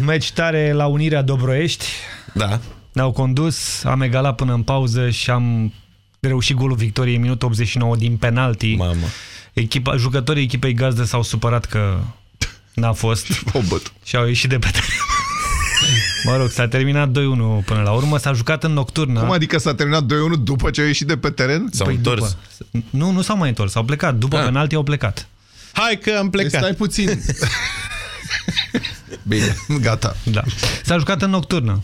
Meci tare la Unirea Dobroiești. Da. Ne-au condus, am egalat până în pauză și am reușit golul victoriei minut 89 din penalti. Mamă. Echipa, jucătorii echipei gazdă s-au supărat că n-a fost și au ieșit de pe teren. Mă rog, s-a terminat 2-1 până la urmă, s-a jucat în nocturnă. Cum adică s-a terminat 2-1 după ce au ieșit de pe teren? S-au Păi întors. După. Nu, nu s-au mai întors, s-au plecat. După Ah. penalti au plecat. Hai că am Deci plecat. stai puțin. Bine, gata. Da. S-a jucat în nocturnă.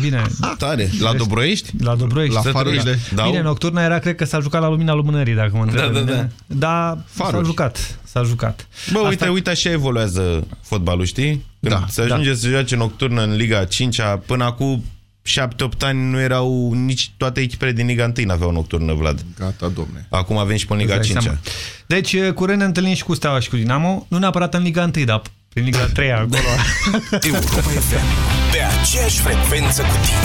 Bine, Tare. La Dobroiești? la Dobroiești. La Să farurile. trăiești. Da. Bine, nocturna era, cred că s-a jucat la lumina lumânării, dacă mă întreb. Da, da, da. Da, s-a Faruri. jucat. S-a jucat. Bă, uite, Asta- uite așa evoluează fotbalul, știi? Când Da, se ajunge să joace nocturnă în Liga 5 -a, până acum 7-8 ani nu erau nici toate echipele din Liga 1 n-aveau nocturnă, Vlad. Gata, domne. Acum avem și pe Liga Îți dai 5 seama. Deci, e, curând ne întâlnim și cu Steaua și cu Dinamo. Nu neapărat în Liga 1, dar prin Liga 3 acolo. Europa FM. Pe aceeași frecvență cu tine.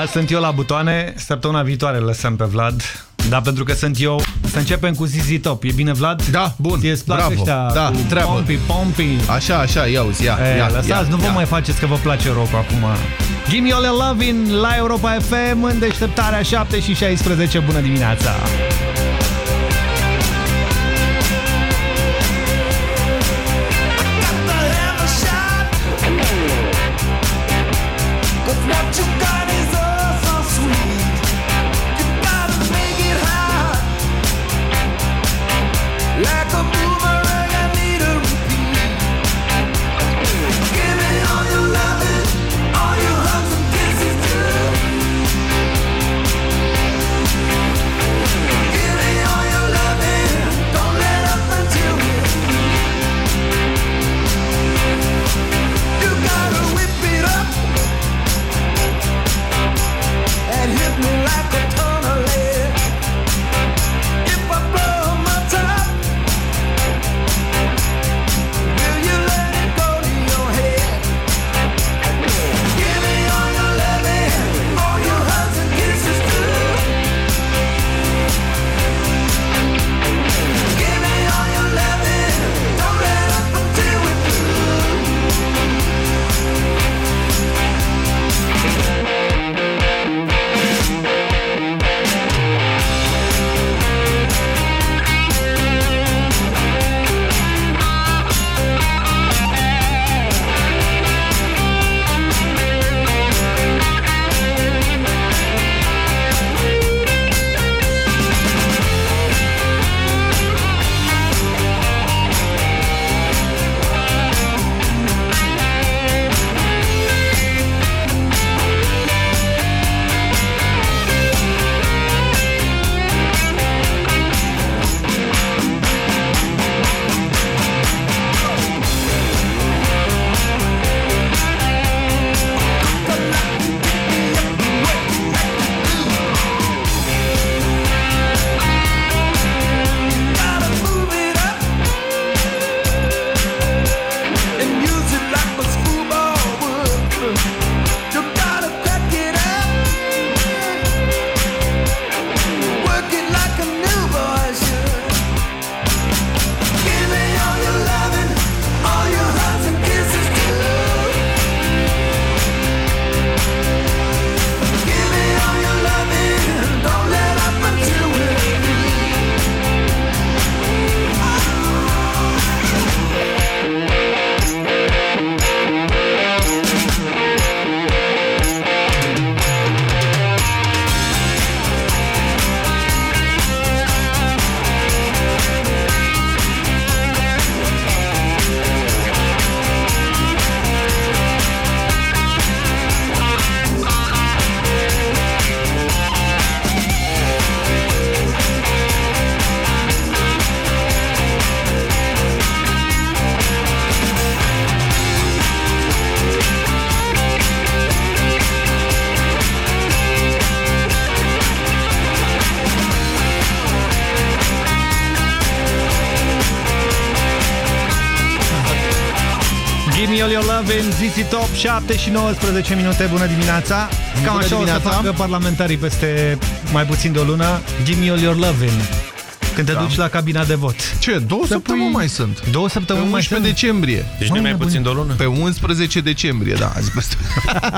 Azi sunt eu la butoane, săptămâna viitoare îl lăsăm pe Vlad. Da, pentru că sunt eu. Să începem cu ZZ Top. E bine, Vlad? Da, bun, Ție îți plac bravo. ăștia Da, cu treabă. pompi, pompi. Așa, așa, ia uzi, ia, E, ia, lăsați, ia, nu vă ia. mai faceți că vă place rock acum. Give me all your loving la Europa FM în deșteptarea 7 și 16. Bună dimineața! 7 și 19 minute. Bună dimineața! Cam Bună așa dimineața. o să facă parlamentarii peste mai puțin de o lună. Give me all your love in. Când te duci la cabina de vot. Ce? Două Să săptămâni pui- mai sunt. Două Pe săptămâni mai 11 sunt. decembrie. Deci nu Măi, mai nebune. puțin de o lună? Pe 11 decembrie, da. Azi peste...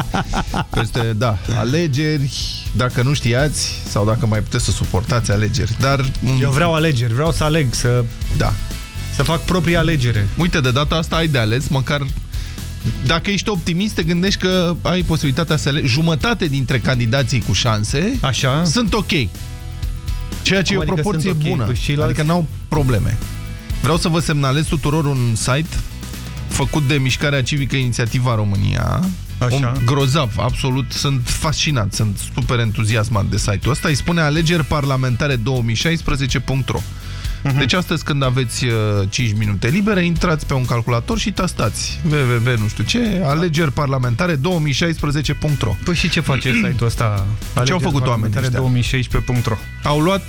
peste, da, alegeri, dacă nu știați, sau dacă mai puteți să suportați alegeri. Dar, Eu vreau alegeri, vreau să aleg, să, da. să fac propria alegere. Uite, de data asta ai de ales, măcar dacă ești optimist, te gândești că ai posibilitatea să alegi. Jumătate dintre candidații cu șanse Așa? sunt ok. Ceea ce Cum e o adică proporție sunt ok? bună. Păi și la adică alții? n-au probleme. Vreau să vă semnalez tuturor un site făcut de Mișcarea Civică Inițiativa România. Așa. Un grozav, absolut, sunt fascinat, sunt super entuziasmat de site-ul ăsta. Îi spune alegerparlamentare2016.ro Mhm. Deci astăzi când aveți uh, 5 minute libere, intrați pe un calculator și tastați www nu știu ce, alegerparlamentare2016.ro Păi și ce face site-ul ăsta? Ce au făcut oamenii ăștia? 2016.ro Au luat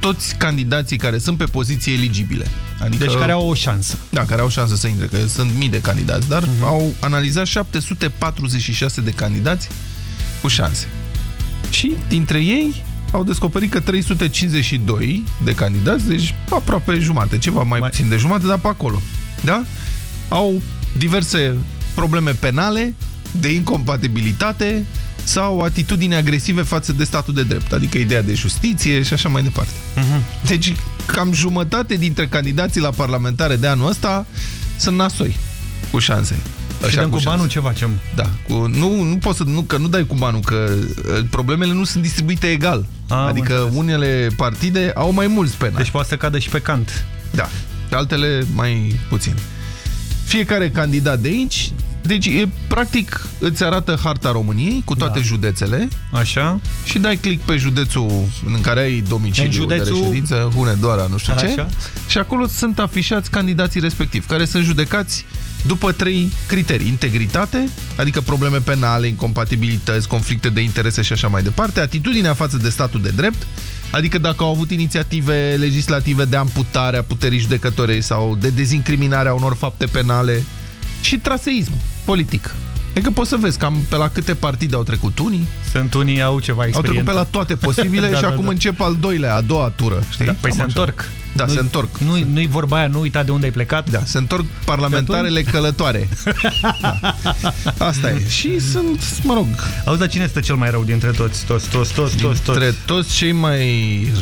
toți candidații care sunt pe poziții eligibile. Adică, Deci care au o șansă. Da, care au șansă să intre, că sunt mii de candidați, dar Mhm. au analizat 746 de candidați cu șanse. Și dintre ei au descoperit că 352 de candidați, deci aproape jumate, ceva mai, Mai- puțin de jumate, dar pe acolo. Da? Au diverse probleme penale, de incompatibilitate sau atitudini agresive față de statul de drept, adică ideea de justiție și așa mai departe. Deci, cam jumătate dintre candidații la parlamentare de anul ăsta sunt nasoi, cu șanse. Și Așa, dăm cu șanse. banul ce facem? Da, cu, nu, nu poți să, nu, că nu dai cu banul, că uh, problemele nu sunt distribuite egal. Am adică înțeles. unele partide au mai mulți penali. Deci poate să cadă și pe cant. Da, și altele mai puțin. Fiecare candidat de aici, deci e, practic îți arată harta României cu toate Da. județele Așa? și dai click pe județul în care ai domiciliu În județul- de reședință, Hunedoara, nu știu ce, Așa. și acolo sunt afișați candidații respectivi, care sunt judecați după trei criterii. Integritate, adică probleme penale, incompatibilități, conflicte de interese și așa mai departe, atitudinea față de statul de drept, adică dacă au avut inițiative legislative de amputare a puterii judecătorei sau de dezincriminare a unor fapte penale și traseism politic. Adică poți să vezi cam pe la câte partide au trecut unii, Sunt unii au ceva au experiență. trecut pe la toate posibile Da, și da, acum da. încep al doilea, a doua tură. Știi? Da, păi Cam se așa. întorc. Da, Nu- se întorc. Nu, nu-i vorba aia, nu uita de unde ai plecat. Da, se întorc parlamentarele călătoare. Da. Asta e. Și sunt, mă rog, Auzi, dar cine stă cel mai rău dintre toți? Toți, toți, toți, toți, toți. dintre toți cei mai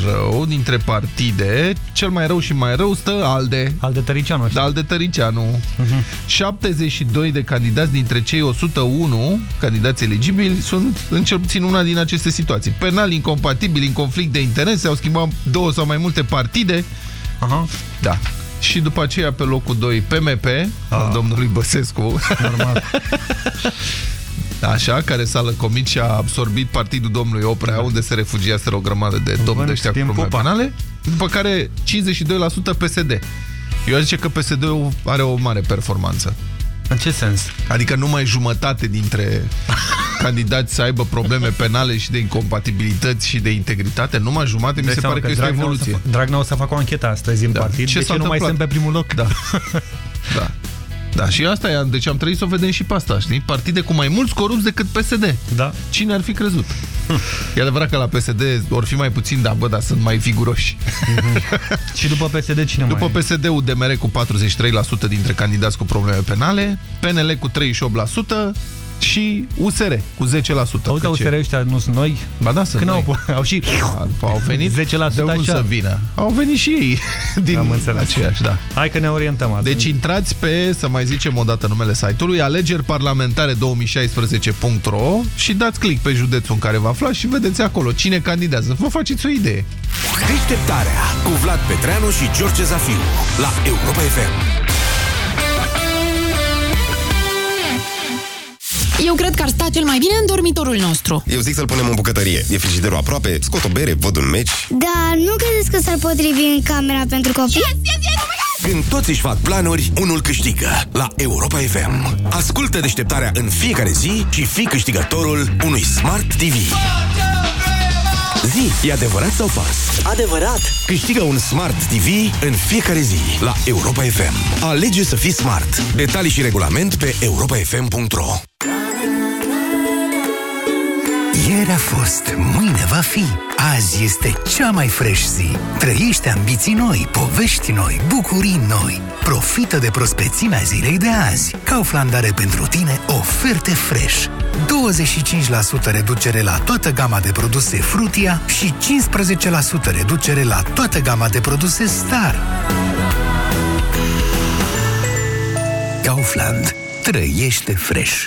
rău, dintre partide, cel mai rău și mai rău stă ALDE. Al de Tăricianu. Da, ALDE Tăricianu. Mhm. 72 de candidați dintre cei 101 candidați eligibili sunt în cel puțin una din aceste situații. Penal, incompatibil, în conflict de interese, au schimbat două sau mai multe partide. Aha. Da. Și după aceea pe locul 2 PMP, al domnului Băsescu. Normal. Așa, care s-a lăcomit și a absorbit partidul domnului Oprea, unde se refugiaseră o grămadă de domni Vând de ăștia cu timp probleme pupa. penale. După care 52% PSD. Eu aș zice că PSD-ul are o mare performanță. În ce sens? Adică numai jumătate dintre candidați să aibă probleme penale și de incompatibilități și de integritate, numai jumătate, mi Dai se seama pare că, este o Dragnea o evoluție. să fa- Dragnea o să facă o anchetă astăzi în Da. partid. Ce de s-a ce nu mai întâmplat? sunt pe primul loc? Da. da. Da, și asta e, deci am trebuit să o vedem și pe asta, știi? Partide cu mai mulți corupți decât PSD. Da. Cine ar fi crezut? E adevărat că la PSD or fi mai puțin, dar bă, dar sunt mai viguroși. Și după PSD cine După mai PSD, UDMR cu 43% dintre candidați cu probleme penale, PNL cu 38% și USR cu 10%. Auzi, Că ce? USR ăștia nu sunt noi? Ba da, sunt Când noi. au, au și... Au venit 10% de unde așa. să vină. Au venit și ei din Am înțeles. aceeași, da. Hai că ne orientăm azi. Deci intrați pe, să mai zicem o dată numele site-ului, alegerparlamentare2016.ro și dați click pe județul în care vă aflați și vedeți acolo cine candidează. Vă faceți o idee. Deșteptarea cu Vlad Petreanu și George Zafiu la Europa FM. Eu cred că ar sta cel mai bine în dormitorul nostru. Eu zic să-l punem în bucătărie. E frigiderul aproape, scot o bere, văd un meci. Da, nu credeți că s-ar potrivi în camera pentru copii? Yes, yes, yes, Când toți își fac planuri, unul câștigă la Europa FM. Ascultă deșteptarea în fiecare zi și fii câștigătorul unui Smart TV. Zi, e adevărat sau fals? Adevărat! Câștigă un Smart TV în fiecare zi la Europa FM. Alege să fii smart. Detalii și regulament pe europafm.ro Ieri a fost, mâine va fi. Azi este cea mai fresh zi. Trăiește ambiții noi, povești noi, bucurii noi. Profită de prospețimea zilei de azi. Kaufland are pentru tine oferte fresh. 25% reducere la toată gama de produse Frutia și 15% reducere la toată gama de produse Star. Kaufland. Trăiește fresh.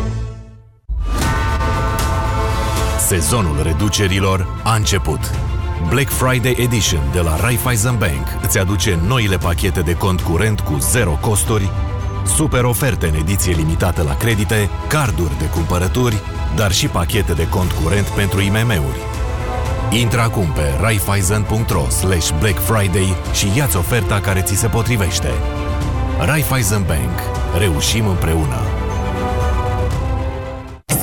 Sezonul reducerilor a început. Black Friday Edition de la Raiffeisen Bank îți aduce noile pachete de cont curent cu zero costuri, super oferte în ediție limitată la credite, carduri de cumpărături, dar și pachete de cont curent pentru IMM-uri. Intră acum pe raiffeisen.ro slash Black Friday și ia-ți oferta care ți se potrivește. Raiffeisen Bank. Reușim împreună!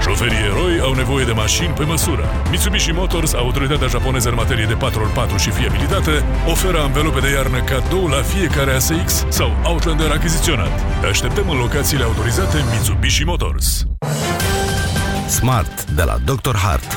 Șoferii eroi au nevoie de mașini pe măsură. Mitsubishi Motors, autoritatea japoneză în materie de 4x4 și fiabilitate, oferă anvelope de iarnă cadou la fiecare ASX sau Outlander achiziționat. Te așteptăm în locațiile autorizate Mitsubishi Motors. Smart de la Dr. Hart.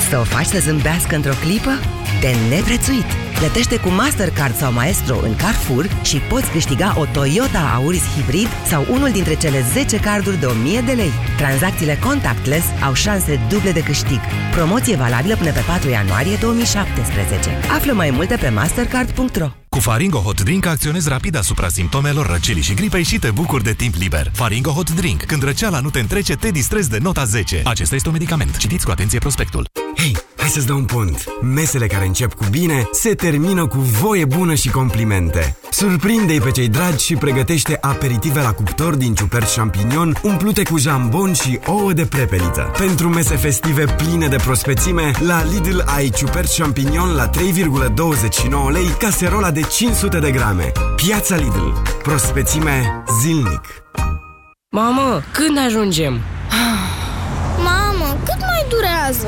Să o faci să zâmbească într-o clipă? De neprețuit! Plătește cu Mastercard sau Maestro în Carrefour și poți câștiga o Toyota Auris Hybrid sau unul dintre cele 10 carduri de 1000 de lei. Tranzacțiile contactless au șanse duble de câștig. Promoție valabilă până pe 4 ianuarie 2017. Află mai multe pe mastercard.ro Cu Faringo Hot Drink acționezi rapid asupra simptomelor răcelii și gripei și te bucuri de timp liber. Faringo Hot Drink. Când răceala nu te întrece, te distrezi de nota 10. Acesta este un medicament. Citiți cu atenție prospectul. Hei, hai să-ți dau un pont. Mesele care încep cu bine se termină cu voie bună și complimente. Surprinde-i pe cei dragi și pregătește aperitive la cuptor din ciuperci champignon umplute cu jambon și ouă de prepeliță. Pentru mese festive pline de prospețime, la Lidl ai ciuperci champignon la 3,29 lei, caserola de 500 de grame. Piața Lidl. Prospețime zilnic. Mamă, când ajungem? Mamă, cât mai durează?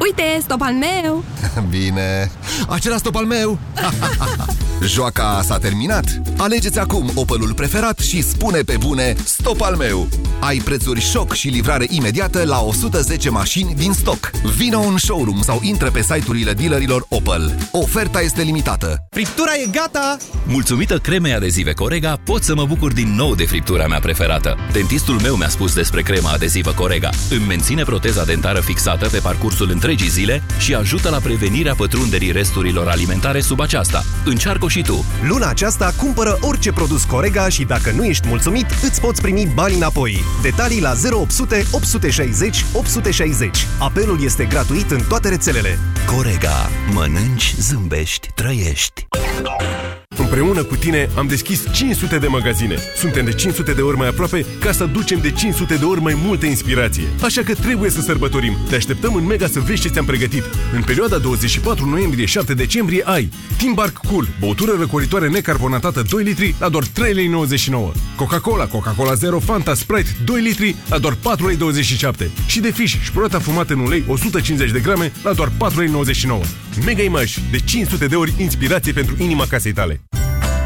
Uite, stop al meu! Bine, Acela stop al meu! Joaca s-a terminat? Alegeți acum Opelul preferat și spune pe bune Stop al meu! Ai prețuri șoc și livrare imediată la 110 mașini din stoc. Vino în showroom sau intră pe site-urile dealerilor Opel. Oferta este limitată. Friptura e gata! Mulțumită cremei adezive Corega, pot să mă bucur din nou de friptura mea preferată. Dentistul meu mi-a spus despre crema adezivă Corega. Îmi menține proteza dentară fixată pe parcursul întregii zile și ajută la prevenirea pătrunderii resturilor alimentare sub aceasta. Încearcă și tu! Luna aceasta cumpără orice produs Corega și dacă nu ești mulțumit, îți poți primi bani înapoi. Detalii la 0800 860 860. Apelul este gratuit în toate rețelele. Corega. Mănânci, zâmbești, trăiești. Împreună cu tine am deschis 500 de magazine. Suntem de 500 de ori mai aproape ca să ducem de 500 de ori mai multă inspirație. Așa că trebuie să sărbătorim. Te așteptăm în Mega să vezi ce ți-am pregătit. În perioada 24 noiembrie-7 decembrie ai Timbark Cool, băutură răcoritoare necarbonatată 2 litri la doar 3,99 lei. Coca-Cola, Coca-Cola Zero, Fanta Sprite 2 litri la doar 4,27 lei. Și de fiș și șproata fumată în ulei 150 de grame la doar 4,99 lei. Mega Image, de 500 de ori inspirație pentru inima casei tale.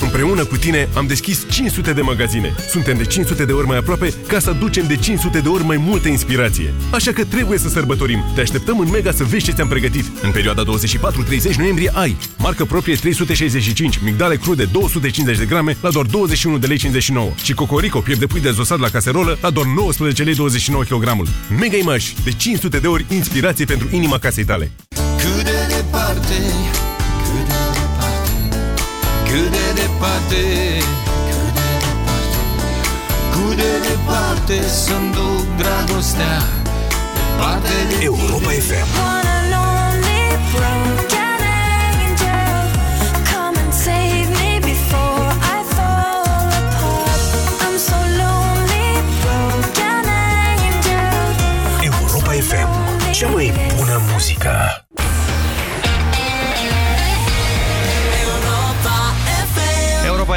Împreună cu tine am deschis 500 de magazine. Suntem de 500 de ori mai aproape ca să ducem de 500 de ori mai multă inspirație. Așa că trebuie să sărbătorim. Te așteptăm în Mega să vezi ce ți-am pregătit. În perioada 24-30 noiembrie ai marcă proprie 365, migdale crude 250 de grame la doar 21 de lei 59 și cocorico piept de pui dezosat la caserolă la doar 19 lei 29 kg. Mega Image, de 500 de ori inspirație pentru inima casei tale. Cât de departe, cât de departe, cât de departe, cât de departe, cât de departe să-mi duc dragostea, departe de Europa FM. Europa FM. Cea mai bună muzică.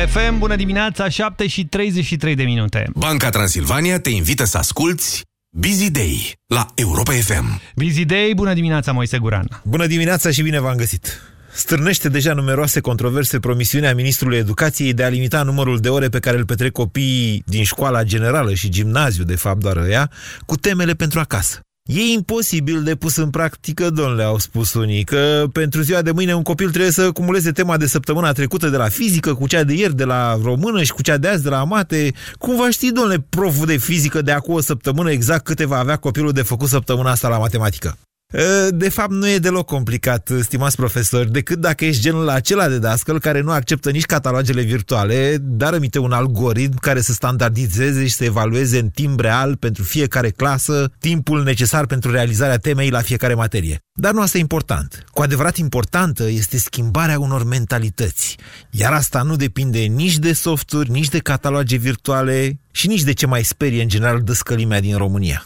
FM, bună dimineața, 7 și 33 de minute. Banca Transilvania te invită să asculti Busy Day la Europa FM. Busy Day, bună dimineața, Moise Guran. Bună dimineața și bine v-am găsit. Stârnește deja numeroase controverse promisiunea Ministrului Educației de a limita numărul de ore pe care îl petrec copiii din școala generală și gimnaziu, de fapt doar ăia, cu temele pentru acasă. E imposibil de pus în practică, domnule, au spus unii, că pentru ziua de mâine un copil trebuie să cumuleze tema de săptămâna trecută de la fizică cu cea de ieri de la română și cu cea de azi de la mate. Cum va ști, domnule, proful de fizică de acum o săptămână exact câte va avea copilul de făcut săptămâna asta la matematică? De fapt, nu e deloc complicat, stimați profesori, decât dacă ești genul acela de dascăl care nu acceptă nici catalogele virtuale, dar emite un algoritm care să standardizeze și să evalueze în timp real pentru fiecare clasă timpul necesar pentru realizarea temei la fiecare materie. Dar nu asta e important. Cu adevărat importantă este schimbarea unor mentalități. Iar asta nu depinde nici de softuri, nici de cataloge virtuale și nici de ce mai sperie în general dăscălimea din România.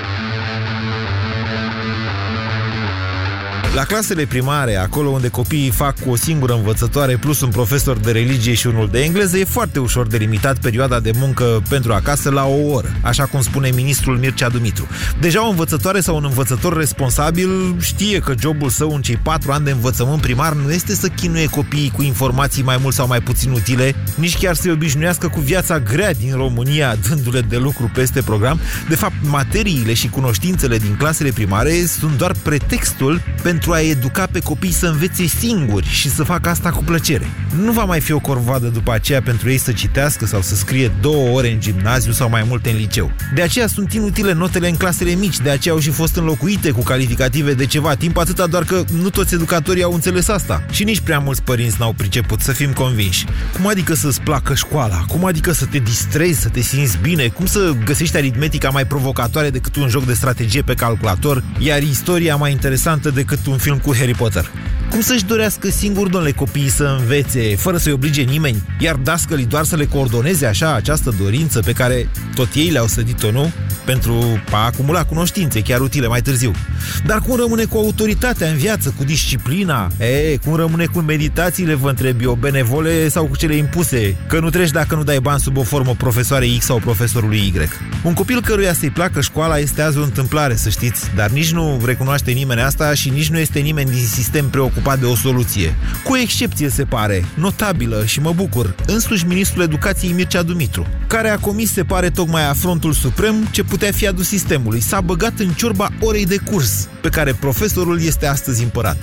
La clasele primare, acolo unde copiii fac cu o singură învățătoare plus un profesor de religie și unul de engleză, e foarte ușor de limitat perioada de muncă pentru acasă la o oră, așa cum spune ministrul Mircea Dumitru. Deja o învățătoare sau un învățător responsabil știe că jobul său în cei patru ani de învățământ primar nu este să chinuie copiii cu informații mai mult sau mai puțin utile, nici chiar să-i obișnuiască cu viața grea din România, dându-le de lucru peste program. De fapt, materiile și cunoștințele din clasele primare sunt doar pretextul pentru pentru a educa pe copii să învețe singuri și să facă asta cu plăcere. Nu va mai fi o corvoadă după aceea pentru ei să citească sau să scrie două ore în gimnaziu sau mai multe în liceu. De aceea sunt inutile notele în clasele mici, de aceea au și fost înlocuite cu calificative de ceva timp, atâta doar că nu toți educatorii au înțeles asta. Și nici prea mulți părinți n-au priceput, să fim convinși. Cum adică să-ți placă școala? Cum adică să te distrezi, să te simți bine? Cum să găsești aritmetica mai provocatoare decât un joc de strategie pe calculator, iar istoria mai interesantă decât un film cu Harry Potter? Cum să-și dorească singur, domnule, copiii să învețe, fără să-i oblige nimeni, iar dascălii doar să le coordoneze așa această dorință pe care tot ei le-au sădit-o, nu? Pentru a acumula cunoștințe, chiar utile mai târziu. Dar cum rămâne cu autoritatea în viață, cu disciplina? E, cum rămâne cu meditațiile, vă întreb eu, benevole sau cu cele impuse? Că nu treci dacă nu dai bani sub o formă profesoare X sau profesorului Y. Un copil căruia să-i placă școala este azi o întâmplare, să știți, dar nici nu recunoaște nimeni asta și nici nu este nimeni din sistem preocupat de o soluție. Cu o excepție, se pare, notabilă și mă bucur, însuși ministrul educației Mircea Dumitru, care a comis, se pare, tocmai afrontul suprem ce putea fi adus sistemului. S-a băgat în ciorba orei de curs, pe care profesorul este astăzi împărat.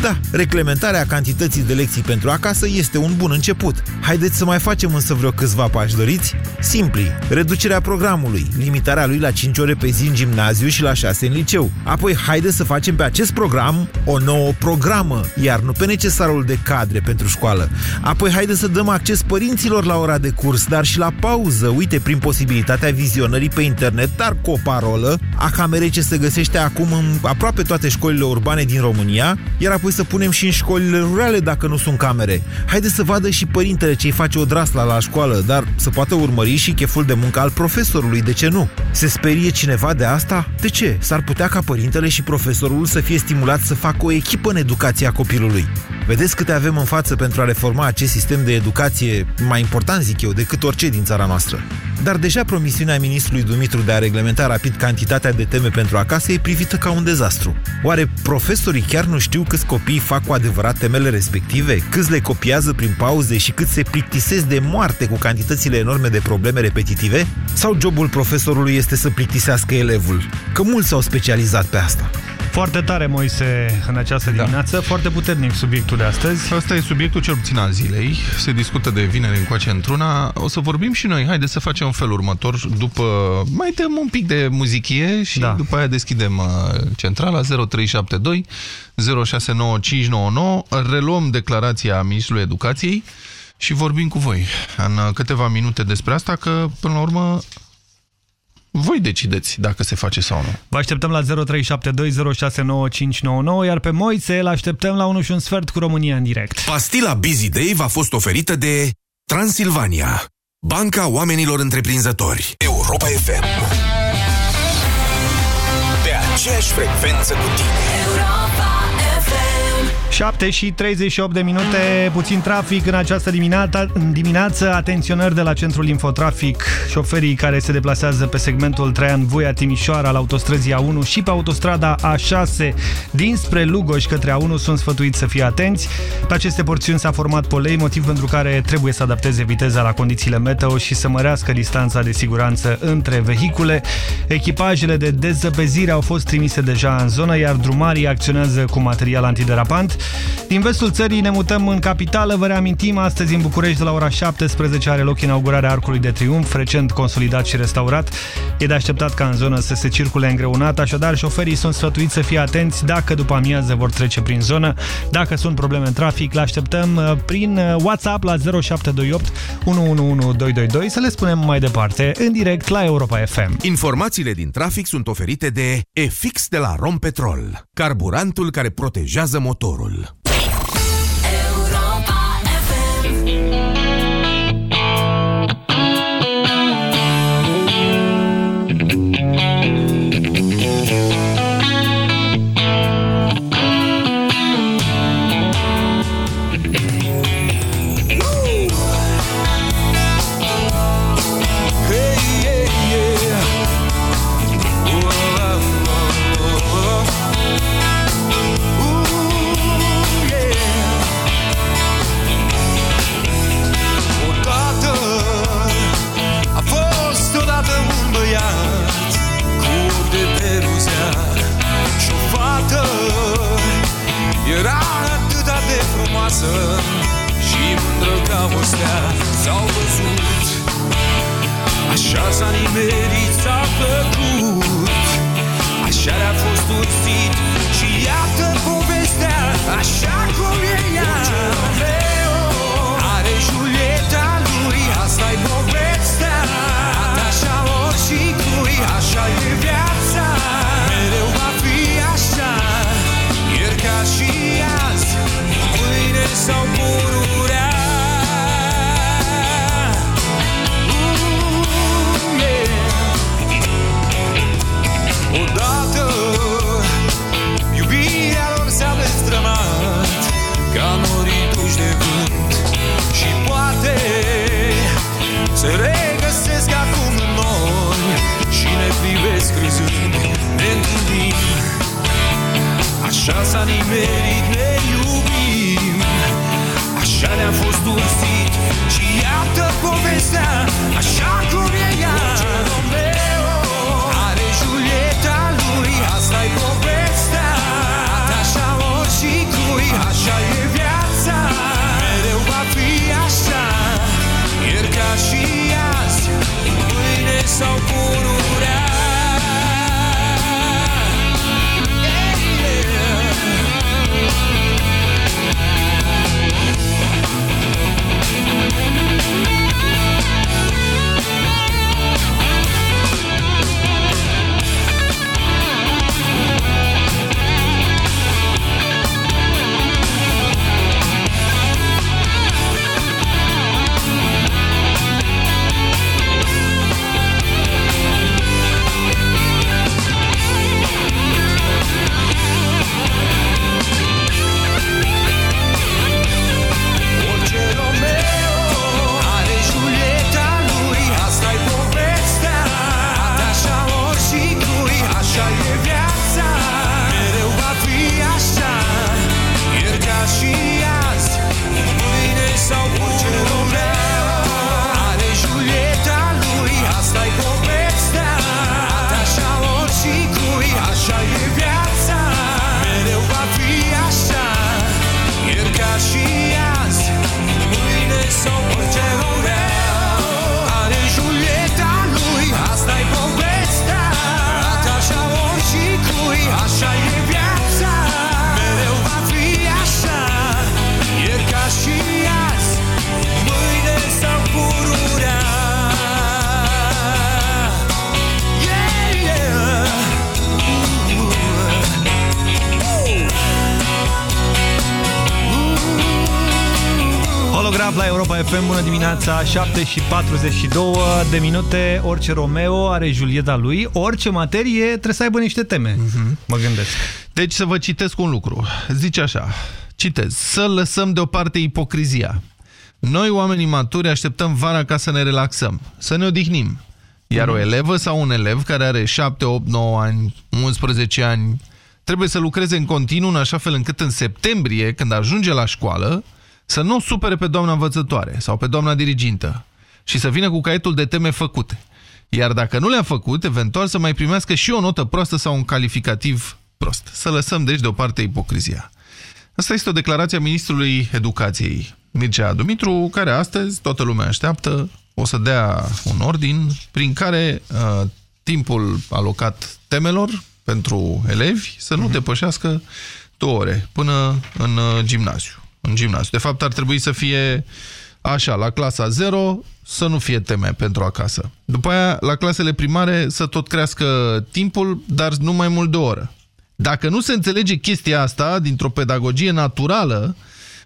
Da, reglementarea cantității de lecții pentru acasă este un bun început. Haideți să mai facem însă vreo câțiva pași doriți? Simpli, reducerea programului, limitarea lui la 5 ore pe zi în gimnaziu și la 6 în liceu. Apoi haideți să facem pe acest program o nouă programă, iar nu pe necesarul de cadre pentru școală. Apoi haideți să dăm acces părinților la ora de curs, dar și la pauză, uite, prin posibilitatea vizionării pe internet, dar cu o parolă, a camerei ce se găsește acum în aproape toate școlile urbane din România, iar apoi să punem și în școlile rurale dacă nu sunt camere. Haideți să vadă și părintele ce-i face o drasla la școală, dar să poată urmări și cheful de muncă al profesorului, de ce nu? Se sperie cineva de asta? De ce? S-ar putea ca părintele și profesorul să fie stimulați să facă o echipă în educația copilului. Vedeți câte avem în față pentru a reforma acest sistem de educație, mai important, zic eu, decât orice din țara noastră. Dar deja promisiunea ministrului Dumitru de a reglementa rapid cantitatea de teme pentru acasă e privită ca un dezastru. Oare profesorii chiar nu știu câți copii fac cu adevărat temele respective, câți le copiază prin pauze și cât se plictisesc de moarte cu cantitățile enorme de probleme repetitive? Sau jobul profesorului este să plictisească elevul? Că mulți s-au specializat pe asta. Foarte tare, Moise, în această dimineață. Da. Foarte puternic subiectul de astăzi. Asta e subiectul cel puțin al zilei. Se discută de vineri încoace într-una. O să vorbim și noi. Haideți să facem felul următor. După... Mai dăm un pic de muzichie și da. după aia deschidem uh, centrala 0372 069599. Reluăm declarația Ministrului Educației și vorbim cu voi în câteva minute despre asta, că până la urmă voi decideți dacă se face sau nu. Vă așteptăm la 0372069599, iar pe Moise îl așteptăm la 1 și un sfert cu România în direct. Pastila Busy Day v-a fost oferită de Transilvania, Banca Oamenilor Întreprinzători. Europa FM. Pe aceeași frecvență cu tine. Europa. 7 și 38 de minute, puțin trafic în această dimineață, dimineață, atenționări de la centrul Infotrafic, șoferii care se deplasează pe segmentul Traian Voia Timișoara la autostrăzii A1 și pe autostrada A6 dinspre Lugoș către A1 sunt sfătuiți să fie atenți. Pe aceste porțiuni s-a format polei, motiv pentru care trebuie să adapteze viteza la condițiile meteo și să mărească distanța de siguranță între vehicule. Echipajele de dezăpezire au fost trimise deja în zonă, iar drumarii acționează cu material antiderapant. Din vestul țării ne mutăm în capitală. Vă reamintim, astăzi în București de la ora 17 are loc inaugurarea Arcului de Triumf, recent consolidat și restaurat. E de așteptat ca în zonă să se circule îngreunat, așadar șoferii sunt sfătuiți să fie atenți dacă după amiază vor trece prin zonă. Dacă sunt probleme în trafic, le așteptăm uh, prin uh, WhatsApp la 0728 111222 să le spunem mai departe, în direct la Europa FM. Informațiile din trafic sunt oferite de EFIX de la Rompetrol, carburantul care protejează motorul. așa nimerit s-a făcut. Așa a fost urțit și iată povestea Așa cum e ea. Are Julieta lui, asta-i povestea. Așa oricui, așa e viața. Mereu va fi așa Ieri ca și azi, mâine sau Se regăsesc acum în noi. Și ne privesc râzând Ne întâlnim. Așa s-a nimerit Ne iubim. Așa ne-a fost ursit Și iată povestea. Așa dimineața, 7 și 42 de minute, orice Romeo are Julieta lui, orice materie trebuie să aibă niște teme, mă gândesc. Deci să vă citesc un lucru. Zice așa, citez, să lăsăm deoparte ipocrizia. Noi, oamenii maturi, așteptăm vara ca să ne relaxăm, să ne odihnim. Iar o elevă sau un elev care are 7, 8, 9 ani, 11 ani, trebuie să lucreze în continuu în așa fel încât în septembrie, când ajunge la școală, să nu o supere pe doamna învățătoare sau pe doamna dirigintă și să vină cu caietul de teme făcute. Iar dacă nu le-a făcut, eventual să mai primească și o notă proastă sau un calificativ prost. Să lăsăm deci deoparte ipocrizia. Asta este o declarație a ministrului educației, Mircea Dumitru, care astăzi, toată lumea așteaptă, o să dea un ordin prin care uh, timpul alocat temelor pentru elevi să nu depășească două ore până în uh, gimnaziu. În gimnaziu. De fapt, ar trebui să fie așa, la clasa 0 să nu fie teme pentru acasă. După aia, la clasele primare să tot crească timpul, dar nu mai mult de o oră. Dacă nu se înțelege chestia asta dintr-o pedagogie naturală,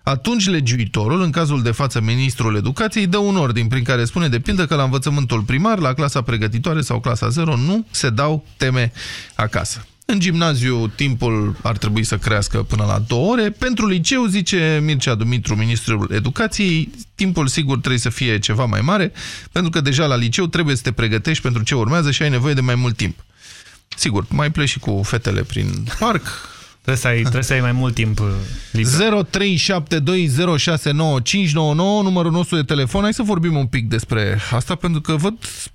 atunci legiuitorul, în cazul de față ministrul educației, dă un ordin prin care spune de pildă că la învățământul primar, la clasa pregătitoare sau clasa 0, nu se dau teme acasă. În gimnaziu timpul ar trebui să crească până la două ore. Pentru liceu, zice Mircea Dumitru, ministrul educației, timpul sigur trebuie să fie ceva mai mare, pentru că deja la liceu trebuie să te pregătești pentru ce urmează și ai nevoie de mai mult timp. Sigur, mai pleci și cu fetele prin parc. trebuie, să ai, trebuie să ai mai mult timp uh, liber. 0372069599 numărul nostru de telefon. Hai să vorbim un pic despre asta, pentru că văd pf,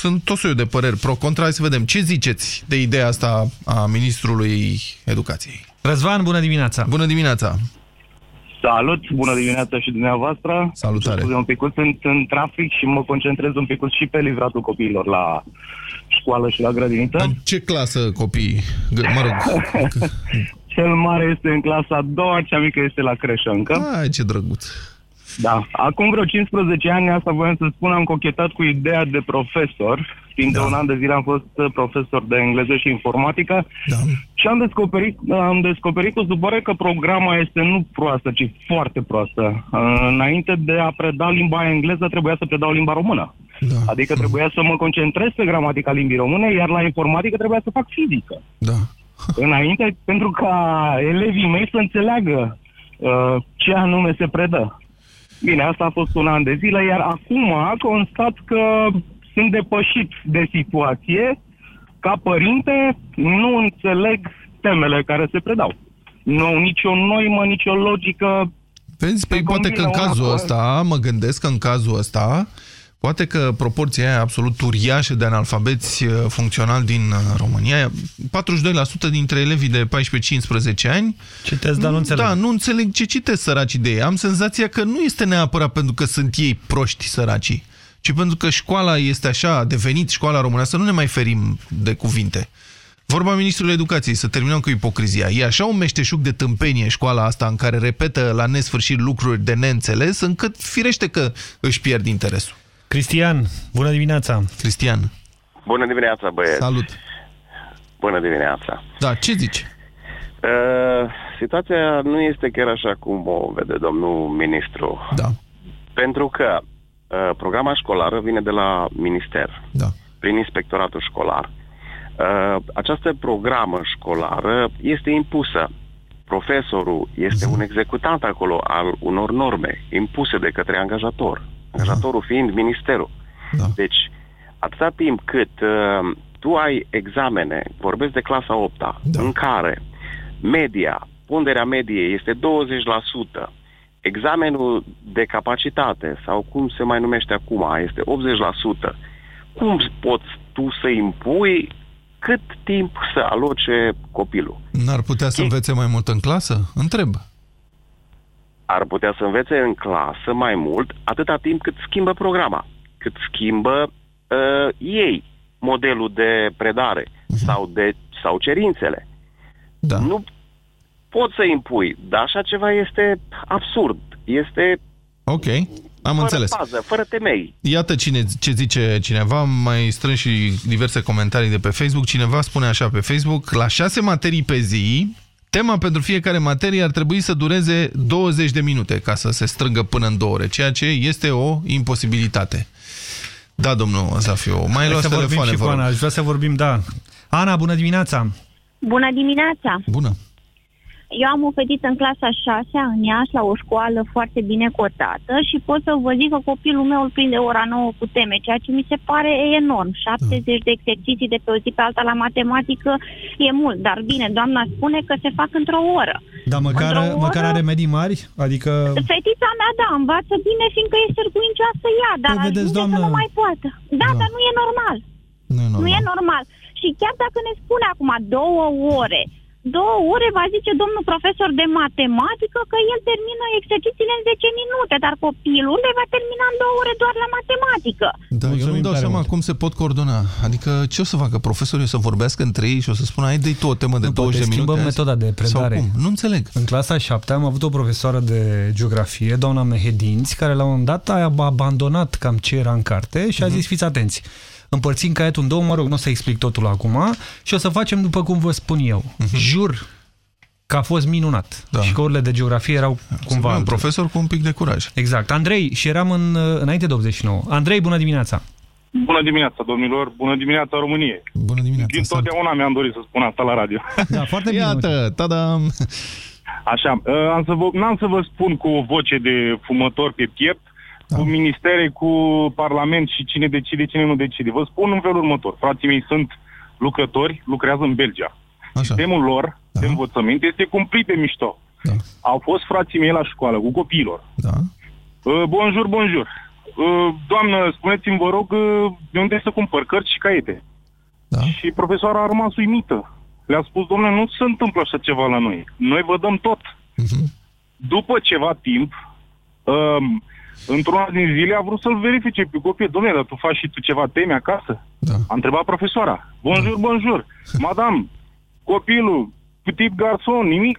sunt tot soiul de păreri pro-contra. Hai să vedem ce ziceți de ideea asta a ministrului educației. Răzvan, bună dimineața! Bună dimineața! Salut, bună dimineața și dumneavoastră. Salutare. Scuze un pic, sunt în trafic și mă concentrez un pic și pe livratul copiilor la școală și la grădiniță. În ce clasă copii? G- Mă rog, Cel mare este în clasa a doua, cea mică este la creșă încă. ai, ce drăguț. Da. Acum vreo 15 ani, asta voiam să spun, am cochetat cu ideea de profesor. Timp Da. de un an de zile am fost uh, profesor de engleză și informatică da. și am descoperit, am descoperit cu supărare că programa este nu proastă, ci foarte proastă. Uh, Înainte de a preda limba engleză, trebuia să predau limba română. Da. Adică trebuia să mă concentrez pe gramatica limbii române, iar la informatică trebuia să fac fizică. Da. Înainte, pentru ca elevii mei să înțeleagă uh, ce anume se predă. Bine, asta a fost un an de zile, iar acum constat că sunt depășit de situație. Ca părinte, nu înțeleg temele care se predau. Nu, nicio noimă, nicio logică. Vezi, păi poate că în combină una cazul cu ăsta, mă gândesc că în cazul ăsta, poate că proporția aia absolut uriașă de analfabeți uh, funcțional din uh, România, 42% dintre elevii de 14-15 ani, Citesc, dar nu înțeleg. Da, nu înțeleg ce citesc săracii de ei. Am senzația că nu este neapărat pentru că sunt ei proști săracii, ci pentru că școala este așa, a devenit școala românească, nu ne mai ferim de cuvinte. Vorba ministrului educației, să terminăm cu ipocrizia. E așa un meșteșug de tâmpenie școala asta în care repetă la nesfârșit lucruri de neînțeles, încât firește că își pierd interesul. Cristian, bună dimineața! Cristian. Bună dimineața, băieți! Salut! Bună dimineața! Da, ce zici? Uh, situația nu este chiar așa cum o vede domnul ministru. Da. Pentru că uh, programa școlară vine de la minister, da. prin inspectoratul școlar. Uh, această programă școlară este impusă. Profesorul este un executant acolo al unor norme impuse de către angajator. Angajatorul fiind ministerul. Da. Deci, atâta timp cât uh, tu ai examene, vorbesc de clasa 8 da. în care media, ponderea mediei este 20%, examenul de capacitate, sau cum se mai numește acum, este 80%, cum poți tu să impui cât timp să aloce copilul? N-ar putea să învețe mai mult în clasă? Întreb. Ar putea să învețe în clasă mai mult atâta timp cât schimbă programa, cât schimbă uh, ei modelul de predare sau, de, sau cerințele. Da. Nu poți să impui, dar așa ceva este absurd. Este Ok, am fără înțeles. bază, fără temei. Iată cine, ce zice cineva, am mai strâns și diverse comentarii de pe Facebook. Cineva spune așa pe Facebook, la șase materii pe zi, tema pentru fiecare materie ar trebui să dureze 20 de minute ca să se strângă până în două ore, ceea ce este o imposibilitate. Da, domnul Zafiu, mai Hai luați să vorbim telefoane, și vă cu rog. Ana. Aș vrea să vorbim, da. Ana, bună dimineața! Bună dimineața! Bună! Eu am o fetiță în clasa 6 în Iași, la o școală foarte bine cotată și pot să vă zic că copilul meu îl prinde ora 9 cu teme, ceea ce mi se pare enorm. 70 de exerciții de pe o zi pe alta la matematică e mult, dar bine, doamna spune că se fac într-o oră. Dar măcar, Într-o oră- măcar are medii mari? Adică... Fetița mea, da, învață bine, fiindcă e sârguincioasă ea, dar Păi, vedeți, ajunge doamnă- să nu mai poată. Da, dar nu e normal. Nu e Nu e normal. Și chiar dacă ne spune acum două ore, două ore va zice domnul profesor de matematică că el termină exercițiile în 10 minute, dar copilul le va termina în două ore doar la matematică. Da, eu nu-mi dau seama cum se pot coordona. Adică ce o să facă profesorii? O să vorbească între ei și o să spună, hai dă tu o temă de Nu, 20 poate de minute? schimbăm azi?" metoda de predare. Sau cum? Nu înțeleg. În clasa 7 am avut o profesoară de geografie, doamna Mehedinți, care la un moment dat a abandonat cam ce era în carte și a Mhm. zis, fiți atenți, împărțim caietul în două, mă rog, nu o să explic totul acum, și o să facem după cum vă spun eu. Mhm. Jur că a fost minunat da. și că orele de geografie erau cumva... un altele. profesor cu un pic de curaj. Exact. Andrei, și eram în, înainte de 89. Andrei, bună dimineața! Bună dimineața, domnilor! Bună dimineața, Românie! Bună dimineața! Din totdeauna mi-am dorit să spun asta la radio. Da, foarte bine. Iată, tada! Așa, uh, am să vă, n-am să vă spun cu o voce de fumător pe piept, da. cu ministere, cu parlament și cine decide, cine nu decide. Vă spun în felul următor. Frații mei sunt lucrători, lucrează în Belgia. Așa. Sistemul lor da. de învățământ este cumplit pe mișto. Da. Au fost frații mei la școală cu copiilor. Da. Uh, bonjour, bonjour. Uh, doamnă, spuneți-mi, vă rog, uh, de unde să cumpăr cărți și caiete? Da. Și profesoara a rămas uimită. Le-a spus, domnule, nu se întâmplă așa ceva la noi. Noi vă dăm tot. Mhm. După ceva timp, um, într-una din zile a vrut să-l verifice pe copil. Domnule, dar tu faci și tu ceva teme acasă? Da. A întrebat profesoara. Bonjour, bonjour. Madame, copilul, petit garçon, nimic,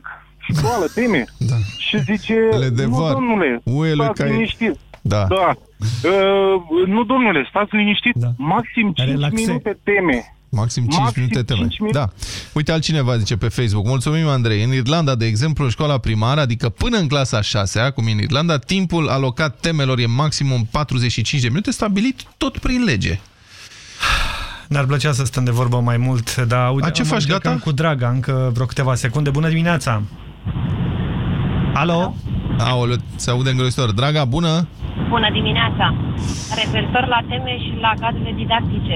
școală, teme. Da. Și zice, Le nu, devar. domnule, Uele stați ca e- liniștit. Da. da. Uh, nu, domnule, stați liniștit. Da. Maxim 5 Relaxe. minute teme. Maxim 5 Maxim minute teme. 5 minute. Da. Uite, altcineva zice pe Facebook. Mulțumim, Andrei. În Irlanda, de exemplu, în școala primară, adică până în clasa 6 cum e în Irlanda, timpul alocat temelor e maximum 45 de minute, stabilit tot prin lege. Ne-ar plăcea să stăm de vorbă mai mult, dar uite, A, ce am faci, încercat gata? cu Draga, încă vreo câteva secunde. Bună dimineața! Alo? Aoleu, se aude îngrozitor. Draga, bună? Bună dimineața! Referitor la teme și la cadrele didactice,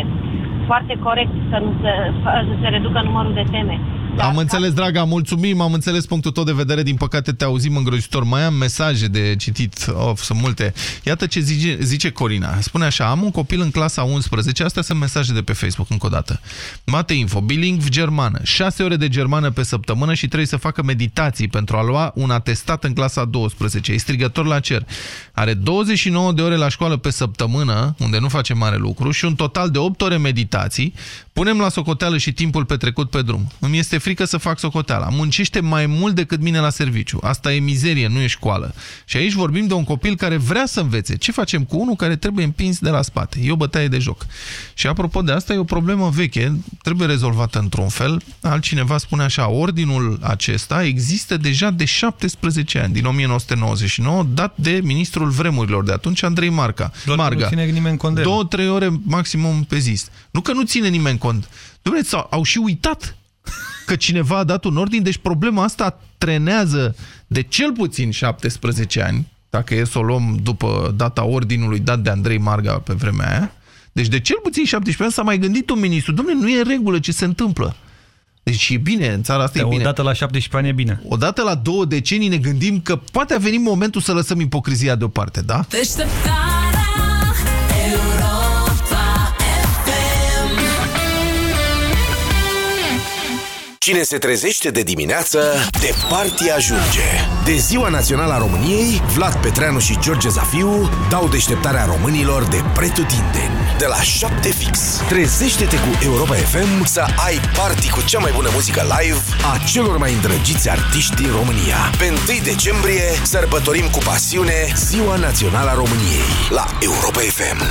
foarte corect să, nu se, să se reducă numărul de teme. Am înțeles, draga, mulțumim, am înțeles punctul tău de vedere, din păcate te auzim îngrozitor. Mai am mesaje de citit, of, sunt multe. Iată ce zice, zice Corina. Spune așa, am un copil în clasa 11, astea sunt mesaje de pe Facebook încă o dată. Mate Info, bilingv germană, 6 ore de germană pe săptămână și trebuie să facă meditații pentru a lua un atestat în clasa 12. E strigător la cer. Are 29 de ore la școală pe săptămână, unde nu face mare lucru, și un total de 8 ore meditații. Punem la socoteală și timpul petrecut pe drum. Îmi este frică să fac socoteala. Muncește mai mult decât mine la serviciu. Asta e mizerie, nu e școală. Și aici vorbim de un copil care vrea să învețe. Ce facem cu unul care trebuie împins de la spate? E o bătaie de joc. Și apropo de asta, e o problemă veche, trebuie rezolvată într-un fel. Altcineva spune așa, ordinul acesta există deja de 17 ani, din 1999, dat de ministrul vremurilor de atunci, Andrei Marca. Doar că Marga. nu ține nimeni cont de el. Două, trei ore maximum pe zi. Nu că nu ține nimeni cont. Dom'le, s-au- au și uitat că cineva a dat un ordin, deci problema asta trenează de cel puțin 17 ani, dacă e să o luăm după data ordinului dat de Andrei Marga pe vremea aia, deci de cel puțin 17 ani s-a mai gândit un ministru, domnule, nu e în regulă ce se întâmplă. Deci e bine, în țara asta e bine. Odată la 17 ani e bine. Odată la două decenii ne gândim că poate a venit momentul să lăsăm ipocrizia deoparte, da? Deșteptarea Cine se trezește de dimineață, departe ajunge. De Ziua Națională a României, Vlad Petreanu și George Zafiu dau deșteptarea românilor de pretutindeni. De la 7 fix. Trezește-te cu Europa FM să ai party cu cea mai bună muzică live a celor mai îndrăgiți artiști din România. Pe 1 decembrie sărbătorim cu pasiune Ziua Națională a României la Europa FM.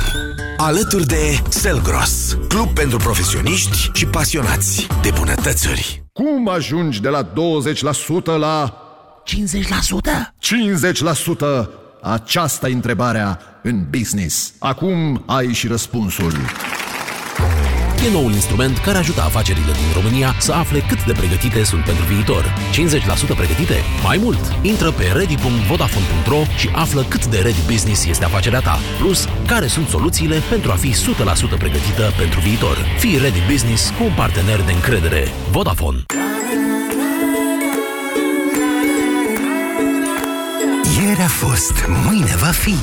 Alături de Selgros, club pentru profesioniști și pasionați de bunătățuri. Cum ajungi de la 20% la 50%? 50%! Aceasta e întrebarea în business. Acum ai și răspunsul. E noul instrument care ajută afacerile din România să afle cât de pregătite sunt pentru viitor. 50% pregătite? Mai mult! Intră pe ready.vodafone.ro și află cât de ready business este afacerea ta. Plus, care sunt soluțiile pentru a fi 100% pregătită pentru viitor. Fii ready business cu un partener de încredere. Vodafone. Ieri a fost, mâine va fi.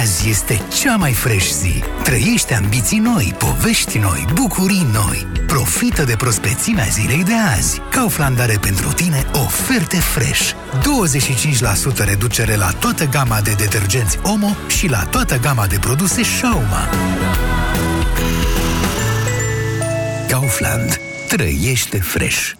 Azi este cea mai fresh zi. Trăiește ambiții noi, povești noi, bucurii noi. Profită de prospețimea zilei de azi. Kaufland are pentru tine oferte fresh. 25% reducere la toată gama de detergenți Omo și la toată gama de produse Shauma. Kaufland. Trăiește fresh.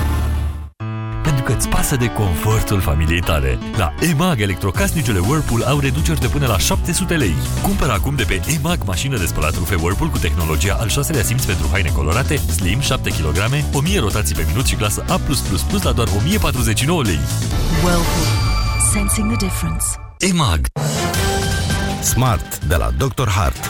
îți pasă de confortul familiei tale. La EMAG, electrocasnicele Whirlpool au reduceri de până la 700 lei. Cumpără acum de pe EMAG mașină de spălat rufe Whirlpool cu tehnologia al șaselea simț pentru haine colorate, slim, 7 kg, 1000 rotații pe minut și clasă A+++ la doar 1049 lei. Whirlpool. Sensing the difference. EMAG Smart de la Dr. Hart.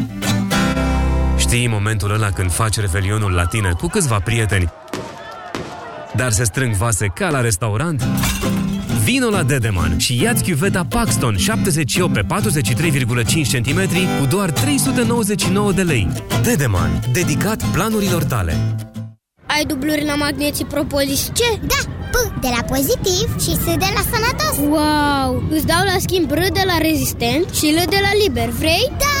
Știi momentul ăla când faci revelionul la tine cu câțiva prieteni, dar se strâng vase ca la restaurant? Vino la Dedeman și ia-ți chiuveta Paxton 78 pe 43,5 cm cu doar 399 de lei. Dedeman, dedicat planurilor tale. Ai dubluri la magneții Propolis ce? Da, P de la pozitiv și S de la sănătos Wow! Îți dau la schimb R de la rezistent și L de la liber, vrei? Da!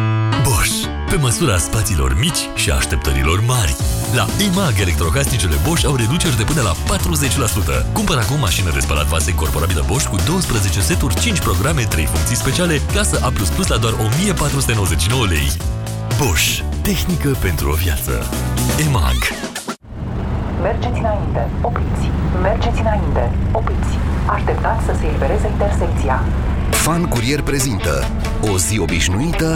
Bosch. Pe măsura spațiilor mici și a așteptărilor mari. La EMAG, electrocasnicele Bosch au reduceri de până la 40%. Cumpăr acum mașină de spălat vase incorporabilă Bosch cu 12 seturi, 5 programe, 3 funcții speciale, clasă A++ la doar 1499 lei. Bosch. Tehnică pentru o viață. EMAG. Mergeți înainte, opriți. Mergeți înainte, opriți. Așteptați să se elibereze intersecția. Fan Curier prezintă O zi obișnuită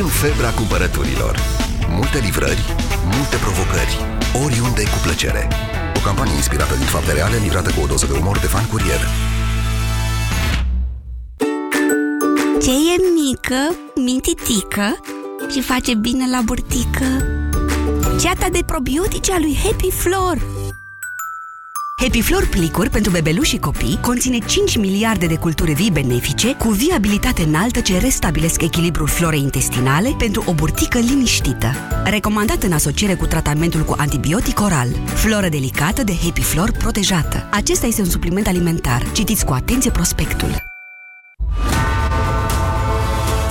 În febra cumpărăturilor. Multe livrări, multe provocări Oriunde cu plăcere. O campanie inspirată din fapte reale Livrată cu o doză de umor de Fan Curier. Ce e mică, mintitică și face bine la burtică? Ceata de probiotice a lui Happy Flor Happy Flor plicuri pentru bebeluși și copii conține 5 miliarde de culturi vii benefice cu viabilitate înaltă ce restabilesc echilibrul florei intestinale pentru o burtică liniștită. Recomandat în asociere cu tratamentul cu antibiotic oral. Floră delicată de Happy Flor protejată. Acesta este un supliment alimentar. Citiți cu atenție prospectul.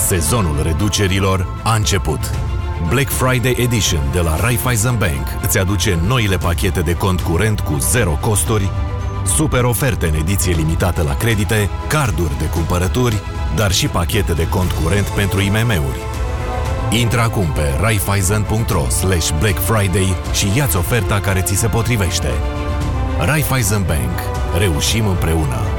Sezonul reducerilor a început. Black Friday Edition de la Raiffeisen Bank îți aduce noile pachete de cont curent cu zero costuri, super oferte în ediție limitată la credite, carduri de cumpărături, dar și pachete de cont curent pentru IMM-uri. Intră acum pe raiffeisen.ro slash Black Friday și ia-ți oferta care ți se potrivește. Raiffeisen Bank. Reușim împreună!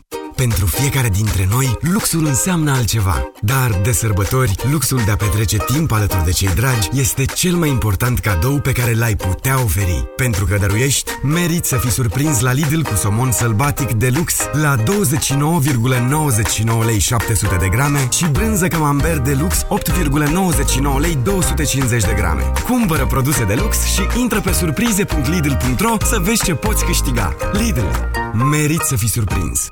Pentru fiecare dintre noi, luxul înseamnă altceva. Dar, de sărbători, luxul de a petrece timp alături de cei dragi este cel mai important cadou pe care l-ai putea oferi. Pentru că dăruiești, meriți să fii surprins la Lidl cu somon sălbatic de lux la 29,99 lei 700 de grame și brânză camembert de lux 8,99 lei 250 de grame. Cumpără produse de lux și intră pe surprize.lidl.ro să vezi ce poți câștiga. Lidl. Meriți să fii surprins.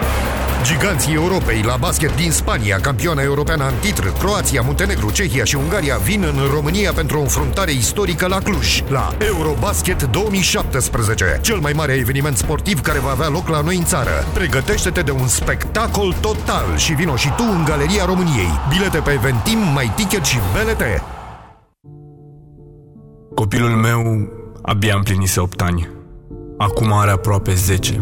Giganții Europei la basket din Spania, campioana europeană în titr, Croația, Muntenegru, Cehia și Ungaria vin în România pentru o înfruntare istorică la Cluj, la Eurobasket 2017, cel mai mare eveniment sportiv care va avea loc la noi în țară. Pregătește-te de un spectacol total și vino și tu în Galeria României. Bilete pe Eventim, mai ticket și BLT. Copilul meu abia împlinise 8 ani. Acum are aproape 10.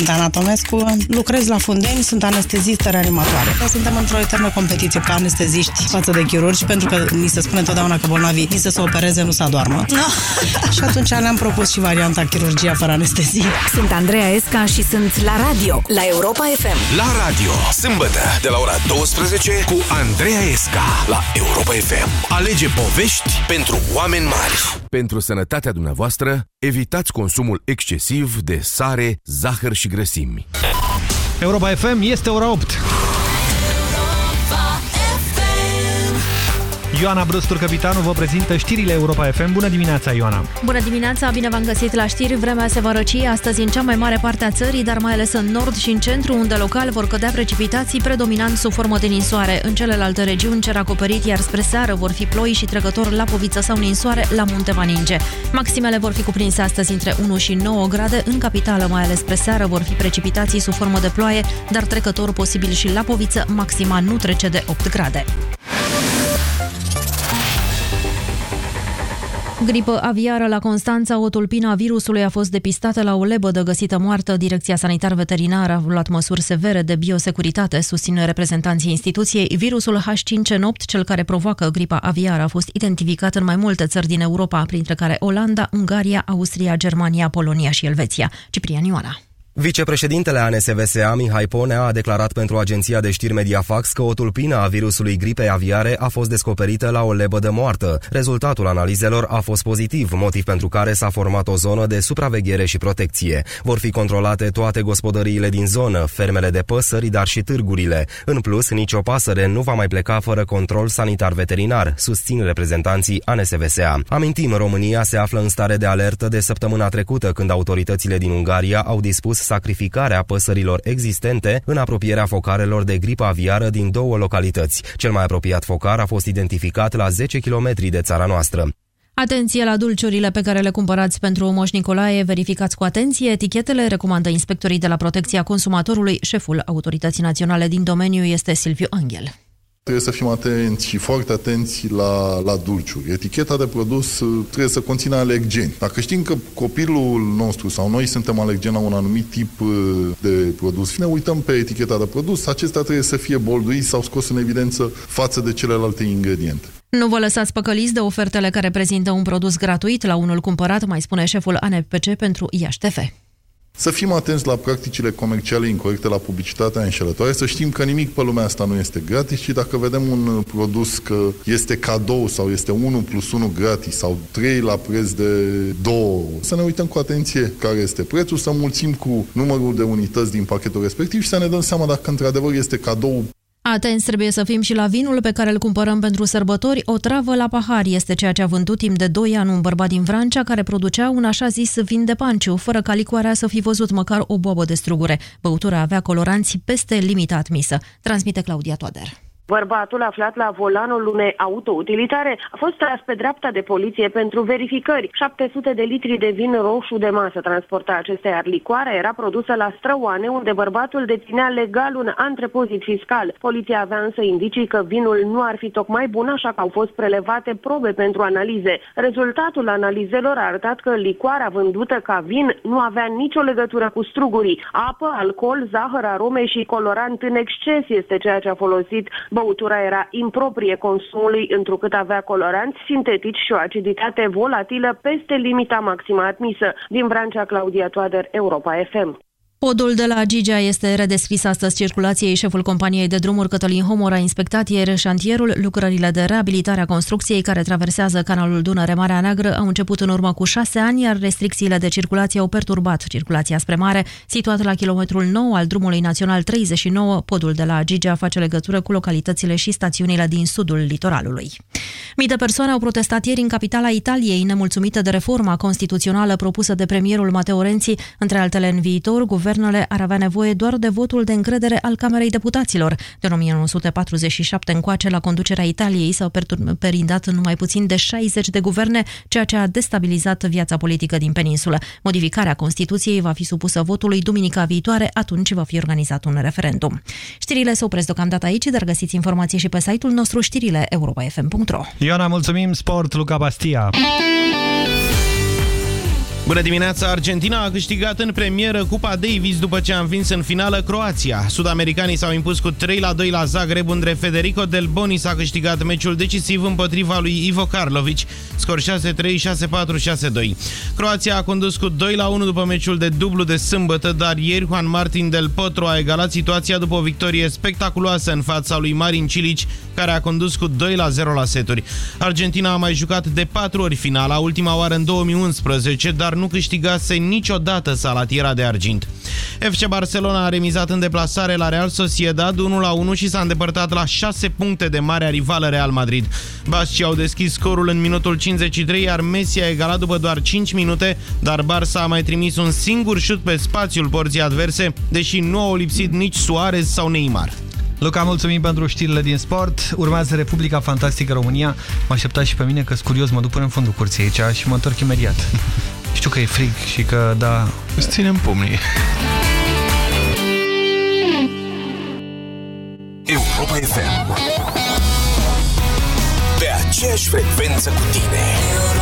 Dana Tomescu, lucrez la Fundeni, sunt anestezistă reanimatoare. Suntem într-o eternă competiție ca anesteziști față de chirurgi, pentru că ni se spune întotdeauna că bolnavii ni se să opereze, nu să adormă. No. și atunci le-am propus și varianta chirurgia fără anestezie. Sunt Andreea Esca și sunt la radio, la Europa FM. La radio, sâmbătă, de la ora 12, cu Andreea Esca, la Europa FM. Alege povești pentru oameni mari. Pentru sănătatea dumneavoastră, evitați consumul excesiv de sare, zahăr și grăsimi. Europa FM este ora 8. Ioana Brustur, capitanul, vă prezintă știrile Europa FM. Bună dimineața, Ioana! Bună dimineața, bine v-am găsit la știri. Vremea se va răci astăzi în cea mai mare parte a țării, dar mai ales în nord și în centru, unde local vor cădea precipitații predominant sub formă de ninsoare. În celelalte regiuni cer acoperit, iar spre seară vor fi ploi și trecători la poviță sau ninsoare la munte va ninge. Maximele vor fi cuprinse astăzi între 1 și 9 grade. În capitală, mai ales spre seară, vor fi precipitații sub formă de ploaie, dar trecător posibil și la poviță, maxima nu trece de 8 grade. Gripă aviară la Constanța, o tulpină a virusului a fost depistată la o lebădă găsită moartă. Direcția sanitar-veterinară a luat măsuri severe de biosecuritate, susțin reprezentanții instituției. Virusul H5N8, cel care provoacă gripa aviară, a fost identificat în mai multe țări din Europa, printre care Olanda, Ungaria, Austria, Germania, Polonia și Elveția. Ciprian Ioana. Vicepreședintele ANSVSA, Mihai Ponea, a declarat pentru agenția de știri Mediafax că o tulpină a virusului gripei aviare a fost descoperită la o lebădă moartă. Rezultatul analizelor a fost pozitiv, motiv pentru care s-a format o zonă de supraveghere și protecție. Vor fi controlate toate gospodăriile din zonă, fermele de păsări, dar și târgurile. În plus, nicio pasăre nu va mai pleca fără control sanitar-veterinar, susțin reprezentanții ANSVSA. Amintim, România se află în stare de alertă de săptămâna trecută, când autoritățile din Ungaria au dispus sacrificarea păsărilor existente în apropierea focarelor de gripă aviară din două localități. Cel mai apropiat focar a fost identificat la 10 km de țara noastră. Atenție la dulciurile pe care le cumpărați pentru Moș Nicolae, verificați cu atenție etichetele, recomandă inspectorii de la Protecția Consumatorului. Șeful Autorității Naționale din domeniu este Silviu Angel. Trebuie să fim atenți și foarte atenți la, la dulciuri. Eticheta de produs uh, trebuie să conțină alergeni. Dacă știm că copilul nostru sau noi suntem alergeni la un anumit tip uh, de produs, și ne uităm pe eticheta de produs, acesta trebuie să fie bolduit sau scos în evidență față de celelalte ingrediente. Nu vă lăsați păcăliți de ofertele care prezintă un produs gratuit la unul cumpărat, mai spune șeful ANPC pentru IHTV. Să fim atenți la practicile comerciale incorrecte, la publicitatea înșelătoare, să știm că nimic pe lumea asta nu este gratis și dacă vedem un produs că este cadou sau este 1 plus 1 gratis sau 3 la preț de 2, să ne uităm cu atenție care este prețul, să mulțim cu numărul de unități din pachetul respectiv și să ne dăm seama dacă într-adevăr este cadou Atenți trebuie să fim și la vinul pe care îl cumpărăm pentru sărbători. O travă la pahar este ceea ce a vândut timp de 2 ani un bărbat din Vrancea care producea un așa zis vin de panciu, fără ca licoarea să fi văzut măcar o boabă de strugure. Băutura avea coloranți peste limita admisă. Transmite Claudia Toader. Bărbatul aflat la volanul unei autoutilitare a fost tras pe dreapta de poliție pentru verificări. 700 de litri de vin roșu de masă transporta aceste licoare era produsă la Străoane, unde bărbatul deținea legal un antrepozit fiscal. Poliția avea însă indicii că vinul nu ar fi tocmai bun, așa că au fost prelevate probe pentru analize. Rezultatul analizelor a arătat că licoarea vândută ca vin nu avea nicio legătură cu strugurii. Apă, alcool, zahăr, arome și colorant în exces este ceea ce a folosit Băutura era improprie consumului întrucât avea coloranți sintetici și o aciditate volatilă peste limita maximă admisă. Din Vrancea, Claudia Toader, Europa FM. Podul de la Gigea este redescris astăzi circulației. Șeful companiei de drumuri Cătălin Homor a inspectat ieri șantierul. Lucrările de reabilitare a construcției care traversează canalul Dunăre-Marea Neagră au început în urmă cu șase ani, iar restricțiile de circulație au perturbat circulația spre mare. Situat la kilometrul 9 al drumului național 39, podul de la Gigea face legătură cu localitățile și stațiunile din sudul litoralului. Mii de persoane au protestat ieri în capitala Italiei, nemulțumite de reforma constituțională propusă de premierul Matteo Renzi, între altele în viitor, guvern guvernele ar avea nevoie doar de votul de încredere al Camerei Deputaților. De 1947 încoace, la conducerea Italiei s-au perindat numai puțin de 60 de guverne, ceea ce a destabilizat viața politică din peninsulă. Modificarea Constituției va fi supusă votului duminica viitoare, atunci va fi organizat un referendum. Știrile se opresc deocamdată aici, dar găsiți informații și pe site-ul nostru știrile europa.fm.ro Ioana, mulțumim! Sport, Luca Bastia! Bună dimineața! Argentina a câștigat în premieră Cupa Davis după ce a învins în finală Croația. Sud-americanii s-au impus cu 3 la 2 la Zagreb, unde Federico Del Boni s-a câștigat meciul decisiv împotriva lui Ivo Karlovic, scor 6-3, 6-4, 6-2. Croația a condus cu 2 la 1 după meciul de dublu de sâmbătă, dar ieri Juan Martin Del Potro a egalat situația după o victorie spectaculoasă în fața lui Marin Cilici, care a condus cu 2 la 0 la seturi. Argentina a mai jucat de 4 ori finala, ultima oară în 2011, dar nu câștigase niciodată salatiera de argint. FC Barcelona a remizat în deplasare la Real Sociedad 1-1 și s-a îndepărtat la 6 puncte de marea rivală Real Madrid. Bascii au deschis scorul în minutul 53, iar Messi a egalat după doar 5 minute, dar Barça a mai trimis un singur șut pe spațiul porții adverse, deși nu au lipsit nici Suarez sau Neymar. Luca, mulțumim pentru știrile din sport. Urmează Republica Fantastică România. Mă aștepta și pe mine că curios, mă duc până în fundul curții aici și mă întorc imediat. Știu că e frig și că, da... Îți ținem pumnii. Europa FM Pe aceeași frecvență cu tine Europa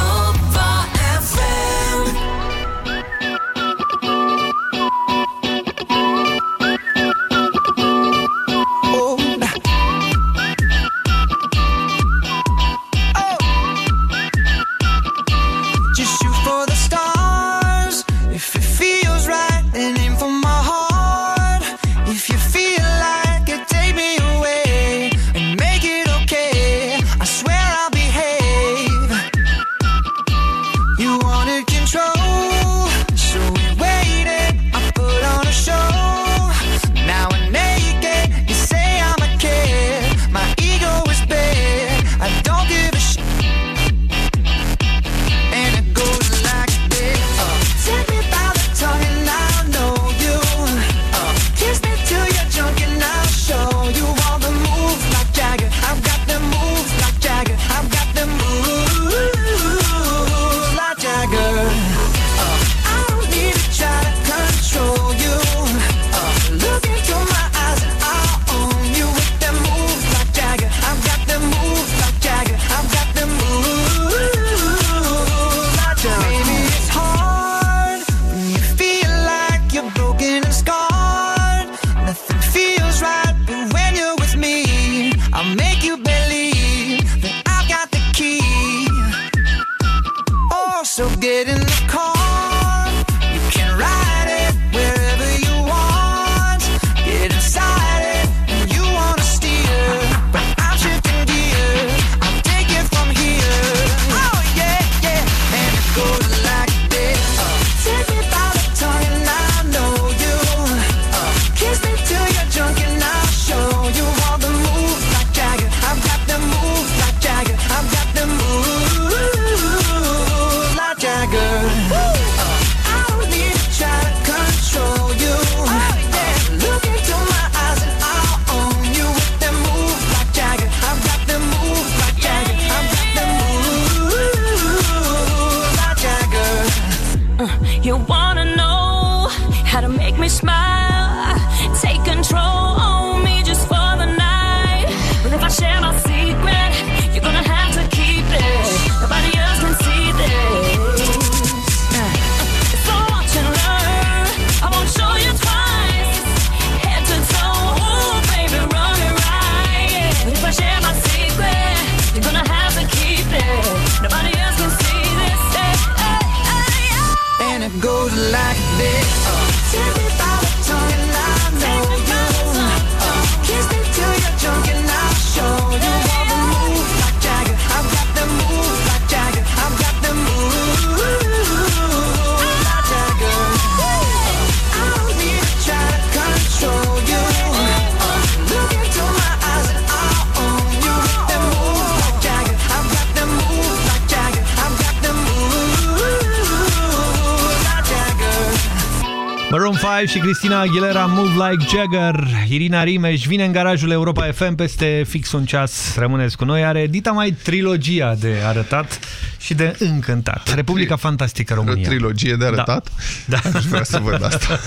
și Cristina Aguilera Move Like Jagger. Irina Rimeș vine în garajul Europa FM peste fix un ceas. Rămâneți cu noi. Are dita mai trilogia de arătat și de încântat. Republica Fantastică România. O trilogie de arătat? Da. da. Aș vrea să văd asta.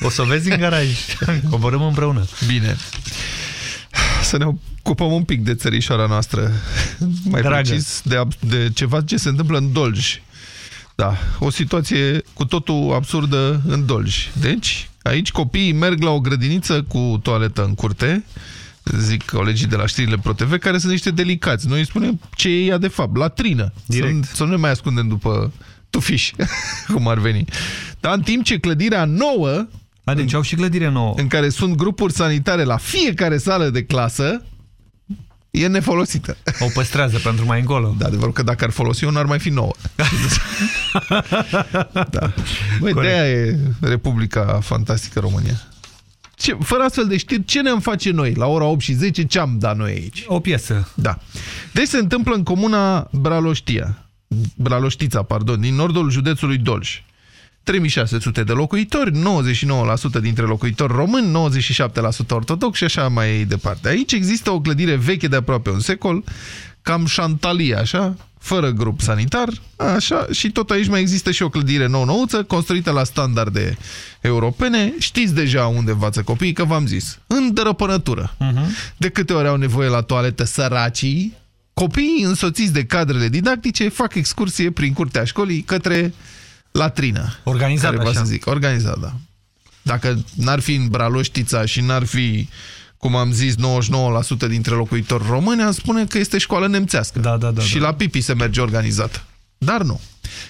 O să o vezi în garaj. Coborâm împreună. Bine. Să ne ocupăm un pic de țărișoara noastră. Mai Dragă. precis de, de ceva ce se întâmplă în Dolj. Da, o situație cu totul absurdă în Dolj. Deci, aici copiii merg la o grădiniță cu toaletă în curte, zic colegii de la știrile ProTV, care sunt niște delicați. Noi îi spunem ce e ea de fapt, latrină. Direct. Să, să nu ne mai ascundem după tufiș, cum ar veni. Dar în timp ce clădirea nouă, A, deci au și clădire nouă. în care sunt grupuri sanitare la fiecare sală de clasă, e nefolosită. O păstrează pentru mai încolo. Da, adevărul că dacă ar folosi o, n-ar mai fi nouă. da. Băi, de e Republica Fantastică România. Ce, fără astfel de știri, ce ne-am face noi la ora 8 și 10? Ce am dat noi aici? O piesă. Da. Deci se întâmplă în comuna Braloștia, Braloștița, pardon, din nordul județului Dolj. 3600 de locuitori, 99% dintre locuitori români, 97% ortodoxi și așa mai departe. Aici există o clădire veche de aproape un secol, cam șantalie, așa, fără grup sanitar, așa, și tot aici mai există și o clădire nou-nouță, construită la standarde europene. Știți deja unde învață copiii, că v-am zis, în dărăpănătură. Uh-huh. De câte ori au nevoie la toaletă săracii, copiii însoțiți de cadrele didactice fac excursie prin curtea școlii către latrină. Organizat care, așa. Să zic, organizat, da. Dacă n-ar fi în Braloștița și n-ar fi, cum am zis, 99% dintre locuitori români, am spune că este școală nemțească. Da, da, da. Și da. la Pipi se merge organizat. Dar nu.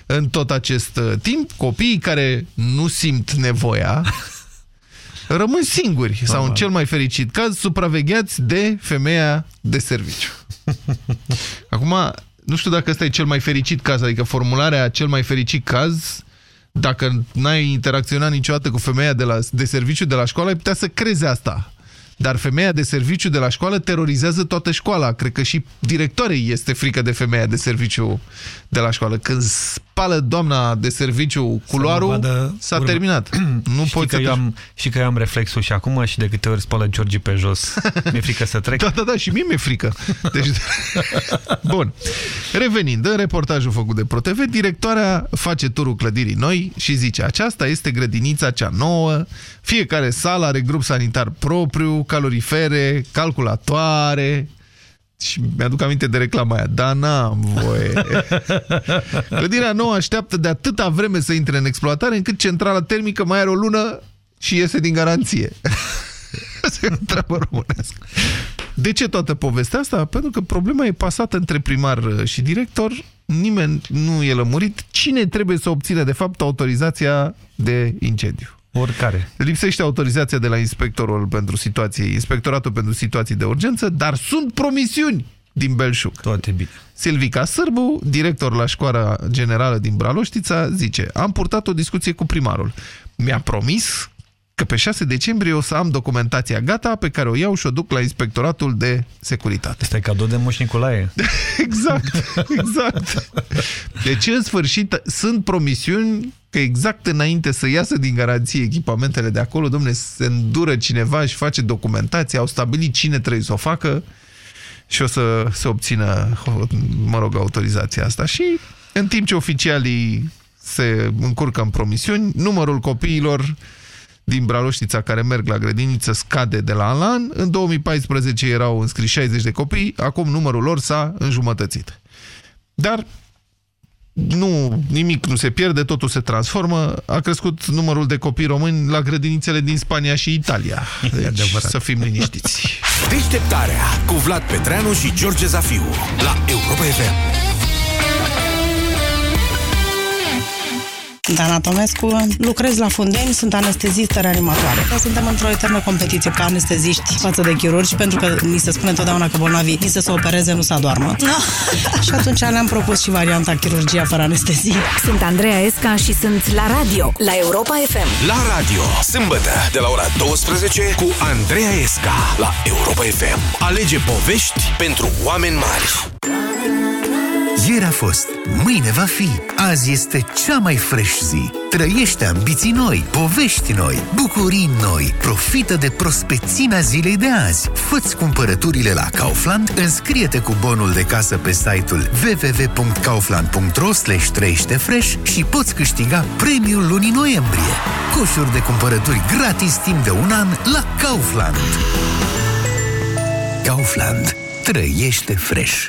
În tot acest uh, timp, copiii care nu simt nevoia rămân singuri sau, în cel mai fericit caz, supravegheați de femeia de serviciu. Acum, nu știu dacă ăsta e cel mai fericit caz, adică formularea cel mai fericit caz, dacă n-ai interacționat niciodată cu femeia de, la, de serviciu de la școală, ai putea să crezi asta. Dar femeia de serviciu de la școală terorizează toată școala. Cred că și directoarei este frică de femeia de serviciu de la școală. Când spală doamna de serviciu culoarul, s-a terminat. nu Știi poți că să eu te... am, și că eu am reflexul și acum și de câte ori spală Georgi pe jos. Mi-e frică să trec. Da, da, da, și mie mi-e frică. Deci... Bun. Revenind, în reportajul făcut de ProTV, directoarea face turul clădirii noi și zice aceasta este grădinița cea nouă, fiecare sală are grup sanitar propriu, calorifere, calculatoare, și mi-aduc aminte de reclama aia. Da, n-am voie. Clădirea nouă așteaptă de atâta vreme să intre în exploatare încât centrala termică mai are o lună și iese din garanție. Asta e o treabă românească. De ce toată povestea asta? Pentru că problema e pasată între primar și director, nimeni nu e lămurit. Cine trebuie să obțină, de fapt, autorizația de incendiu? Oricare. Lipsește autorizația de la inspectorul pentru situații, inspectoratul pentru situații de urgență, dar sunt promisiuni din Belșug. Toate bine. Silvica Sârbu, director la școala generală din Braloștița, zice Am purtat o discuție cu primarul. Mi-a promis că pe 6 decembrie o să am documentația gata pe care o iau și o duc la inspectoratul de securitate. Asta e cadou de Moș Nicolae. exact, exact. Deci, în sfârșit, sunt promisiuni că exact înainte să iasă din garanție echipamentele de acolo, domne, se îndură cineva și face documentație, au stabilit cine trebuie să o facă și o să se obțină, mă rog, autorizația asta. Și în timp ce oficialii se încurcă în promisiuni, numărul copiilor din Braloștița care merg la grădiniță scade de la an la an. În 2014 erau înscriși 60 de copii, acum numărul lor s-a înjumătățit. Dar nu, nimic nu se pierde, totul se transformă. A crescut numărul de copii români la grădinițele din Spania și Italia. Deci să fim liniștiți. Deșteptarea cu Vlad Petreanu și George Zafiu la Europa FM. Dana Tomescu, lucrez la Fundeni, sunt anestezistă reanimatoare. Suntem într-o eternă competiție ca anesteziști față de chirurgi, pentru că ni se spune întotdeauna că bolnavii ni se să opereze, nu să adoarmă. și atunci ne-am propus și varianta chirurgia fără anestezie. Sunt Andreea Esca și sunt la radio, la Europa FM. La radio, sâmbătă, de la ora 12 cu Andreea Esca la Europa FM. Alege povești pentru oameni mari. Ieri a fost, mâine va fi, azi este cea mai fresh zi. Trăiește ambiții noi, povești noi, bucurii noi. Profită de prospețimea zilei de azi. Fă-ți cumpărăturile la Kaufland, înscrie-te cu bonul de casă pe site-ul www.kaufland.ro fresh și poți câștiga premiul lunii noiembrie. Coșuri de cumpărături gratis timp de un an la Kaufland. Kaufland. Trăiește fresh.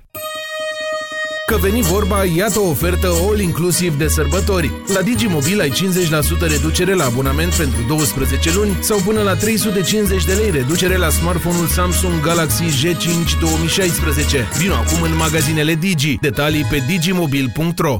Că veni vorba, iată o ofertă all-inclusiv de sărbători. La Digimobil ai 50% reducere la abonament pentru 12 luni sau până la 350 de lei reducere la smartphone-ul Samsung Galaxy J5 2016. Vino acum în magazinele Digi. Detalii pe digimobil.ro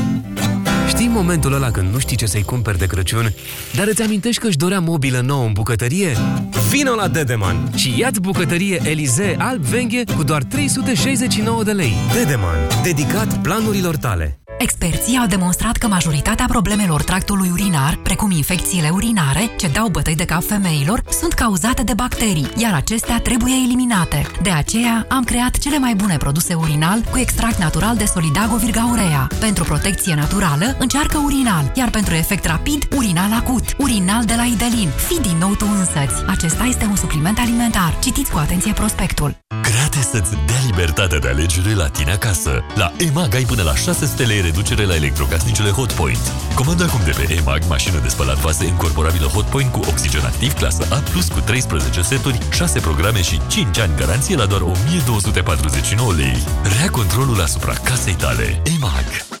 Știi momentul ăla când nu știi ce să-i cumperi de Crăciun, dar îți amintești că își dorea mobilă nouă în bucătărie? Vino la Dedeman și ia-ți bucătărie Elize alb venghe cu doar 369 de lei. Dedeman, dedicat planurilor tale. Experții au demonstrat că majoritatea problemelor tractului urinar, precum infecțiile urinare, ce dau bătăi de cap femeilor, sunt cauzate de bacterii, iar acestea trebuie eliminate. De aceea, am creat cele mai bune produse urinal cu extract natural de Solidago Virgaurea. Pentru protecție naturală, încearcă urinal, iar pentru efect rapid, urinal acut. Urinal de la Idelin. Fii din nou tu însăți. Acesta este un supliment alimentar. Citiți cu atenție prospectul. Gratis să-ți dea libertatea de alegere la tine acasă. La EMAG ai până la 600 lei reducere la electrocasnicele Hotpoint. Comanda acum de pe EMAG mașină de spălat vase incorporabilă Hotpoint cu oxigen activ clasă A+, cu 13 seturi, 6 programe și 5 ani garanție la doar 1249 lei. Rea controlul asupra casei tale. EMAG.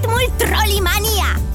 Simte ritmul Trollimania!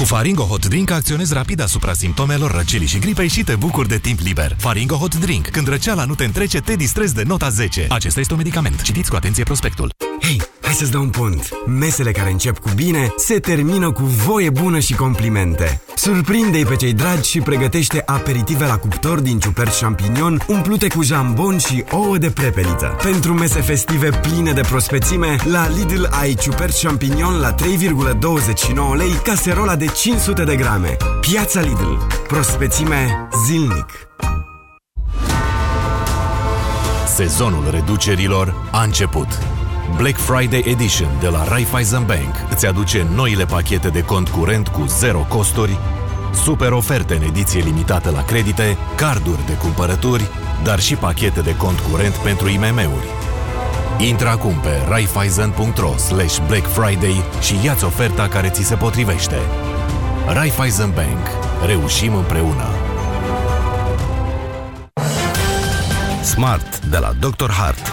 Cu Faringo Hot Drink acționezi rapid asupra simptomelor răcelii și gripei și te bucuri de timp liber. Faringo Hot Drink. Când răceala nu te întrece, te distrezi de nota 10. Acesta este un medicament. Citiți cu atenție prospectul. Hei, Hai să-ți dau un pont. Mesele care încep cu bine se termină cu voie bună și complimente. Surprinde-i pe cei dragi și pregătește aperitive la cuptor din ciuperci champignon umplute cu jambon și ouă de prepeliță. Pentru mese festive pline de prospețime, la Lidl ai ciuperci champignon la 3,29 lei, caserola de 500 de grame. Piața Lidl. Prospețime zilnic. Sezonul reducerilor a început. Black Friday Edition de la Raiffeisen Bank îți aduce noile pachete de cont curent cu zero costuri, super oferte în ediție limitată la credite, carduri de cumpărături, dar și pachete de cont curent pentru IMM-uri. Intră acum pe raiffeisen.ro slash Black Friday și ia-ți oferta care ți se potrivește. Raiffeisen Bank. Reușim împreună! Smart de la Dr. Hart.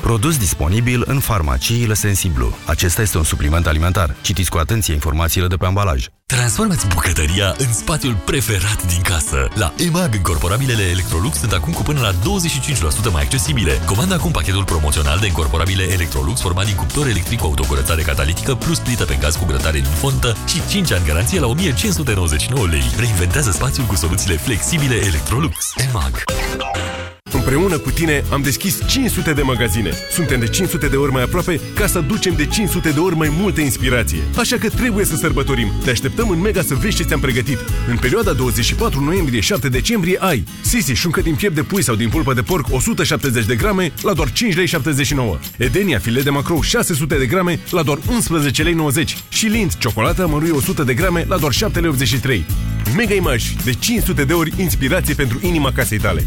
Produs disponibil în farmaciile Sensiblu. Acesta este un supliment alimentar. Citiți cu atenție informațiile de pe ambalaj. Transformați bucătăria în spațiul preferat din casă. La EMAG, încorporabilele Electrolux sunt acum cu până la 25% mai accesibile. Comanda acum pachetul promoțional de încorporabile Electrolux format din cuptor electric cu autocurățare catalitică plus plită pe gaz cu grătare din fontă și 5 ani garanție la 1599 lei. Reinventează spațiul cu soluțiile flexibile Electrolux. EMAG. Împreună cu tine am deschis 500 de magazine. Suntem de 500 de ori mai aproape ca să ducem de 500 de ori mai multă inspirație. Așa că trebuie să sărbătorim. Te așteptăm în Mega să vezi ce ți-am pregătit. În perioada 24 noiembrie-7 decembrie ai Sisi, șuncă din piept de pui sau din pulpă de porc 170 de grame la doar 5 lei 79. Edenia, filet de macrou 600 de grame la doar 11 lei 90. Și Lind, ciocolată mărui 100 de grame la doar 7 lei 83. Mega Image, de 500 de ori inspirație pentru inima casei tale.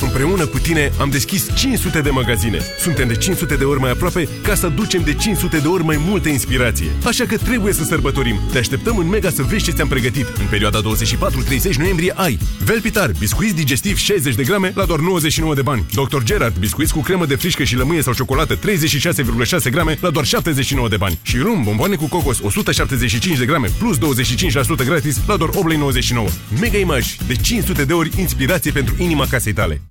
Împreună cu tine am deschis 500 de magazine. Suntem de 500 de ori mai aproape ca să ducem de 500 de ori mai multă inspirație. Așa că trebuie să sărbătorim. Te așteptăm în Mega să vezi ce ți-am pregătit. În perioada 24-30 noiembrie ai Velpitar, biscuiți digestiv 60 de grame la doar 99 de bani. Dr. Gerard, biscuiți cu cremă de frișcă și lămâie sau ciocolată 36,6 grame la doar 79 de bani. Și rum, bomboane cu cocos 175 de grame plus 25% gratis la doar 8,99 lei. Mega Image, de 500 de ori inspirație pentru inima casei tale.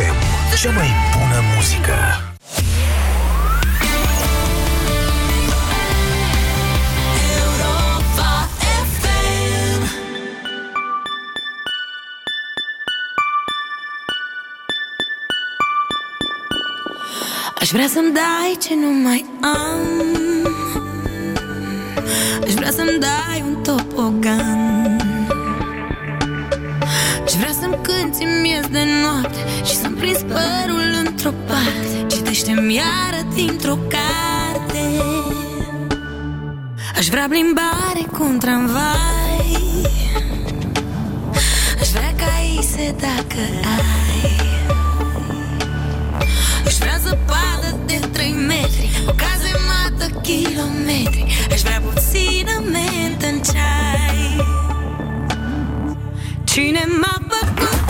FM, cea mai bună muzică. Aș vrea să-mi dai ce nu mai am. Aș vrea să-mi dai un topogan Aș vrea să-mi cânti miez de noapte Și să-mi prins părul într-o parte. Citește-mi iară dintr-o carte. Aș vrea plimbare cu un tramvai. Aș vrea ca se dacă ai. Aș vrea zăpadă de 3 metri O cazemată kilometri. Aș vrea puțină mentă în ceai Cine m-a făcut om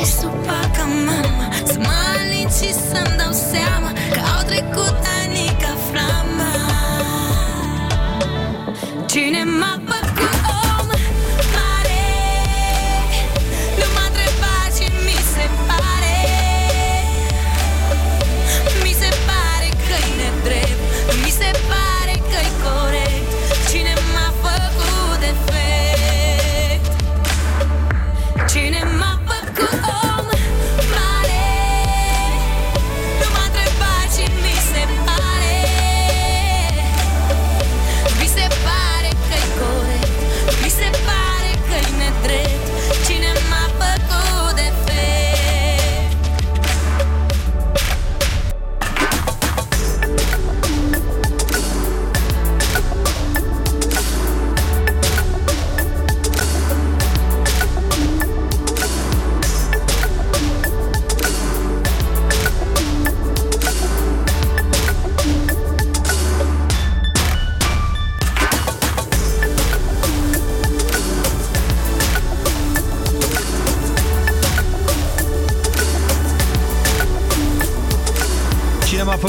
încălzești supa ca mama. Să mă alin și să-mi dau seama Că au trecut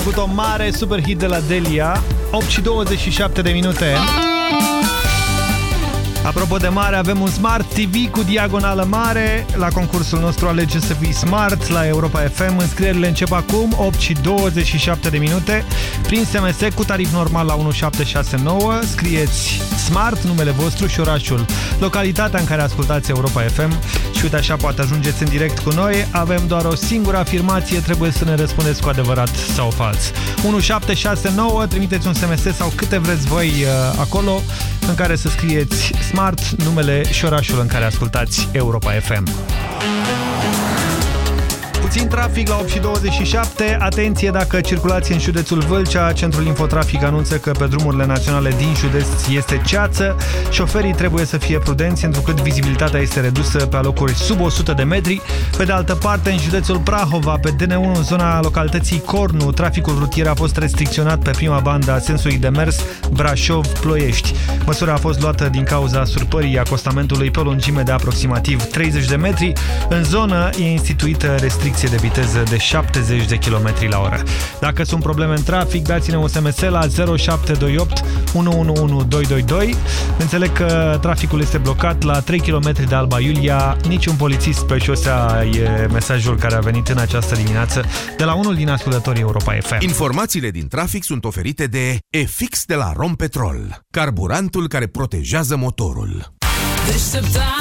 făcut o mare super hit de la Delia 8 și 27 de minute Apropo de mare, avem un Smart TV cu diagonală mare. La concursul nostru alege să fii Smart la Europa FM Înscrierile încep acum 8 și 27 de minute. Prin SMS cu tarif normal la 1769 Scrieți Smart, numele vostru și orașul Localitatea în care ascultați Europa FM Și uite așa poate ajungeți în direct cu noi. Avem doar o singură afirmație Trebuie să ne răspundeți cu adevărat sau fals. 1769, trimiteți un SMS sau câte vreți voi uh, acolo În care să scrieți Smart, numele și orașul în care ascultați Europa FM. Puțin trafic la 8 și 27. Atenție dacă circulați în județul Vâlcea. Centrul Infotrafic anunță că pe drumurile naționale din județ este ceață. Șoferii trebuie să fie prudenți, întrucât vizibilitatea este redusă pe locuri sub 100 de metri. Pe de altă parte, în județul Prahova, pe DN1, în zona localității Cornu, traficul rutier a fost restricționat pe prima bandă a sensului de mers Brașov-Ploiești. Măsura a fost luată din cauza surpării acostamentului pe o lungime de aproximativ 30 de metri. În zonă e instituită restricție de viteză de 70 de km la oră. Dacă sunt probleme în trafic, dați-ne un SMS la 0728 111222. Înțeleg că traficul este blocat la 3 km de Alba Iulia. Niciun polițist pe șosea e mesajul care a venit în această dimineață de la unul din ascultătorii Europa FM. Informațiile din trafic sunt oferite de EFIX de la Rompetrol, carburantul care protejează motorul. Deșteptarea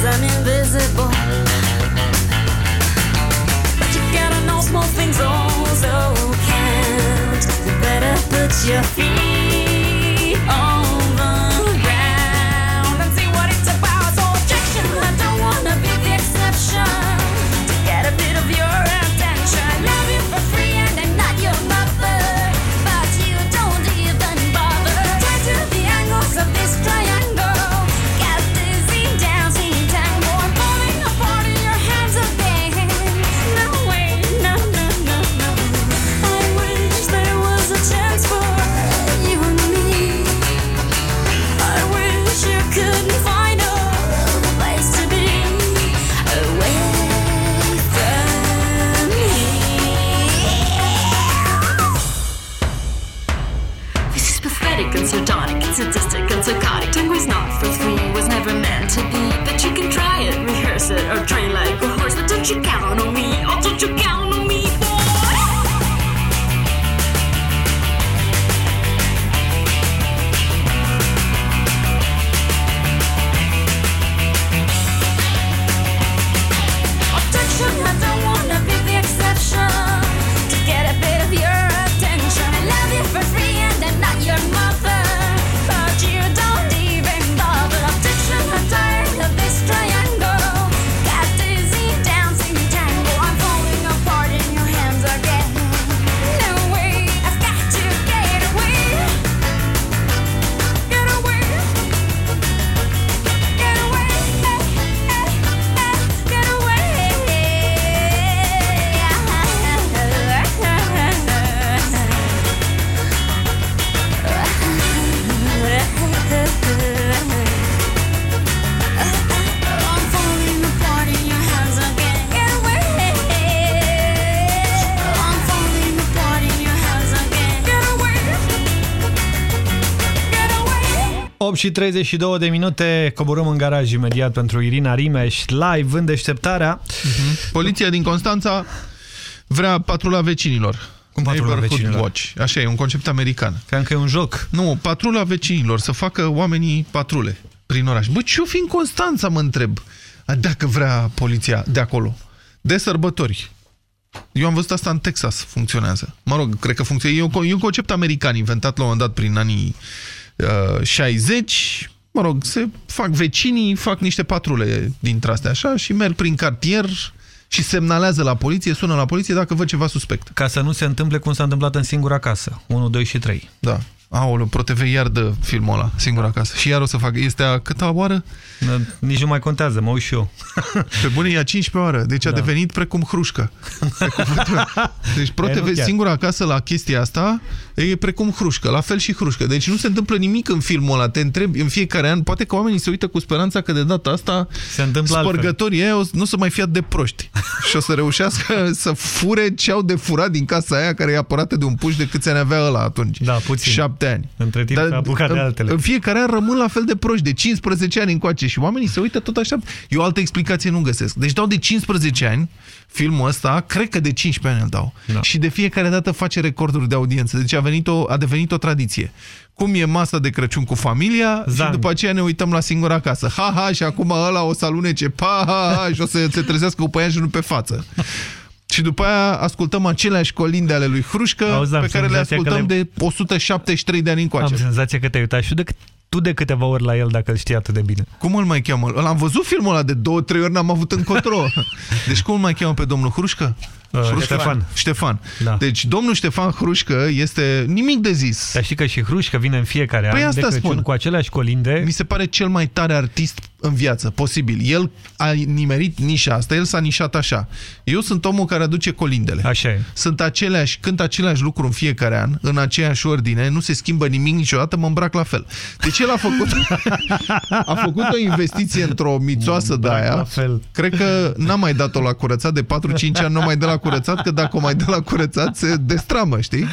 eyes, I'm invisible. But you gotta know small things also count. You better put your feet don't you count on me, oh, don't you count on me, 8 și 32 de minute, coborâm în garaj imediat pentru Irina Rimeș, live în deșteptarea. Poliția din Constanța vrea patrula vecinilor. Cum patrula Neighborhood vecinilor? Watch. Așa e, un concept american. Cream că e un joc. Nu, patrula vecinilor, să facă oamenii patrule prin oraș. Bă, ce-o fi în Constanța, mă întreb? A, Dacă vrea poliția de acolo. De sărbători. Eu am văzut asta în Texas, funcționează. Mă rog, cred că funcționează. E un, e un concept american inventat la un moment dat prin anii uh, 60. Mă rog, se fac vecinii, fac niște patrule dintre astea așa și merg prin cartier și semnalează la poliție, sună la poliție dacă văd ceva suspect. Ca să nu se întâmple cum s-a întâmplat în singura casă. 1, 2 și 3. Da. Aoleu, ProTV iar dă filmul ăla, singur acasă. Și iar o să facă. Este a câta oară? Nici nu mai contează, mă uit și eu. Pe bune, e a 15 oară. Deci a Da. devenit precum hrușcă. Pe cuvântul. Deci E, nu ProTV chiar. singur acasă la chestia asta e precum hrușcă. La fel și hrușcă. Deci nu se întâmplă nimic în filmul ăla. Te întrebi în fiecare an. Poate că oamenii se uită cu speranța că de data asta se întâmplă altfel. spărgătorii ăia o să- nu să mai fie atât de proști. și o să reușească să fure ce au de furat din casa aia care e apărată de un puș de câți ani avea ăla atunci. Da, puțin. Șapte ani. Între timp s-a apucat de în- altele. În fiecare an rămân la fel de proști, de 15 ani încoace și oamenii se uită tot așa. Eu altă explicație nu găsesc. Deci dau de 15 ani filmul ăsta, cred că de 15 ani îl dau. Da. Și de fiecare dată face recorduri de audiență. Deci a, venit o, a devenit o tradiție. Cum e masa de Crăciun cu familia Zang. și după aceea ne uităm la singura acasă. Ha, ha, și acum ăla o să alunece, pa, ha, ha, și o să se trezească cu păianjenul pe față. Și după aia ascultăm aceleași colinde ale lui Hrușcă Auzi, am pe care le senzația că ascultăm le- de 173 de ani încoace. Am senzația că te-ai uitat și de, tu de câteva ori la el dacă îl știi atât de bine. Cum îl mai cheamă? L-am văzut filmul ăla de două, trei ori, n-am avut încotro. Deci cum îl mai cheamă pe domnul Hrușcă? Uh, Hrușcă? Ștefan. Ștefan. Da. Deci domnul Ștefan Hrușcă este nimic de zis. Dar știi că și Hrușcă vine în fiecare Păi an asta de Crăciun spun. cu aceleași colinde. Mi se pare cel mai tare artist în viață, posibil. El a nimerit nișa asta, el s-a nișat așa. Eu sunt omul care aduce colindele. Așa e. Sunt aceleași, cânt același lucru în fiecare an, în aceeași ordine, nu se schimbă nimic niciodată, mă îmbrac la fel. Deci el a făcut, a făcut o investiție într-o mițoasă de aia. la fel. Cred că n-a mai dat-o la curățat, de 4-5 ani nu mai dă la curățat, că dacă o mai dă la curățat se destramă, știi?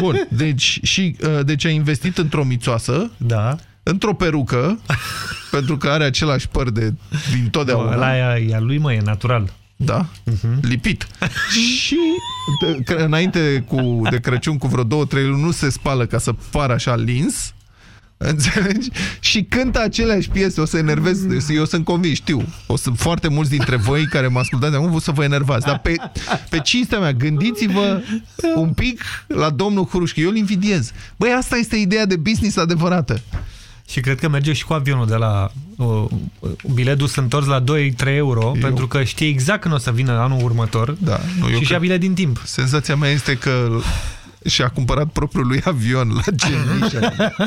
Bun, deci, și, uh, deci a investit într-o mițoasă, da. într-o perucă, pentru că are același păr de, din totdeauna. Ăla e a lui, mă, e natural. Da? Lipit. și de, că, înainte cu, de Crăciun, cu vreo două, trei luni, nu se spală ca să pară așa lins. Înțelegi? Și cântă aceleași piese, o să enervez, eu sunt convins, știu. O să foarte mulți dintre voi care mă ascultați acum o să vă enervați. Dar pe, pe cinstea mea, gândiți-vă un pic la domnul Hrușchi. Eu îl invidiez. Băi, asta este ideea de business adevărată. Și cred că merge și cu avionul de la uh, biletul s întors la 2-3 euro, eu... pentru că știe exact când o să vină anul următor da, nu, eu și și bilet din timp. Senzația mea este că și-a cumpărat propriul lui avion la Genișa.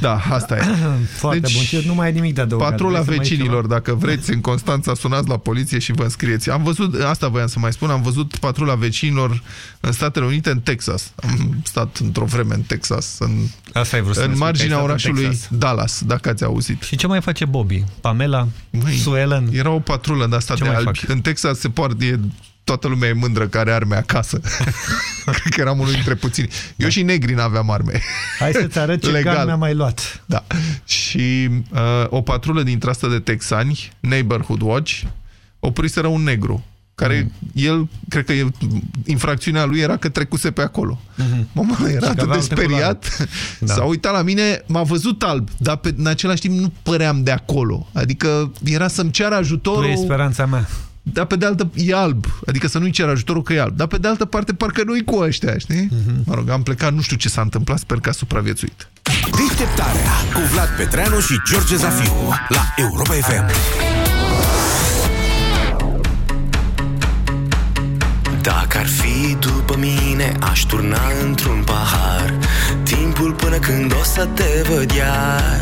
Da, asta e. Foarte deci, bun. Și nu mai e nimic de adăugat. Patrula vecinilor, dacă vreți, în Constanța, sunați la poliție și vă înscrieți. Am văzut, asta voiam să mai spun, am văzut patrula vecinilor în Statele Unite, în Texas. Am stat într-o vreme în Texas, în, asta ai vrut în marginea orașului în Dallas, dacă ați auzit. Și ce mai face Bobby? Pamela? Măi, Sue Ellen? Era o patrulă de asta ce de albi. Fac? În Texas se poartă, e toată lumea e mândră care are arme acasă. Cred că eram unul dintre puțini. Eu da. și negri n-aveam arme. Hai să-ți arăt ce Legal. mi-a mai luat. Da. Și uh, o patrulă dintre asta de texani, Neighborhood Watch, opriseră un negru care mm. el, cred că el, infracțiunea lui era că trecuse pe acolo. Mm -hmm. Mama, era atât de speriat, da. s-a uitat la mine, m-a văzut alb, dar pe, în același timp nu păream de acolo. Adică era să-mi ceară ajutorul... Tu e speranța mea. Dar pe de altă e alb, adică să nu-i cer ajutorul că e alb. Dar pe de altă parte parcă nu-i cu ăștia, știi? Mm -hmm. Mă rog, am plecat, nu știu ce s-a întâmplat, sper că a supraviețuit. Deșteptarea cu Vlad Petreanu și George Zafiu la Europa FM. Dacă ar fi după mine, aș turna într-un pahar Timpul până când o să te văd iar.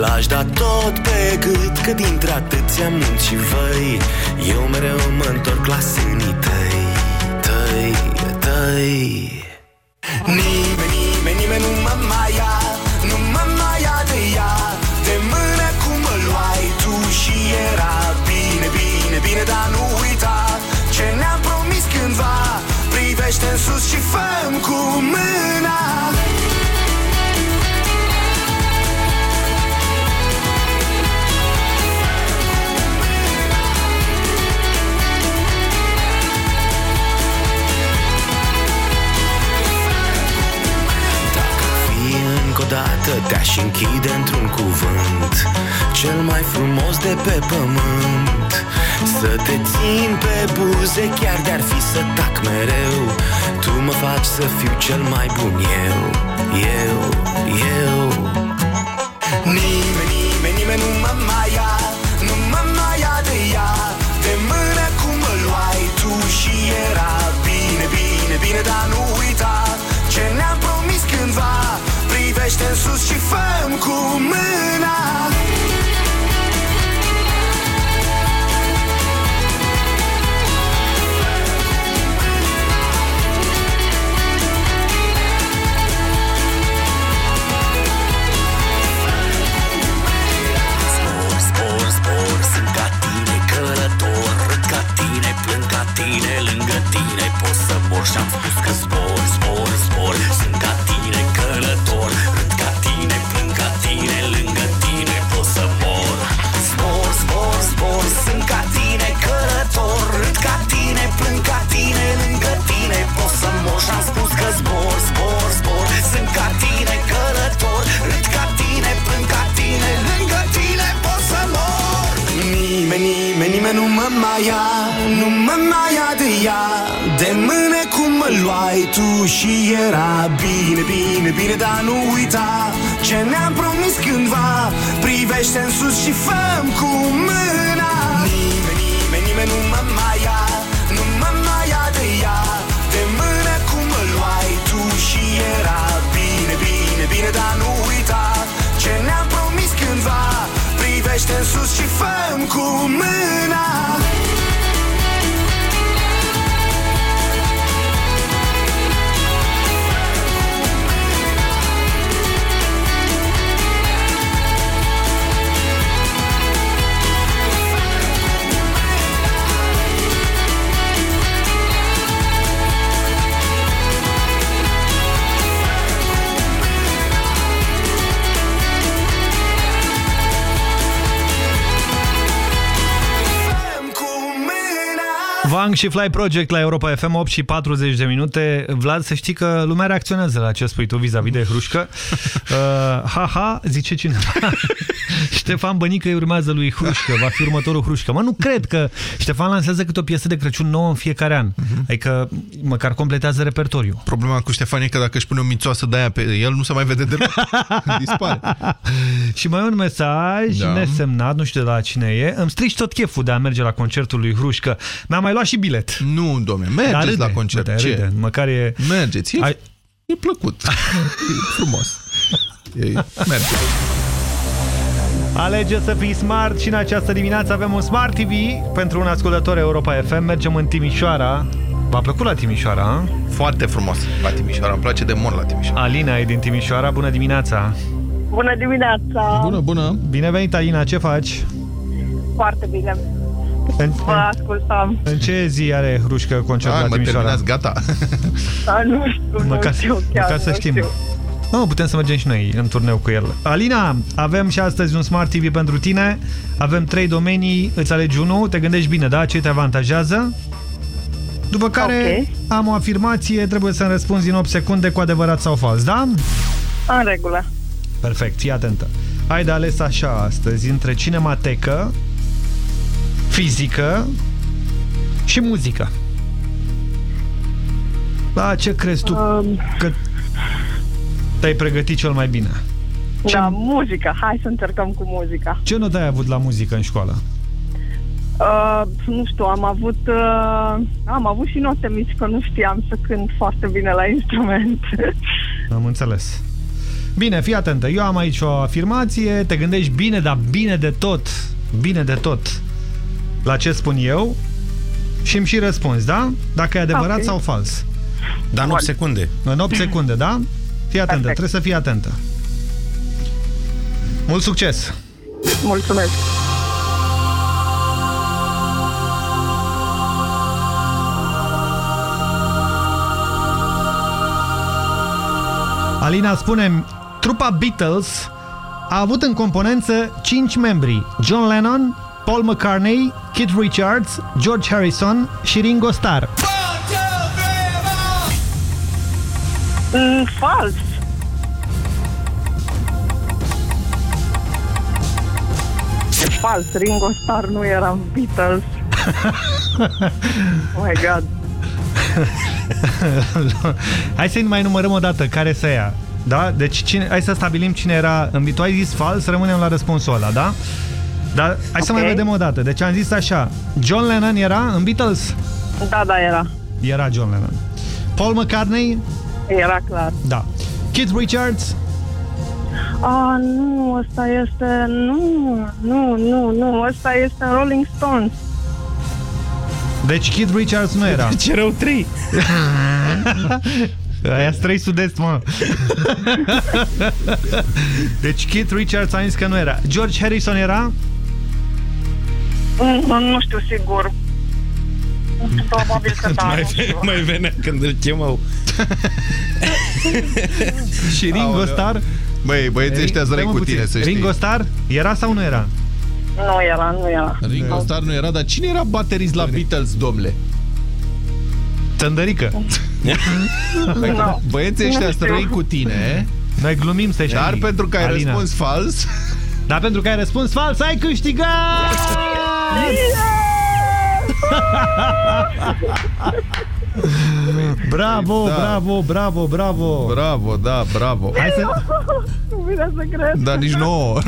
L-aș da tot pe gât Că dintre atâția munți și văi. Eu mereu mă întorc la sânii tăi Tăi, tăi. Nimeni, nimeni, nimeni nu mă mai ia Nu mă mai ia de ea De mână cum mă luai tu și era Bine, bine, bine, dar nu uita Ce ne-am promis cândva. Privește în sus și fă cu mâna cuvânt Cel mai frumos de pe pământ. Să te țin pe buze chiar de-ar fi să tac mereu. Tu mă faci să fiu cel mai bun eu Eu, eu. Nimeni, nimeni, nimeni nu mă mai ia Nu mă mai ia de ea. De mână cum mă luai tu și era Bine, bine, bine, dar nu uita Ce ne-am promis cândva. Privește în sus și fă tine Pot să mor. Și-am spus că spor, spor, spor nimeni, nimeni nu mă mai ia Nu mă mai ia de ea. De mâne cum mă luai tu și era Bine, bine, bine, dar nu uita Ce ne-am promis cândva. Privește în sus și fă cu mâna. Nimeni, nimeni, nimeni nu mă mai în sus și fă cu mâna Funk și Fly Project la Europa FM 8 și 40 de minute. Vlad, să știi că lumea reacționează la ce spui tu vis-a-vis -vis de Hrușcă. Uh, ha, ha, zice cineva. Ștefan Bănică îi urmează lui Hrușcă, va fi următorul Hrușcă. Mă, nu cred că Ștefan lansează câte o piesă de Crăciun nouă în fiecare an. Uh -huh. Adică măcar completează repertoriul. Problema cu Ștefan e că dacă își pune o mițoasă de aia pe el, nu se mai vede deloc. Dispare. și mai e un mesaj da. nesemnat, nu știu de la cine e. Îmi strici tot cheful de a merge la concertul lui Hrușcă. Mi-am mai luat și bilet. Nu, domne, mergeți râde, la concert. Râde, Ce? Râde. Măcar e... Mergeți, e, Ai... e plăcut. e frumos. E, merge. Alege să fii smart și în această dimineață avem un Smart TV pentru un ascultător Europa FM. Mergem în Timișoara. V-a plăcut la Timișoara, a? Foarte frumos la Timișoara. Îmi place de mor la Timișoara. Alina e din Timișoara. Bună dimineața! Bună dimineața! Bună, bună! Bine venit, Alina. Ce faci? Foarte bine. În, Vă ascultam. În ce zi are Hrușcă concert Hai, la mă, Timișoara? terminați, gata. A, nu știu, Măcar, nu știu chiar, măcar să nu știm. știu. Nu, putem să mergem și noi în turneu cu el. Alina, avem și astăzi un Smart TV pentru tine. Avem trei domenii, îți alegi unul, te gândești bine, da? Ce te avantajează? După care Ok. am o afirmație, trebuie să-mi răspunzi în 8 secunde cu adevărat sau fals, da? În regulă. Perfect, fii atentă. Ai de ales așa astăzi între cinematecă, fizică și muzică. La ce crezi tu Um, că te-ai pregătit cel mai bine? Da, muzică. Hai să încercăm cu muzica. Ce notă ai avut la muzică în școală? Uh, nu știu, am avut uh, am avut și note mici, că nu știam să cânt foarte bine la instrument. Am înțeles. Bine, fii atentă. Eu am aici o afirmație, te gândești bine, dar bine de tot, bine de tot la ce spun eu și îmi și răspunzi, da? Dacă e adevărat Ok. sau fals. Dar în 8 secunde. În 8 secunde, da? Fii atentă, Perfect. trebuie să fii atentă. Mult succes! Mulțumesc. Alina, spune trupa Beatles a avut în componență 5 membri. John Lennon, Paul McCartney, Keith Richards, George Harrison și Ringo Starr. Mm, fals. E fals. Ringo Starr nu era în Beatles. oh my God. Hai să mai numărăm o dată care să ia. Da? Deci cine, hai să stabilim cine era în Tu ai zis fals, rămânem la răspunsul ăla, da? Dar hai să Ok. mai vedem o dată. Deci am zis așa, John Lennon era în Beatles? Da, da, era. Era John Lennon. Paul McCartney? Era clar. Da. Keith Richards? Ah, nu, ăsta este... Nu, nu, nu, nu, ăsta este Rolling Stones. Deci Keith Richards nu era. Ce rău trei. Aia trei sud-est, mă. deci Keith Richards a zis că nu era. George Harrison era? Mm, Nu, nu știu sigur. Probabil că da, mai, nu știu. mai venea când îl chemau. Și Ringo Aoleu. Starr? Băi, băieții ăștia Stai, zărei mă, cu puțin. tine, să știi. Ringo Starr? Era sau nu era? Nu era, nu era. Ringo Starr nu era, dar cine era baterist la Beatles, domnule? Tândărică. Nu. Băieții ăștia Nu știu. străi cu tine, Noi glumim, să știi. dar pentru că ai Alina. răspuns fals, Dar pentru că ai răspuns fals, ai câștigat! bravo, Da. bravo, bravo, bravo! bravo, da, bravo. Hai să... Nu vine să cred. Dar nici nouă.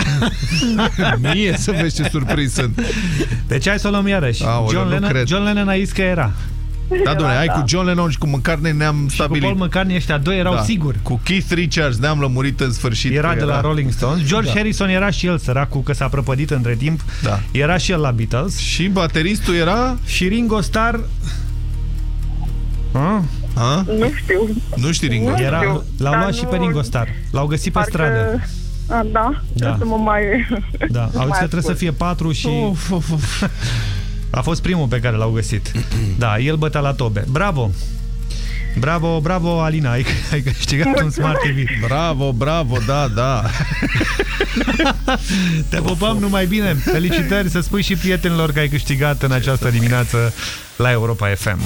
Mie să vezi ce surprins sunt. Deci hai să o luăm iarăși. Aoleu, John, nu Lennon, cred. John Lennon a zis că era. Da, domnule, hai cu John Lennon și cu McCartney ne-am Și cu stabilit. Paul McCartney ăștia doi erau Da. sigur. Cu Keith Richards ne-am lămurit în sfârșit. Era că de la Rolling Stones. George Da. Harrison era și el săracul, că s-a prăpădit între timp. Da. Era și el la Beatles. Și bateristul era... Și Ringo Starr... A? A? Nu știu. Nu știi Ringo? Nu Era, știu, l-au dar luat și pe nu- Ringo Starr. L-au găsit pe Parcă... stradă. A, da, Da. da. să mă mai... Da, auzi mai că trebuie să ascult. fie patru și... Of, of, of. A fost primul pe care l-au găsit. Da, el bătea la tobe. Bravo! Bravo, bravo, Alina, ai, ai câștigat un Smart TV. Bravo, bravo, da, da. Te pupăm numai bine. Felicitări să spui și prietenilor că ai câștigat în această dimineață la Europa FM.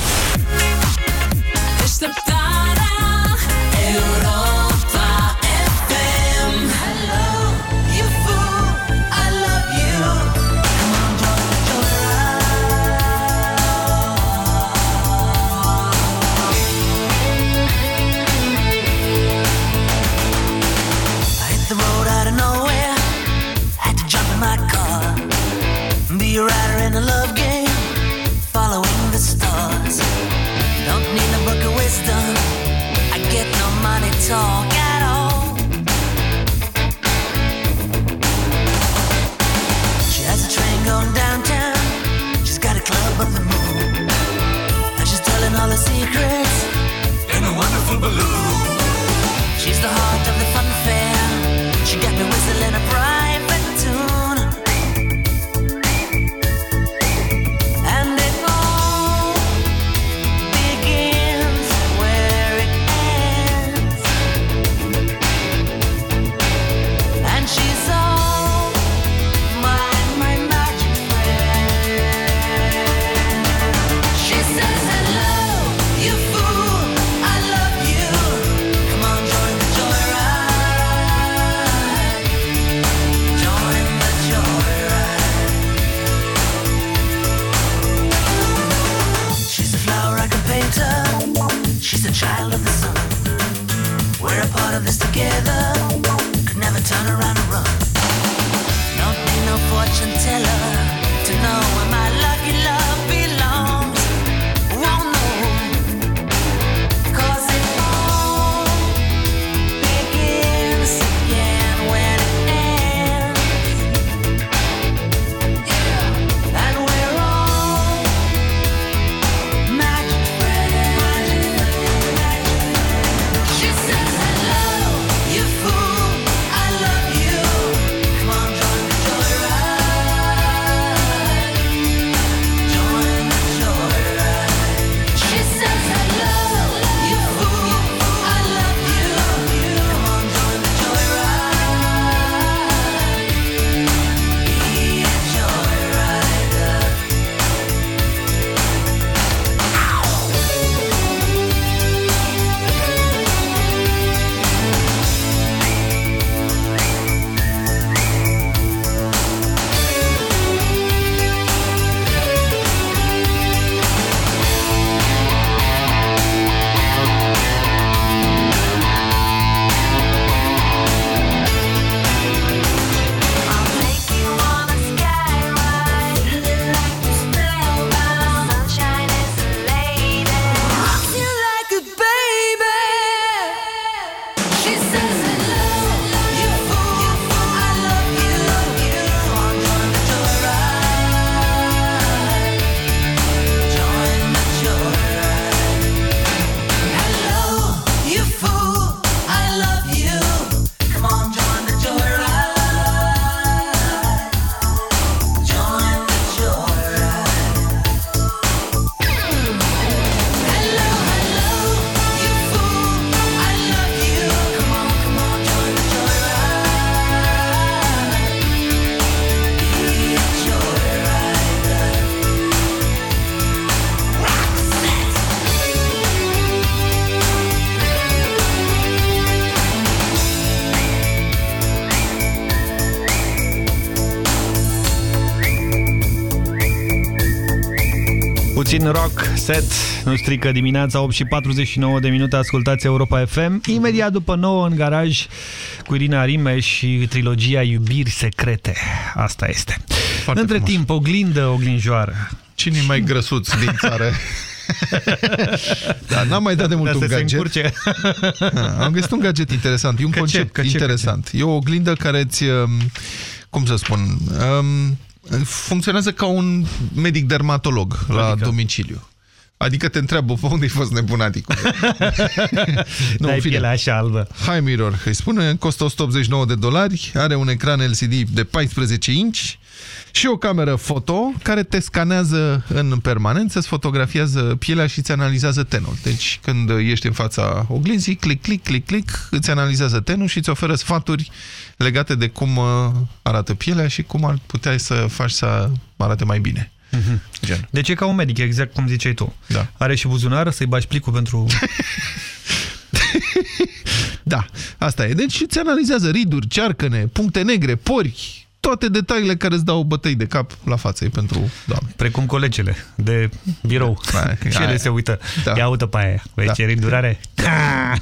Set, nu strică dimineața, 8 și 49 de minute, ascultați Europa FM. Imediat după 9 în garaj cu Irina Rime și trilogia Iubiri Secrete. Asta este. Foarte Între frumos. timp, oglindă, oglinjoară. Cine e mai grăsuț din țară? da, n-am mai dat de mult Dar un să se gadget. încurce. Da, am găsit un gadget interesant. E un Că ce? concept Că ce? interesant. E o oglindă care îți, um, cum să spun, um, funcționează ca un medic dermatolog la Adică? domiciliu. Adică te întreabă, pe unde ai fost nebunaticul? Dai în fine. pielea așa albă. High Mirror, îi spune, costă 189 de dolari, are un ecran LCD de 14 inch și o cameră foto care te scanează în permanență, îți fotografiază pielea și îți analizează tenul. Deci când ești în fața oglinzii, click, click, click, click, îți analizează tenul și îți oferă sfaturi legate de cum uh, arată pielea și cum ar putea să faci să arate mai bine. Gen. Deci e ca un medic, exact cum ziceai tu. Da. Are și buzunar să-i bagi plicul pentru... Da, asta e. Deci îți analizează riduri, cearcăne, puncte negre, pori, toate detaliile care îți dau bătăi de cap la față e pentru doamne. Precum colegele de birou. și ele se uită. Da. Ia uite pe aia. Vezi Da. ce rindurare?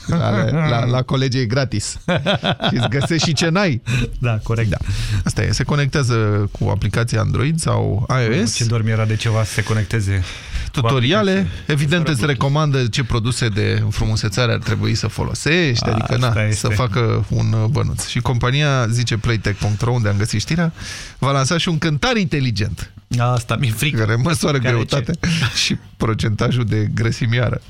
La, la, la colegii e gratis. și îți găsești și ce n-ai. Da, corect. Da. Asta e. Se conectează cu aplicația Android sau iOS. Ce dorm era de ceva să se conecteze. tutoriale. Evident îți recomandă ce produse de înfrumusețare ar trebui să folosești, A, adică na, asta este. să facă un uh, bănuț. Și compania, zice Playtech.ro, unde am găsit știrea, va lansa și un cântar inteligent. Asta mi-e frică. Care măsoară Care greutatea și procentajul de grăsimioară.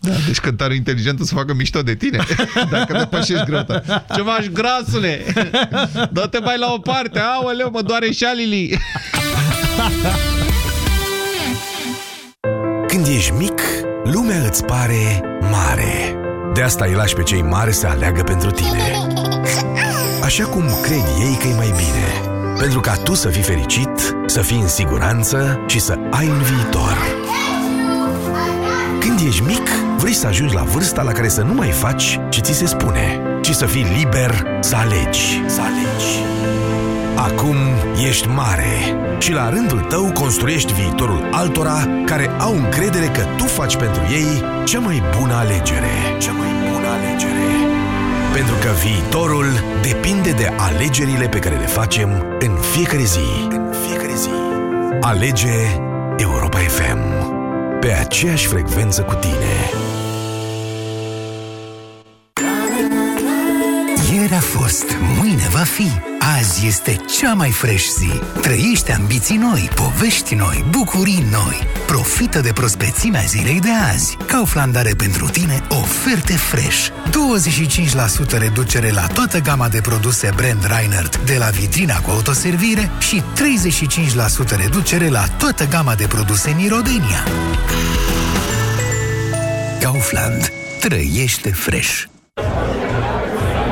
Da, deci cântarul inteligent o să facă mișto de tine dacă depășești greutatea. Ce faci, grasule? Dă-te mai la o parte, aoleu, mă doare șalili. Când ești mic, lumea îți pare mare. De asta îi lași pe cei mari să aleagă pentru tine. Așa cum cred ei că e mai bine. Pentru ca tu să fii fericit, să fii în siguranță și să ai un viitor. Când ești mic, vrei să ajungi la vârsta la care să nu mai faci ce ți se spune, ci să fii liber să alegi. Să alegi. Acum ești mare și la rândul tău construiești viitorul altora care au încredere că tu faci pentru ei cea mai bună alegere. Cea mai bună alegere. Pentru că viitorul depinde de alegerile pe care le facem în fiecare zi. În fiecare zi. Alege Europa FM. Pe aceeași frecvență cu tine. Ieri a fost, mâine va fi. Azi este cea mai fresh zi. Trăiește ambiții noi, povești noi, bucurii noi. Profită de prospețimea zilei de azi. Kaufland are pentru tine oferte fresh. 25% reducere la toată gama de produse brand Reinhardt de la vitrina cu autoservire și 35% reducere la toată gama de produse Mirodenia. Kaufland. Trăiește fresh.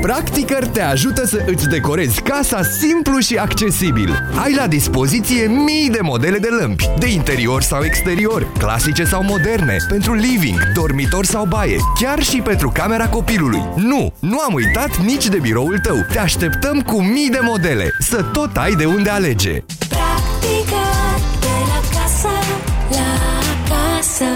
Practicăr te ajută să îți decorezi casa simplu și accesibil. Ai la dispoziție mii de modele de lămpi, de interior sau exterior, clasice sau moderne, pentru living, dormitor sau baie, chiar și pentru camera copilului. Nu, nu am uitat nici de biroul tău. Te așteptăm cu mii de modele, să tot ai de unde alege. Practică de la casă, la casă.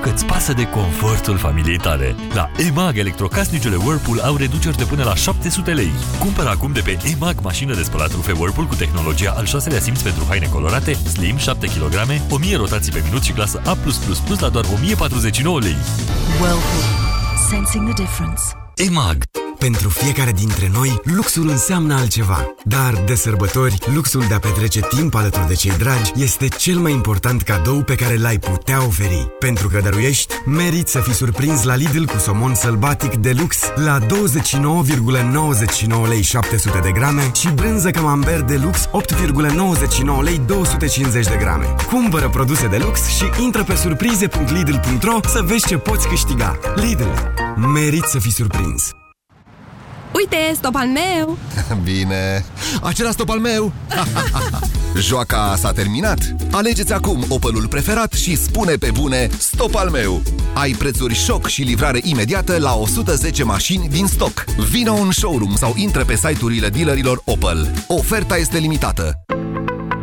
Pentru că îți pasă de confortul familiei tale. La EMAG, electrocasnicele Whirlpool au reduceri de până la 700 lei. Cumpără acum de pe EMAG mașină de spălat rufe Whirlpool cu tehnologia al șaselea simț pentru haine colorate, slim, 7 kg, 1000 rotații pe minut și clasă A+++ la doar 1049 lei. Whirlpool. Sensing the difference. EMAG. Pentru fiecare dintre noi, luxul înseamnă altceva. Dar, de sărbători, luxul de a petrece timp alături de cei dragi este cel mai important cadou pe care l-ai putea oferi. Pentru că dăruiești, meriți să fii surprins la Lidl cu somon sălbatic de lux la 29,99 lei 700 de grame și brânză camembert de lux 8,99 lei 250 de grame. Cumpără produse de lux și intră pe surprize.lidl.ro să vezi ce poți câștiga. Lidl. Meriți să fii surprins. Uite, stop al meu! Bine, acela stop al meu! Joaca s-a terminat? Alegeți acum Opelul preferat și spune pe bune stop al meu! Ai prețuri șoc și livrare imediată la 110 mașini din stoc. Vino în showroom sau intră pe site-urile dealerilor Opel. Oferta este limitată.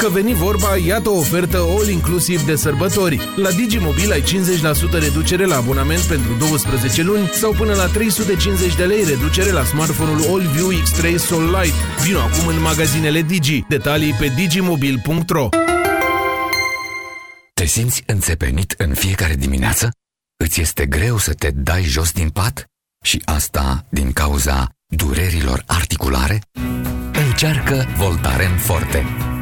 Că veni vorba, iată o ofertă all-inclusiv de sărbători. La Digimobil ai 50% reducere la abonament pentru 12 luni sau până la 350 de lei reducere la smartphone-ul AllView X3 Sol Lite. Vino acum în magazinele Digi. Detalii pe digimobil.ro Te simți înțepenit în fiecare dimineață? Îți este greu să te dai jos din pat? Și asta din cauza durerilor articulare? Încearcă Voltaren Forte.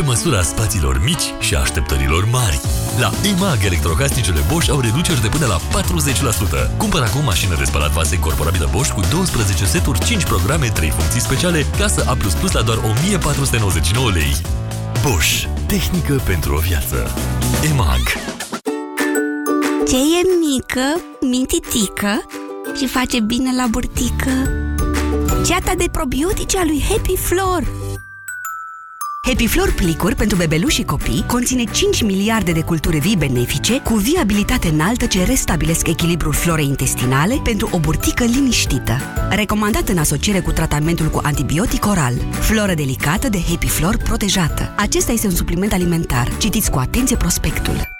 Pe măsura spațiilor mici și a așteptărilor mari. La EMAG, electrocasnicele Bosch au reduceri de până la 40%. Cumpăr acum mașină de spălat vase incorporabilă Bosch cu 12 seturi, 5 programe, 3 funcții speciale, casă A++ la doar 1499 lei. Bosch. Tehnică pentru o viață. EMAG. Ce e mică, mintitică și face bine la burtică? Ceata de probiotice a lui Happy Flor. Happy Flor plicuri pentru bebeluși și copii conține 5 miliarde de culturi vii benefice cu viabilitate înaltă ce restabilesc echilibrul florei intestinale pentru o burtică liniștită. Recomandat în asociere cu tratamentul cu antibiotic oral. Floră delicată de Happy Flor protejată. Acesta este un supliment alimentar. Citiți cu atenție prospectul.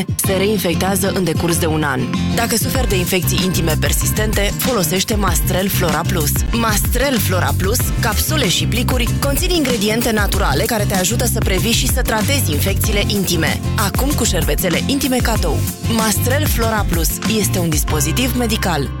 intime se reinfectează în decurs de un an. Dacă suferi de infecții intime persistente, folosește Mastrel Flora Plus. Mastrel Flora Plus, capsule și plicuri, conțin ingrediente naturale care te ajută să previi și să tratezi infecțiile intime. Acum cu șervețele intime cadou. Mastrel Flora Plus este un dispozitiv medical.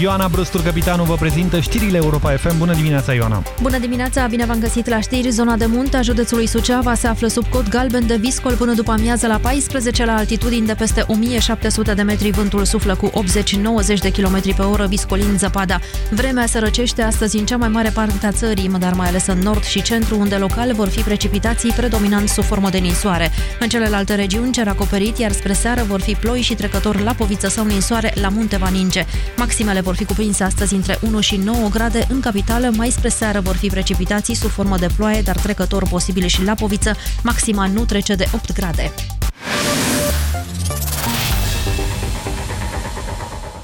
Ioana Brustur, capitanul, vă prezintă știrile Europa FM. Bună dimineața, Ioana! Bună dimineața, bine v-am găsit la știri. Zona de munte a județului Suceava se află sub cod galben de viscol până după amiază la 14 la altitudini de peste 1700 de metri. Vântul suflă cu 80-90 de km pe oră, viscolind zăpada. Vremea se răcește astăzi în cea mai mare parte a țării, dar mai ales în nord și centru, unde local vor fi precipitații predominant sub formă de ninsoare. În celelalte regiuni cer acoperit, iar spre seară vor fi ploi și trecători la poviță sau ninsoare, la munte va ninge. Maximele vor fi cuprinse astăzi între 1 și 9 grade. În capitală, mai spre seară vor fi precipitații sub formă de ploaie, dar trecător posibile și la poviță. Maxima nu trece de 8 grade.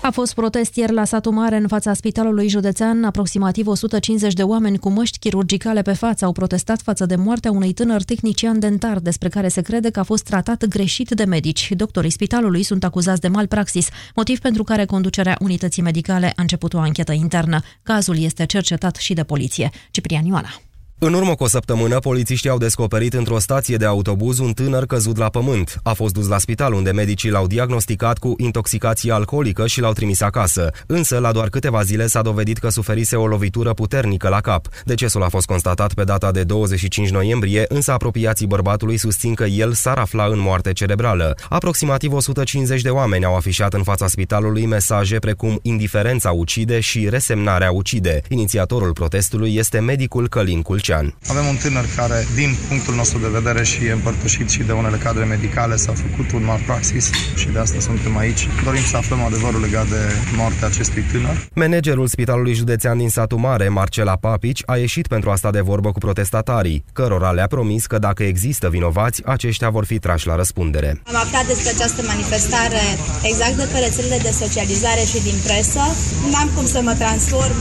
A fost protest ieri la satul mare în fața spitalului județean. Aproximativ 150 de oameni cu măști chirurgicale pe față au protestat față de moartea unui tânăr tehnician dentar, despre care se crede că a fost tratat greșit de medici. Doctorii spitalului sunt acuzați de malpraxis, motiv pentru care conducerea unității medicale a început o anchetă internă. Cazul este cercetat și de poliție. Ciprian Ioana. În urmă cu o săptămână, polițiștii au descoperit într-o stație de autobuz un tânăr căzut la pământ. A fost dus la spital, unde medicii l-au diagnosticat cu intoxicație alcoolică și l-au trimis acasă. Însă, la doar câteva zile s-a dovedit că suferise o lovitură puternică la cap. Decesul a fost constatat pe data de 25 noiembrie, însă apropiații bărbatului susțin că el s-ar afla în moarte cerebrală. Aproximativ 150 de oameni au afișat în fața spitalului mesaje precum indiferența ucide și resemnarea ucide. Inițiatorul protestului este medicul Călin Culce. Lucian. Avem un tânăr care, din punctul nostru de vedere și e împărtășit și de unele cadre medicale, s-a făcut un malpraxis și de asta suntem aici. Dorim să aflăm adevărul legat de moartea acestui tânăr. Managerul Spitalului Județean din satul Mare, Marcela Papici, a ieșit pentru asta de vorbă cu protestatarii, cărora le-a promis că dacă există vinovați, aceștia vor fi trași la răspundere. Am aflat despre această manifestare exact de pe rețelele de socializare și din presă. Nu am cum să mă transform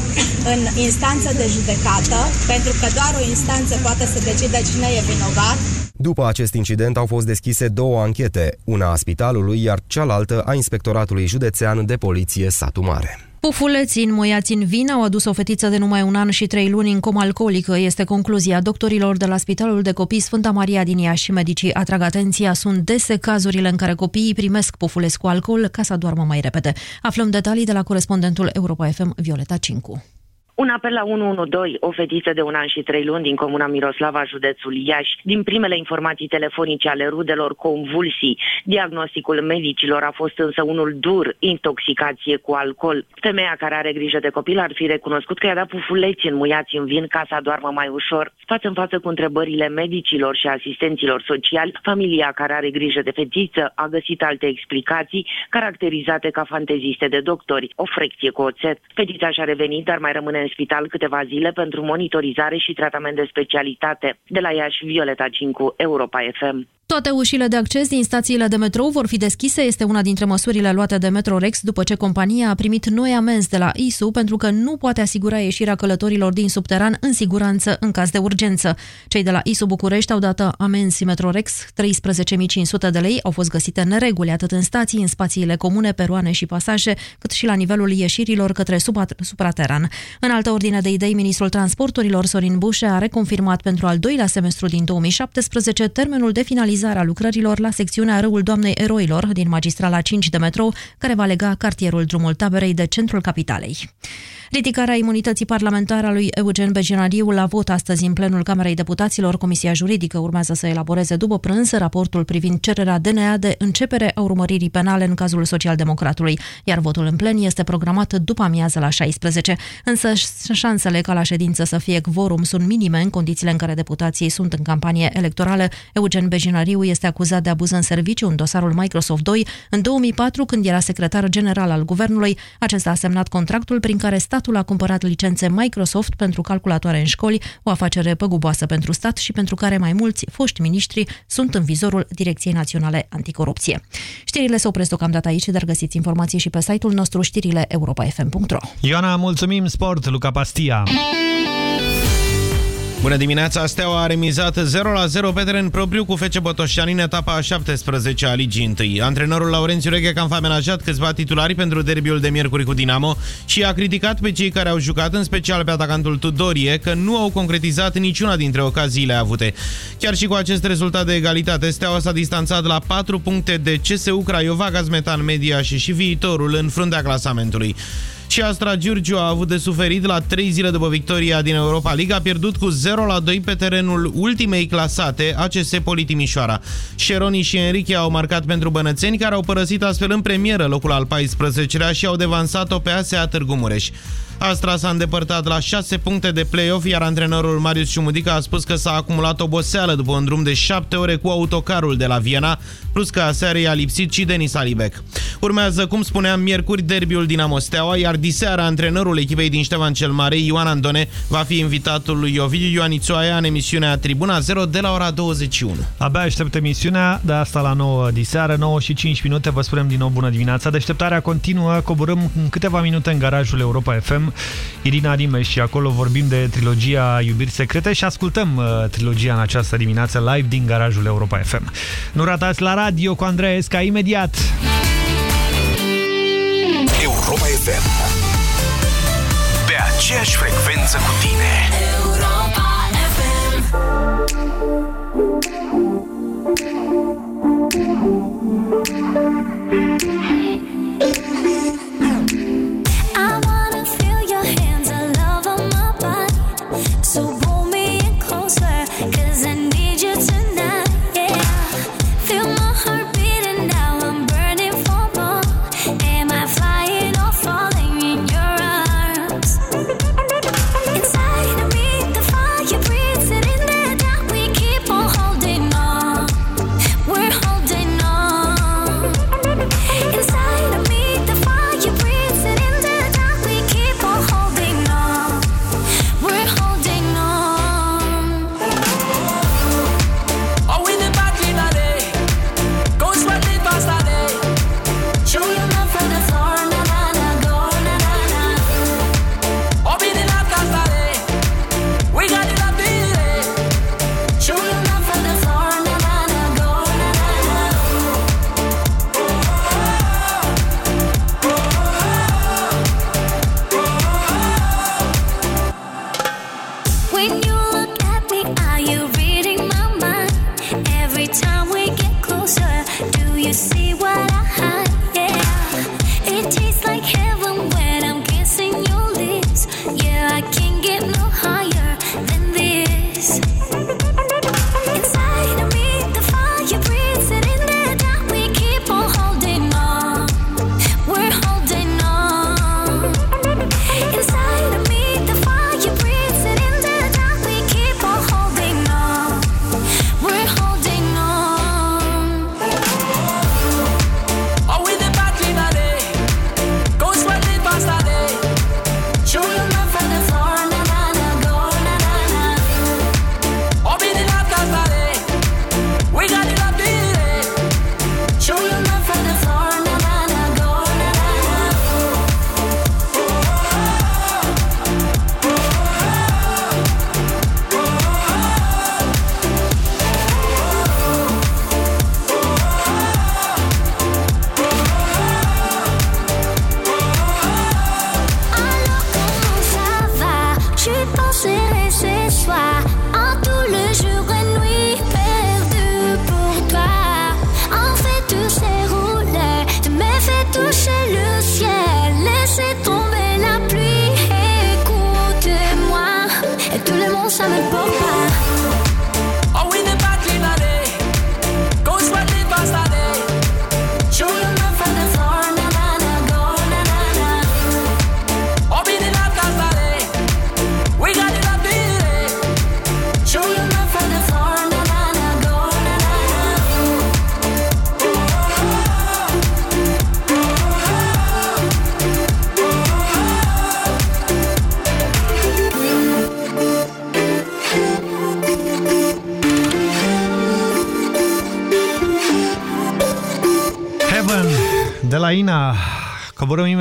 în instanță de judecată, pentru că doar o instanță poate să decide cine e vinovat. După acest incident au fost deschise două anchete, una a spitalului, iar cealaltă a Inspectoratului Județean de Poliție Satu Mare. Pufuleții înmuiați în vin au adus o fetiță de numai un an și trei luni în comă alcoolică. Este concluzia doctorilor de la Spitalul de Copii Sfânta Maria din Iași. Medicii atrag atenția, sunt dese cazurile în care copiii primesc pufuleți cu alcool ca să doarmă mai repede. Aflăm detalii de la corespondentul Europa FM, Violeta Cincu. Un apel la 112, o fetiță de un an și trei luni din comuna Miroslava, județul Iași. Din primele informații telefonice ale rudelor, convulsii. Diagnosticul medicilor a fost însă unul dur, intoxicație cu alcool. Femeia care are grijă de copil ar fi recunoscut că i-a dat pufuleți înmuiați în vin ca să adormă mai ușor. Față în față cu întrebările medicilor și asistenților sociali, familia care are grijă de fetiță a găsit alte explicații caracterizate ca fanteziste de doctori. O frecție cu oțet. Fetița și-a revenit, dar mai rămâne în spital câteva zile pentru monitorizare și tratament de specialitate. De la Iași, Violeta Cincu, Europa FM. Toate ușile de acces din stațiile de metrou vor fi deschise, este una dintre măsurile luate de Metrorex după ce compania a primit noi amenzi de la ISU pentru că nu poate asigura ieșirea călătorilor din subteran în siguranță în caz de urgență. Cei de la ISU București au dat amenzi Metrorex, 13.500 de lei au fost găsite nereguli atât în stații, în spațiile comune, peroane și pasaje, cât și la nivelul ieșirilor către suprateran. În altă ordine de idei, ministrul transporturilor Sorin Bușe a reconfirmat pentru al doilea semestru din 2017 termenul de finalizare finalizarea lucrărilor la secțiunea Râul Doamnei Eroilor din magistrala 5 de metrou, care va lega cartierul Drumul Taberei de centrul capitalei. Ridicarea imunității parlamentare a lui Eugen Bejenariu la vot astăzi în plenul Camerei Deputaților, Comisia Juridică urmează să elaboreze după prânz raportul privind cererea DNA de începere a urmăririi penale în cazul socialdemocratului, iar votul în plen este programat după amiază la 16. Însă șansele ca la ședință să fie quorum sunt minime în condițiile în care deputații sunt în campanie electorală. Eugen Bejinariu Andreu este acuzat de abuz în serviciu în dosarul Microsoft 2. În 2004, când era secretar general al guvernului, acesta a semnat contractul prin care statul a cumpărat licențe Microsoft pentru calculatoare în școli, o afacere păguboasă pentru stat și pentru care mai mulți foști miniștri sunt în vizorul Direcției Naționale Anticorupție. Știrile se opresc deocamdată aici, dar găsiți informații și pe site-ul nostru știrile europa.fm.ro Ioana, mulțumim, sport, Luca Pastia. Bună dimineața! Steaua a remizat 0-0 pe teren propriu cu FC Botoșani în etapa a 17 a Ligii 1. Antrenorul Laurențiu Reghe a amenajat câțiva titulari pentru derbiul de miercuri cu Dinamo și a criticat pe cei care au jucat, în special pe atacantul Tudorie, că nu au concretizat niciuna dintre ocaziile avute. Chiar și cu acest rezultat de egalitate, Steaua s-a distanțat la 4 puncte de CSU Craiova, Gazmetan Media și și viitorul în fruntea clasamentului. Și Astra Giurgiu a avut de suferit la trei zile după victoria din Europa League, a pierdut cu 0-2 pe terenul ultimei clasate, ACS Politimișoara. Șeroni și Enrique au marcat pentru bănățeni, care au părăsit astfel în premieră locul al 14-lea și au devansat-o pe ASEA Târgu Mureș. Astra s-a îndepărtat la 6 puncte de play-off, iar antrenorul Marius Ciumudica a spus că s-a acumulat oboseală după un drum de 7 ore cu autocarul de la Viena, plus că aseară i-a lipsit și Denis Alibec. Urmează, cum spuneam, miercuri derbiul Dinamo Steaua, iar diseară antrenorul echipei din Ștefan cel Mare, Ioan Andone, va fi invitatul lui Ovidiu Ioanițoaia în emisiunea Tribuna 0 de la ora 21. Abia aștept emisiunea, de asta la 9 diseară, 9 și 5 minute, vă spunem din nou bună dimineața. Deșteptarea continuă, coborâm în câteva minute în garajul Europa FM Irina Rimes și acolo vorbim de trilogia Iubiri Secrete și ascultăm uh, trilogia în această dimineață live din garajul Europa FM. Nu ratați la radio radio cu Andrei Esca imediat. Europa FM Pe aceeași frecvență cu tine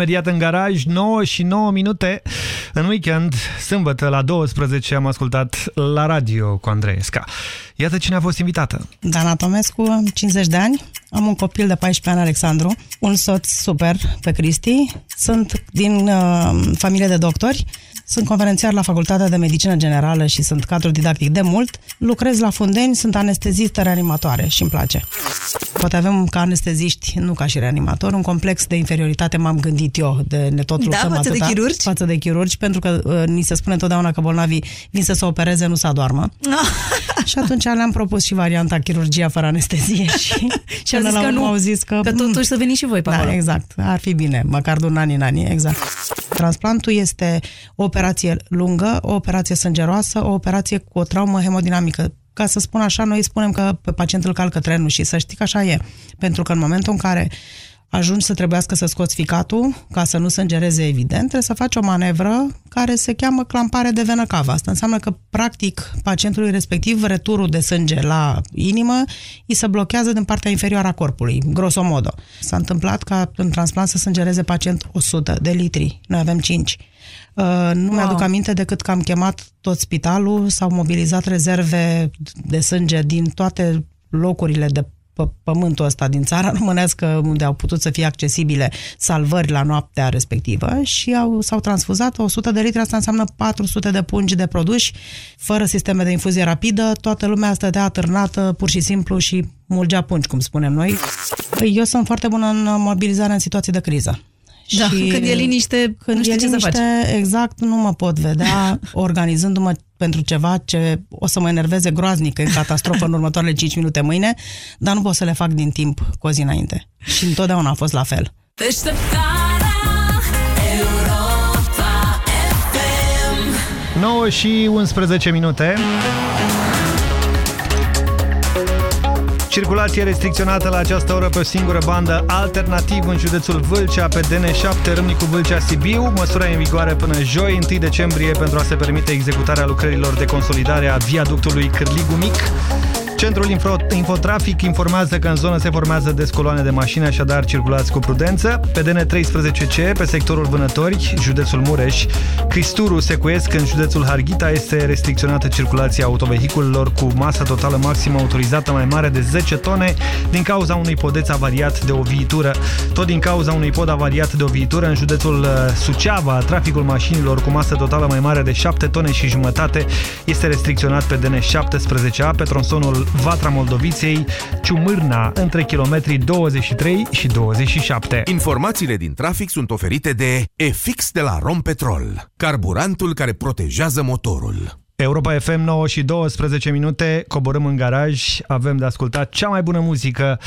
Imediat în garaj, 9 și 9 minute. În weekend, sâmbătă, la 12, am ascultat la radio cu Andreesca. Iată cine a fost invitată. Dana Tomescu, am 50 de ani, am un copil de 14 ani, Alexandru, un soț super pe Cristi, sunt din uh, familie de doctori, sunt conferențiar la Facultatea de Medicină Generală și sunt cadru didactic de mult. Lucrez la Fundeni, sunt anestezistă reanimatoare și îmi place. Poate avem ca anesteziști, nu ca și reanimator, un complex de inferioritate m-am gândit eu de ne tot Da, luptăm față de atâta, chirurgi? Față de chirurgi, pentru că uh, ni se spune întotdeauna că bolnavii vin să se opereze, nu să adoarmă. și atunci le-am propus și varianta chirurgia fără anestezie și, Și au până zis la că urmă nu, au zis că... că totuși să veniți și voi pe da, acolo. exact. Ar fi bine, măcar de un an în ani, exact. Transplantul este o operație lungă, o operație sângeroasă, o operație cu o traumă hemodinamică. Ca să spun așa, noi spunem că pe pacient îl calcă trenul și să știi că așa e. Pentru că în momentul în care ajungi să trebuiască să scoți ficatul, ca să nu sângereze evident, trebuie să faci o manevră care se cheamă clampare de venă cavă. Asta înseamnă că, practic, pacientului respectiv, returul de sânge la inimă îi se blochează din partea inferioară a corpului, grosomodo. S-a întâmplat ca în transplant să sângereze pacient 100 de litri. Noi avem 5. Uh, nu Wow. mi-aduc aminte decât că am chemat tot spitalul, s-au mobilizat rezerve de sânge din toate locurile de pe pământul ăsta din țara românească unde au putut să fie accesibile salvări la noaptea respectivă și au, s-au transfuzat 100 de litri, asta înseamnă 400 de pungi de produși, fără sisteme de infuzie rapidă, toată lumea stătea atârnată pur și simplu și mulgea pungi, cum spunem noi. Eu sunt foarte bună în mobilizare în situații de criză. Da, când e liniște, când nu știi e ce să liniște, exact, nu mă pot vedea organizându-mă pentru ceva ce o să mă enerveze groaznic în catastrofă în următoarele 5 minute mâine, dar nu pot să le fac din timp cu o zi înainte. Și întotdeauna a fost la fel. Deșteptarea Europa FM 9 și 11 minute. Circulație restricționată la această oră pe o singură bandă, alternativ în județul Vâlcea, pe DN7, Râmnicu Vâlcea Sibiu. Măsura e în vigoare până joi, 1 decembrie, pentru a se permite executarea lucrărilor de consolidare a viaductului Cârligu Mic. Centrul Info Infotrafic informează că în zonă se formează descoloane de mașini, așadar circulați cu prudență. Pe DN13C, pe sectorul Vânători, județul Mureș, Cristuru Secuiesc, în județul Harghita, este restricționată circulația autovehiculelor cu masă totală maximă autorizată mai mare de 10 tone din cauza unui podeț avariat de o viitură. Tot din cauza unui pod avariat de o viitură, în județul uh, Suceava, traficul mașinilor cu masă totală mai mare de 7 tone și jumătate este restricționat pe DN17A pe tronsonul Vatra Moldoviței, Ciumârna, între kilometrii 23 și 27. Informațiile din trafic sunt oferite de EFIX de la Rompetrol, carburantul care protejează motorul. Europa FM 9 și 12 minute, coborâm în garaj, avem de ascultat cea mai bună muzică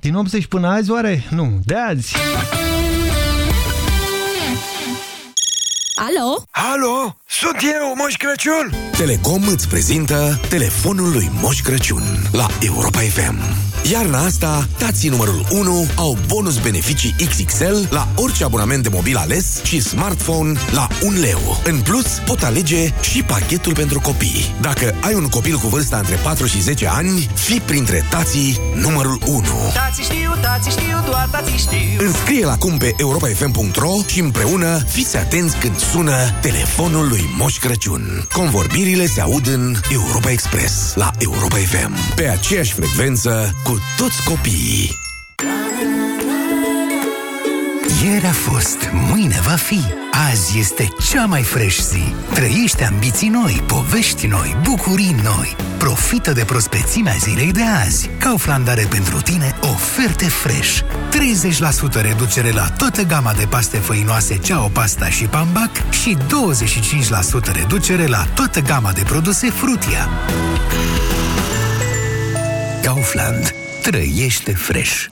din 80 până azi, oare? Nu, de azi! Alo? Alo, sunt eu, Moș Crăciun! Telecom îți prezintă telefonul lui Moș Crăciun la Europa FM. Iarna asta, tații numărul 1 au bonus beneficii XXL la orice abonament de mobil ales și smartphone la 1 leu. În plus, pot alege și pachetul pentru copii. Dacă ai un copil cu vârsta între 4 și 10 ani, fi printre tații numărul 1. Tații știu, tații știu, doar tații știu Înscrie-l acum pe europafm.ro și împreună fiți atenți când sună telefonul lui Moș Crăciun. Convorbirile se aud în Europa Express la Europa FM. Pe aceeași frecvență cu toți copiii. Ieri a fost, mâine va fi. Azi este cea mai fresh zi. Trăiește ambiții noi, povești noi, bucurii noi. Profită de prospețimea zilei de azi. Kaufland are pentru tine oferte fresh. 30% reducere la toată gama de paste făinoase Ceau Pasta și Pambac și 25% reducere la toată gama de produse Frutia. Kaufland. Trăiește fresh.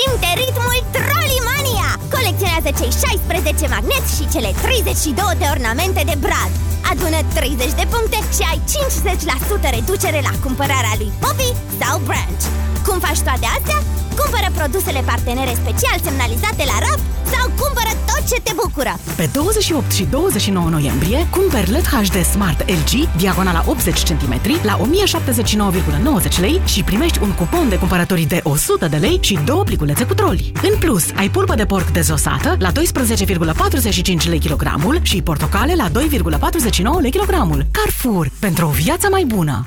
Simte ritmul Trollimania! Colecționează cei 16 magneți și cele 32 de ornamente de brad. Adună 30 de puncte și ai 50% reducere la cumpărarea lui Poppy sau Branch. Cum faci toate astea? Cumpără produsele partenere special semnalizate la raft sau cumpără tot ce te bucură! Pe 28 și 29 noiembrie, cumperi LED HD Smart LG, diagonala 80 cm, la 1079,90 lei și primești un cupon de cumpărătorii de 100 de lei și două pliculețe cu troli. În plus, ai pulpă de porc dezosată la 12,45 lei kilogramul și portocale la 2,49 lei kilogramul. Carrefour, pentru o viață mai bună!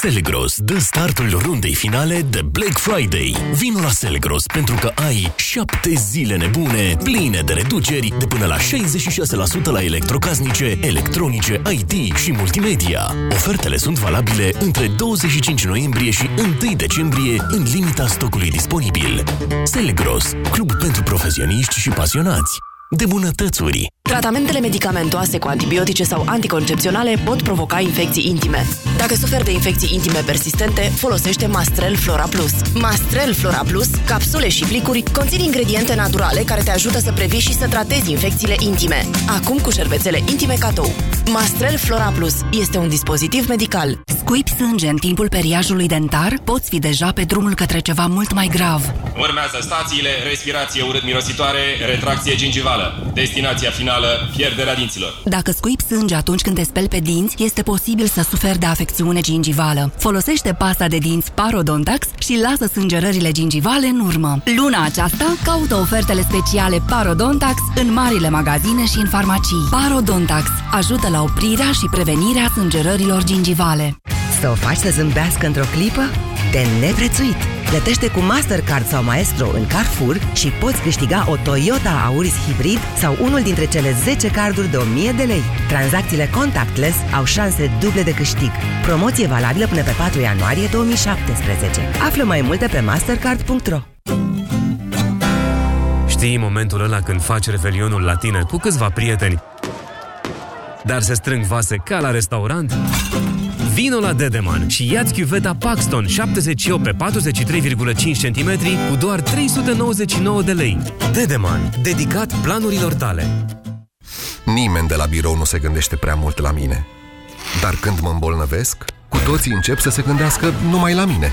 Selgros dă startul rundei finale de Black Friday. Vino la Selgros pentru că ai 7 zile nebune, pline de reduceri de până la 66% la electrocasnice, electronice, IT și multimedia. Ofertele sunt valabile între 25 noiembrie și 1 decembrie în limita stocului disponibil. Selgros, club pentru profesioniști și pasionați de bunătățuri. Tratamentele medicamentoase cu antibiotice sau anticoncepționale pot provoca infecții intime. Dacă suferi de infecții intime persistente, folosește Mastrel Flora Plus. Mastrel Flora Plus, capsule și plicuri, conțin ingrediente naturale care te ajută să previi și să tratezi infecțiile intime. Acum cu șervețele intime catou. Mastrel Flora Plus este un dispozitiv medical. Scuipi sânge în timpul periajului dentar, poți fi deja pe drumul către ceva mult mai grav. Urmează stațiile, respirație urât-mirositoare, retracție gingivală. Destinația finală, pierderea dinților. Dacă scuipi sânge atunci când te speli pe dinți, este posibil să suferi de afecțiune gingivală. Folosește pasta de dinți Parodontax și lasă sângerările gingivale în urmă. Luna aceasta, caută ofertele speciale Parodontax în marile magazine și în farmacii. Parodontax ajută la oprirea și prevenirea sângerărilor gingivale. Să o faci să zâmbească într-o clipă? De neprețuit! Plătește cu Mastercard sau Maestro în Carrefour și poți câștiga o Toyota Auris Hybrid sau unul dintre cele 10 carduri de 1000 de lei. Tranzacțiile contactless au șanse duble de câștig. Promoție valabilă până pe 4 ianuarie 2017. Află mai multe pe mastercard.ro Știi momentul ăla când faci revelionul la tine cu câțiva prieteni, dar se strâng vase ca la restaurant? Vino la Dedeman și ia-ți chiuveta Paxton 78 pe 43,5 cm cu doar 399 de lei. Dedeman, dedicat planurilor tale. Nimeni de la birou nu se gândește prea mult la mine. Dar când mă îmbolnăvesc, cu toții încep să se gândească numai la mine.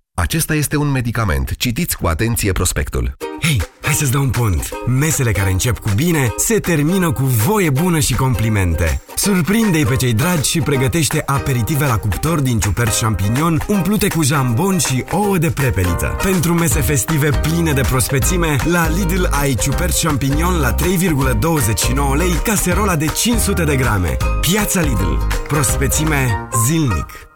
Acesta este un medicament. Citiți cu atenție prospectul. Hei, hai să-ți dau un pont. Mesele care încep cu bine se termină cu voie bună și complimente. Surprinde-i pe cei dragi și pregătește aperitive la cuptor din ciuperci champignon umplute cu jambon și ouă de prepeliță. Pentru mese festive pline de prospețime, la Lidl ai ciuperci champignon la 3,29 lei, caserola de 500 de grame. Piața Lidl. Prospețime zilnic.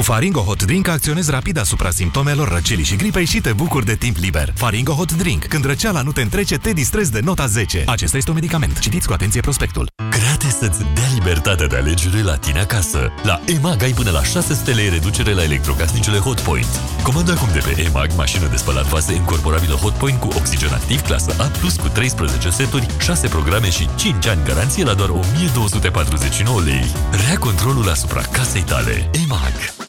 Cu Faringo Hot Drink acționezi rapid asupra simptomelor răcelii și gripei și te bucuri de timp liber. Faringo Hot Drink. Când răceala nu te întrece, te distrezi de nota 10. Acesta este un medicament. Citiți cu atenție prospectul. Gratis să-ți dea libertatea de alegere la tine acasă. La EMAG ai până la 600 lei reducere la electrocasnicele Hotpoint. Comanda acum de pe EMAG mașină de spălat vase incorporabilă Hotpoint cu oxigen activ clasă A+, cu 13 seturi, 6 programe și 5 ani garanție la doar 1249 lei. Rea controlul asupra casei tale. EMAG.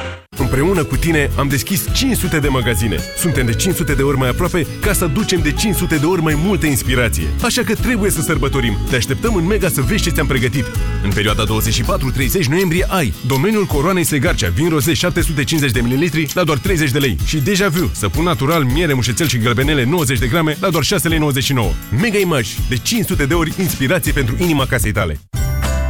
Împreună cu tine am deschis 500 de magazine. Suntem de 500 de ori mai aproape ca să ducem de 500 de ori mai multă inspirație. Așa că trebuie să sărbătorim. Te așteptăm în Mega să vezi ce ți-am pregătit. În perioada 24-30 noiembrie ai domeniul coroanei Segarcea, vin roze 750 de ml la doar 30 de lei și deja vu, săpun natural, miere, mușețel și gălbenele 90 de grame la doar 6,99 lei. Mega Image, de 500 de ori inspirație pentru inima casei tale.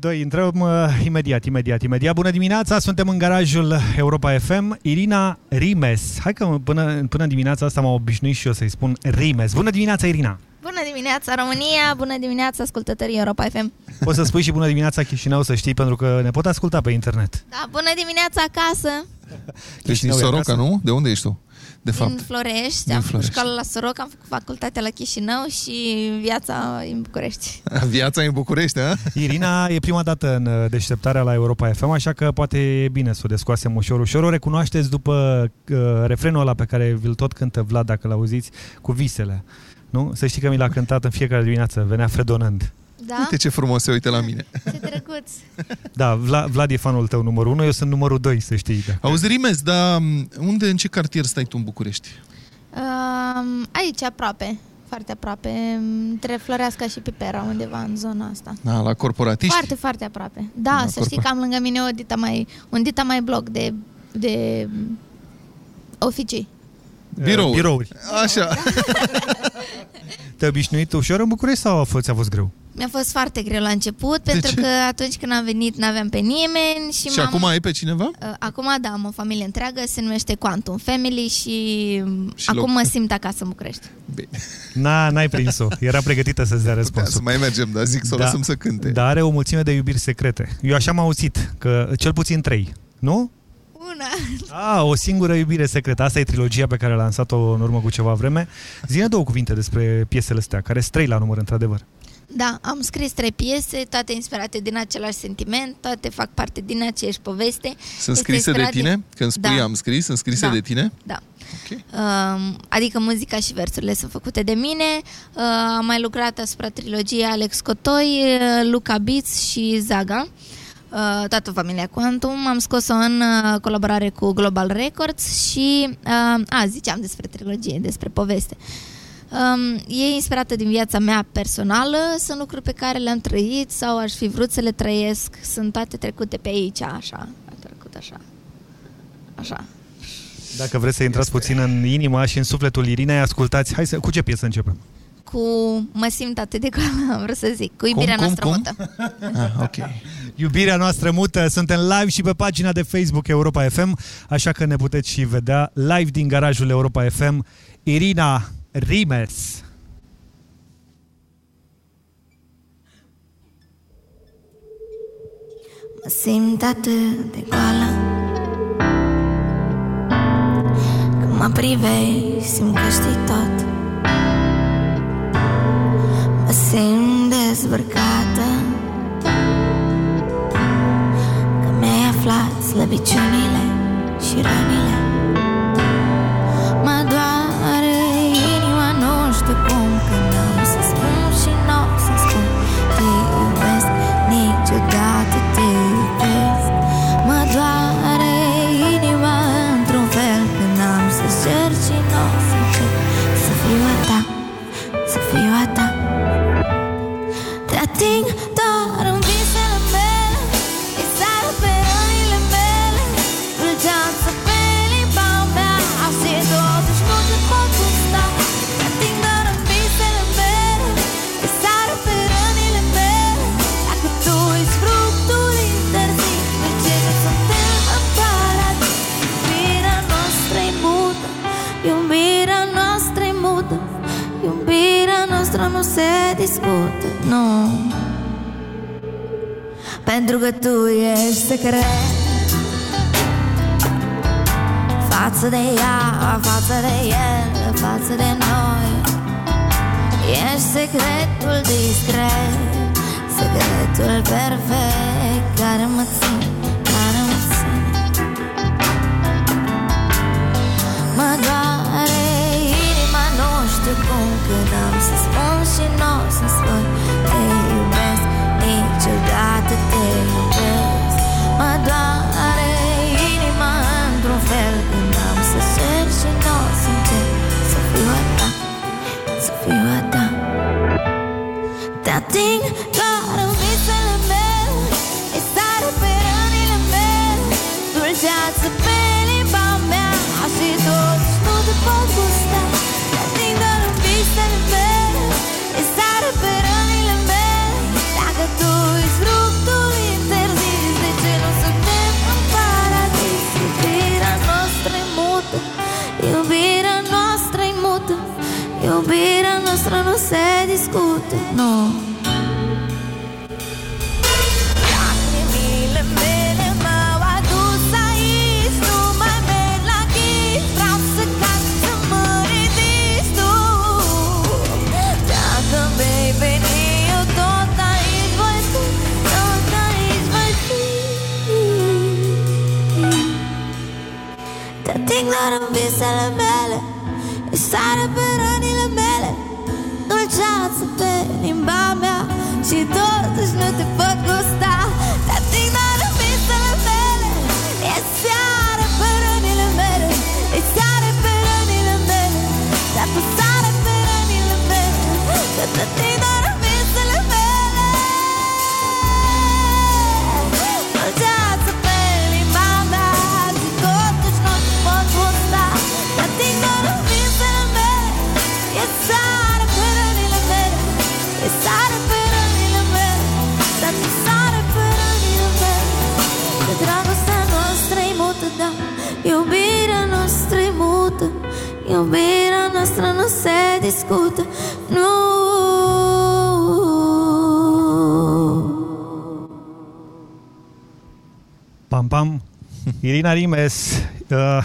Doi intrăm uh, imediat, imediat, imediat. Bună dimineața, suntem în garajul Europa FM. Irina Rimes. Hai că până, până dimineața asta m-am obișnuit și eu să-i spun Rimes. Bună dimineața, Irina! Bună dimineața, România! Bună dimineața, ascultătorii Europa FM! Poți să spui și bună dimineața Chișinău, să știi, pentru că ne pot asculta pe internet. Da, bună dimineața acasă! Ești din Soroca, nu? De unde ești tu? De fapt. Din Florești, din am făcut școală la Soroca, am făcut facultatea la Chișinău și viața în București. Viața în București, a? Irina e prima dată în uh, deșteptarea la Europa FM, așa că poate e bine să o descoasem ușor, ușor. O recunoașteți după uh, refrenul ăla pe care vi-l tot cântă Vlad, dacă l-auziți, cu visele. Nu? Să știi că mi l-a cântat în fiecare dimineață, venea fredonând. Da? Uite ce frumos se uită la mine. Ce drăguț. Da, Vlad, Vlad e fanul tău numărul 1, eu sunt numărul 2, să știi. Da. Auzi, Rimes, dar unde, în ce cartier stai tu în București? Um, aici, aproape. Foarte aproape, între Floreasca și Pipera, undeva în zona asta. Da, la corporatiști? Foarte, foarte aproape. Da, la să corpor... știi că am lângă mine o dita mai, un dita mai bloc de, de oficii. Birouri. Birouri. Așa. Te-ai obișnuit ușor în București sau a fost, a fost greu? Mi-a fost foarte greu la început, de pentru ce? că atunci când am venit n-aveam pe nimeni. Și, și acum ai pe cineva? Uh, acum da, am o familie întreagă, se numește Quantum Family și, și acum loc. mă simt acasă în București. Bine. Na, n-ai prins-o. Era pregătită să-ți dea răspunsul. să mai mergem, dar zic să o da, lăsăm să cânte. Dar are o mulțime de iubiri secrete. Eu așa am auzit, că cel puțin trei, nu? Una. Ah, o singură iubire secretă. Asta e trilogia pe care a lansat-o în urmă cu ceva vreme. Zine două cuvinte despre piesele astea, care sunt trei la număr, într-adevăr. Da, am scris trei piese, toate inspirate din același sentiment, toate fac parte din aceeași poveste. Sunt scrise de tine? Din... Când spui da. am scris, sunt scrise da. de tine? Da. Okay. Uh, adică muzica și versurile sunt făcute de mine. Uh, am mai lucrat asupra trilogiei Alex Cotoi, uh, Luca Beats și Zaga. Uh, toată familia Quantum. Am scos-o în uh, colaborare cu Global Records și, uh, a, ziceam despre trilogie, despre poveste. Um, e inspirată din viața mea personală, sunt lucruri pe care le-am trăit sau aș fi vrut să le trăiesc, sunt toate trecute pe aici, așa, a trecut așa, așa. Dacă vreți să intrați puțin în inima și în sufletul Irinei, ascultați, hai să, cu ce piesă începem? Cu Mă simt atât de goală, vreau să zic, cu iubirea cum, noastră cum? mută. Ah, ok. Iubirea noastră mută, suntem live și pe pagina de Facebook Europa FM, așa că ne puteți și vedea live din garajul Europa FM. Irina Rimes. Mă simt atât de goală Când mă privești, simt că știi tot Mă simt dezbrăcată. Că mi-ai aflat slăbiciunile și rănile. Nu se discută, nu. Pentru că tu ești secret. Față de ea, față de el, față de noi. Ești secretul discret Secretul perfect Care mă ține, ating Doar visele mele E sare pe rănile mele. Dulceață pe limba mea Și toți nu te pot gusta. Te visele mele E sare pe rănile mele. Dacă tu ești fructul interzis De ce nu suntem în paradis? Iubirea noastră-i Iubirea noastră-i Iubirea noastră nu se discută, nu. no. Te ating doar în visele mele Îi sare pe rănile mele Dulceață pe limba mea Și totuși nu te pot se discută Nu Pam, pam. Irina Rimes. Uh,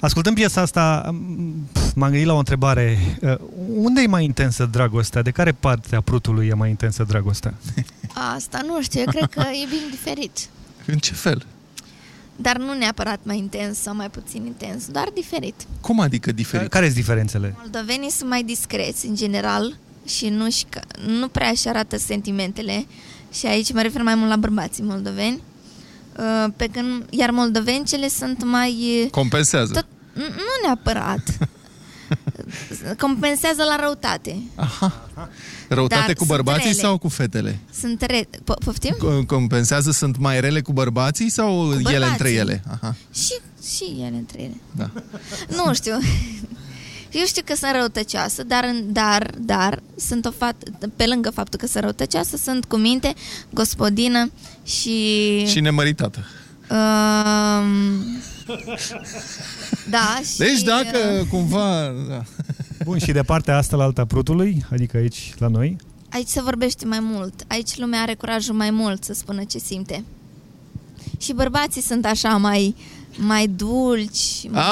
ascultând piesa asta, m- m-am gândit la o întrebare. Uh, unde e mai intensă dragostea? De care parte a prutului e mai intensă dragostea? Asta nu știu, eu cred că e bine diferit. În ce fel? Dar nu neapărat mai intens sau mai puțin intens, doar diferit. Cum adică diferit? Care sunt diferențele? Moldovenii sunt mai discreți în general și nu, nu prea își arată sentimentele și aici mă refer mai mult la bărbații moldoveni. Uh, Pe când, iar moldovencele sunt mai... uh, Compensează. Tot, n- nu neapărat. Compensează la răutate. Răutate Dar cu sunt bărbații rele. sau cu fetele? Sunt re... Po- poftim? Co- Compensează sunt mai rele cu bărbații sau ele bărbații. între ele? Aha, Și, și ele între ele. da. Nu știu. Eu știu că sunt răutăcioasă, dar, dar, dar sunt o fată, pe lângă faptul că sunt răutăcioasă, sunt cu minte, gospodină și... Și nemăritată. Um, da, și... Deci dacă uh, cumva... Da. Bun, și de partea asta la alta prutului, adică aici la noi, Aici se vorbește mai mult. Aici lumea are curajul mai mult să spună ce simte. Și bărbații sunt așa mai mai dulci, mai,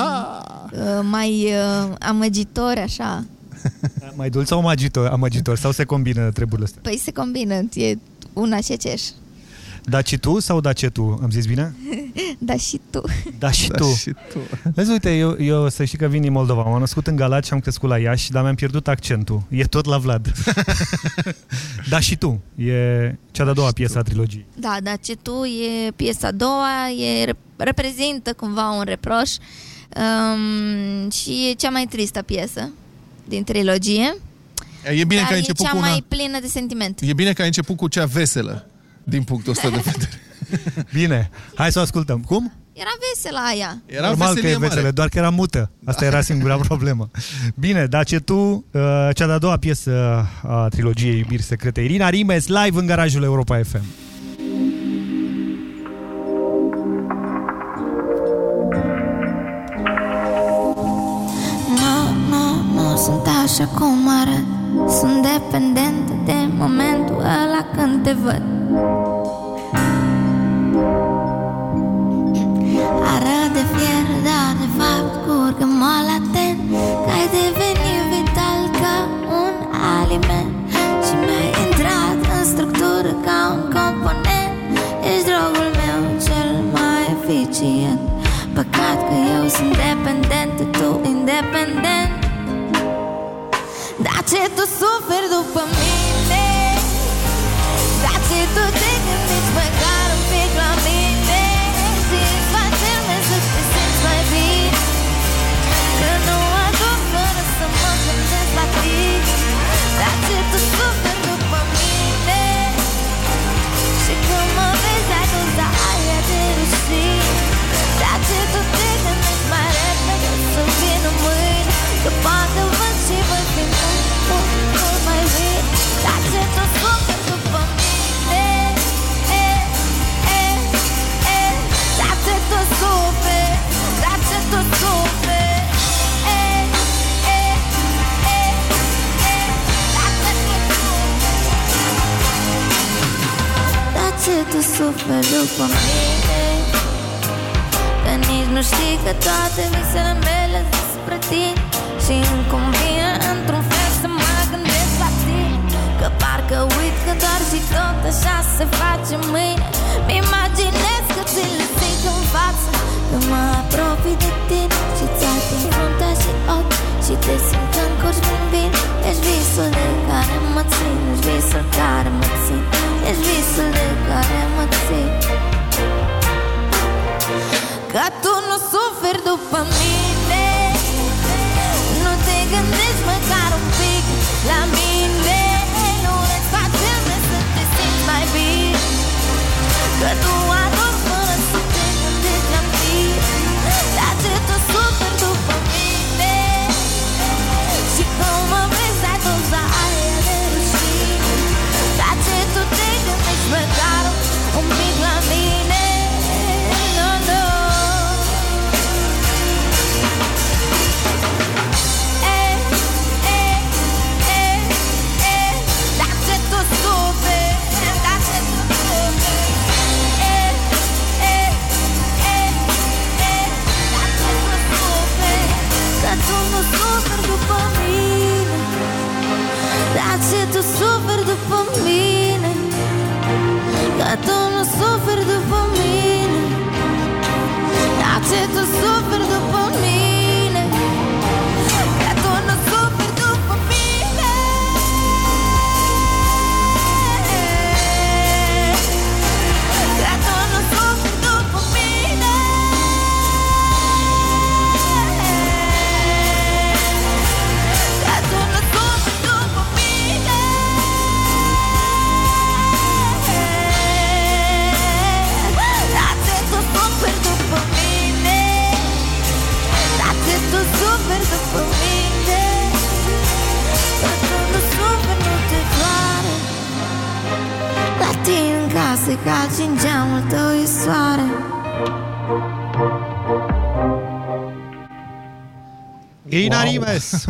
uh, mai uh, amăgitori, așa. mai dulce sau amăgitor, amăgitor sau se combină treburile astea? Păi se combină, e una ce ceș. Daci tu sau dace tu? Am zis bine? Da și tu. Da și Da tu. și tu. Vezi, uite, eu, eu să știi că vin din Moldova. M-am născut în Galați și am crescut la Iași, dar mi-am pierdut accentul. E tot la Vlad. da și tu. E cea de-a doua piesă a trilogiei. Da, dar ce tu e piesa a doua, e, rep- reprezintă cumva un reproș um, și e cea mai tristă piesă din trilogie. E bine dar că ai e început cea cu una... mai plină de sentimente. E bine că ai început cu cea veselă, din punctul ăsta de vedere. Bine, hai să o ascultăm. Cum? Era veselă aia. Era Normal că e veselie veselă, mare. doar că era mută. Asta era singura problemă. Bine, Dace tu, uh, cea de-a doua piesă a trilogiei Iubiri Secrete. Irina Rimes, live în garajul Europa FM. Nu, nu, nu sunt așa cum arăt Sunt dependentă de momentul ăla când te văd Arăt de fier, dar de fapt curg în mod latent Că ai devenit vital ca un aliment. Și mi-ai intrat în structură ca un component. Ești drogul meu cel mai eficient. Păcat că eu sunt dependent, tu independent. Dar ce tu suferi după mine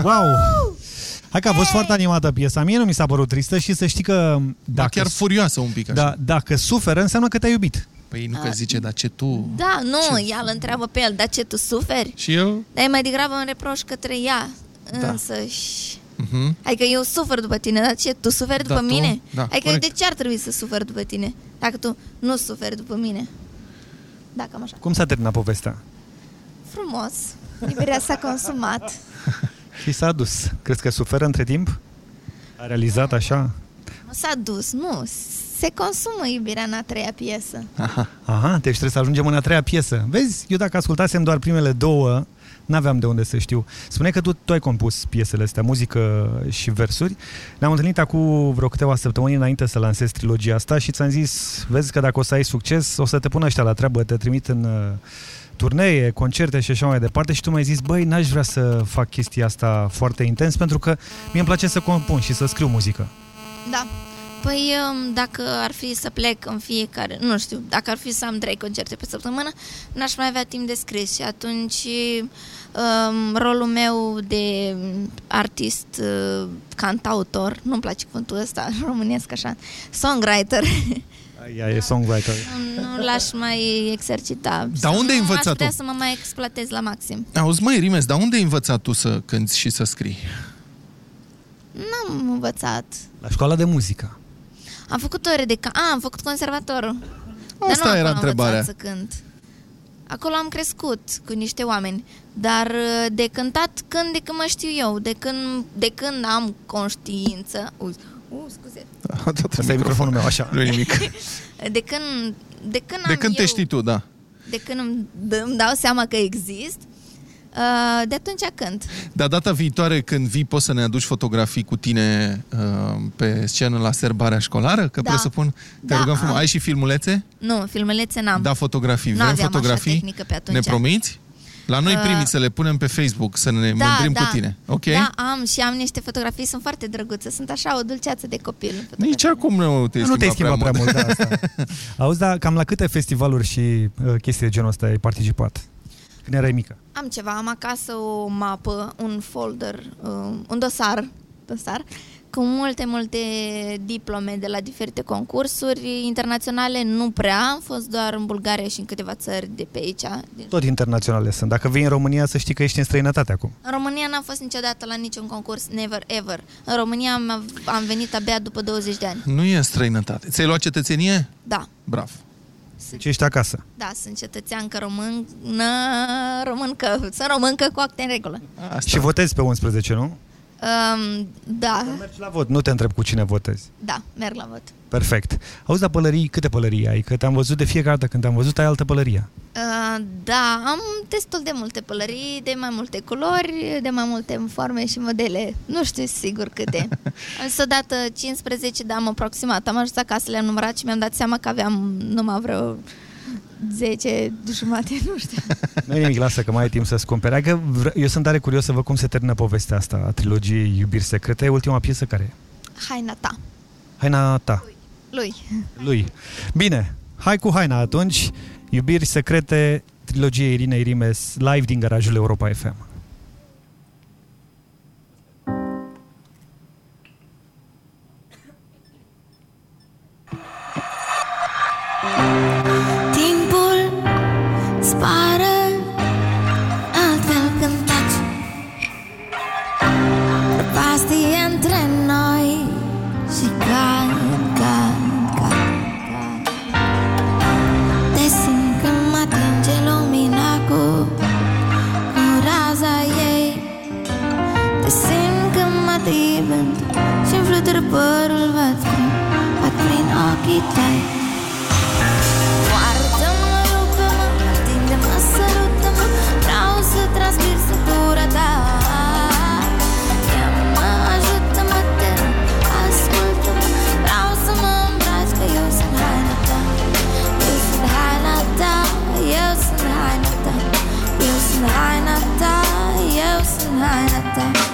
Wow! Hai că a fost foarte animată piesa. Mie nu mi s-a părut tristă și să știi că... Dacă, chiar furioasă un pic așa. Da, dacă suferă, înseamnă că te-ai iubit. Păi nu că zice, dar ce tu... Da, nu, ea îl întreabă pe el, dar ce tu suferi? Și eu? Dar e mai degrabă un reproș către ea Da. însăși. Mhm. Adică eu sufer după tine, dar ce, tu suferi Da, după tu? mine? Da, adică corect. de ce ar trebui să suferi după tine? Dacă tu nu suferi după mine. Da, cam așa. Cum s-a terminat povestea? Frumos. Iubirea s-a consumat. Și s-a dus. Crezi că suferă între timp? A realizat așa? Nu s-a dus, nu. Se consumă iubirea în a treia piesă. Aha. Aha, deci trebuie să ajungem în a treia piesă. Vezi, eu dacă ascultasem doar primele două, n-aveam de unde să știu. Spune că tu, tu ai compus piesele astea, muzică și versuri. Ne-am întâlnit acum vreo câteva săptămâni înainte să lansezi trilogia asta și ți-am zis, vezi că dacă o să ai succes, o să te pun ăștia la treabă, te trimit în uh, turnee, concerte și așa mai departe și tu mi-ai zis, băi, n-aș vrea să fac chestia asta foarte intens pentru că mie îmi place să compun și să scriu muzică. Da. Păi um, dacă ar fi să plec în fiecare, nu știu, dacă ar fi să am trei concerte pe săptămână, n-aș mai avea timp de scris și atunci um, rolul meu de artist, uh, cantautor, nu-mi place cuvântul ăsta românesc așa, songwriter, Ea e songwriter. nu l-aș mai exercita. Dar unde ai Nu învățat Aș putea tu? să mă mai exploatez la maxim. Auzi, măi, Rimes, dar unde ai învățat tu să cânti și să scrii? N-am învățat. La școala de muzică. Am făcut ore de ca... A, am făcut conservatorul. Dar Asta nu era acolo am întrebarea. învățat să cânt. Acolo am crescut cu niște oameni, dar uh, de cântat când de când mă știu eu, de când, de când am conștiință. Uh, uh, scuze. Asta e microfonul meu, așa. Nu nimic. De când, de când De am când eu, te știi tu, da. de când îmi, d- îmi dau seama că exist, uh, de atunci cânt. Dar data viitoare când vii poți să ne aduci fotografii cu tine uh, pe scenă la serbarea școlară? Că Da. presupun, te Da, rugăm frumos. am. Ai și filmulețe? Nu, filmelețe n-am. Da, fotografii. Nu Vrem aveam așa fotografii? tehnică pe atunci. Ne promiți? La noi Uh, primiți să le punem pe Facebook, să ne Da, mândrim da. cu tine. Ok? Da, am și am niște fotografii, sunt foarte drăguțe, sunt așa o dulceață de copil. Nici acum nu te-ai Nu te-ai schimbat prea mult, da, da, asta. Auzi, dar cam la câte festivaluri și uh, chestii de genul ăsta ai participat? Când erai mică? Am ceva, am acasă o mapă, un folder, uh, un dosar, dosar cu multe, multe diplome de la diferite concursuri internaționale, nu prea, am fost doar în Bulgaria și în câteva țări de pe aici. Tot internaționale sunt. Dacă vii în România, să știi că ești în străinătate acum. În România n-am fost niciodată la niciun concurs, never ever. În România am, am venit abia după 20 de ani. Nu e în străinătate. Ți-ai luat cetățenie? Da. Bravo. Deci ești acasă. Da, sunt cetățeancă română, româncă, sunt româncă cu acte în regulă. Asta. Și votezi pe 11, nu? Um, da, Mergi la vot, nu te întreb cu cine votezi. da, merg la vot. Perfect. Auzi, la pălării, câte pălării ai? Că te-am văzut de fiecare dată când te-am văzut, ai altă pălărie. Uh, da, am destul de multe pălării, de mai multe culori, de mai multe forme și modele. Nu știu sigur câte. Am zis odată 15, dar am aproximat. Am ajuns acasă, le-am numărat și mi-am dat seama că aveam numai vreo 10 jumate, nu știu. Nu e nimic, lasă că mai ai timp să-ți cumperi. Hai Că vre- eu sunt tare curios să văd cum se termină povestea asta a trilogiei Iubiri Secrete. Ultima piesă care e? Haina ta, Haina ta, lui. lui. Bine, hai cu haina atunci. Iubiri Secrete, trilogie Irinei Rimes, live din garajul Europa FM. Părul văd prin, văd prin ochii tăi. Poartă-mă, rupă-mă, întinde-mă, sărută-mă Vreau să transpir sătura ta. Ia-mă, ajută-mă, te rog, ascultă-mă Vreau să mă îmbraci, că eu sunt haina ta Eu sunt haina ta, eu sunt haina ta Eu sunt haina ta, eu sunt haina ta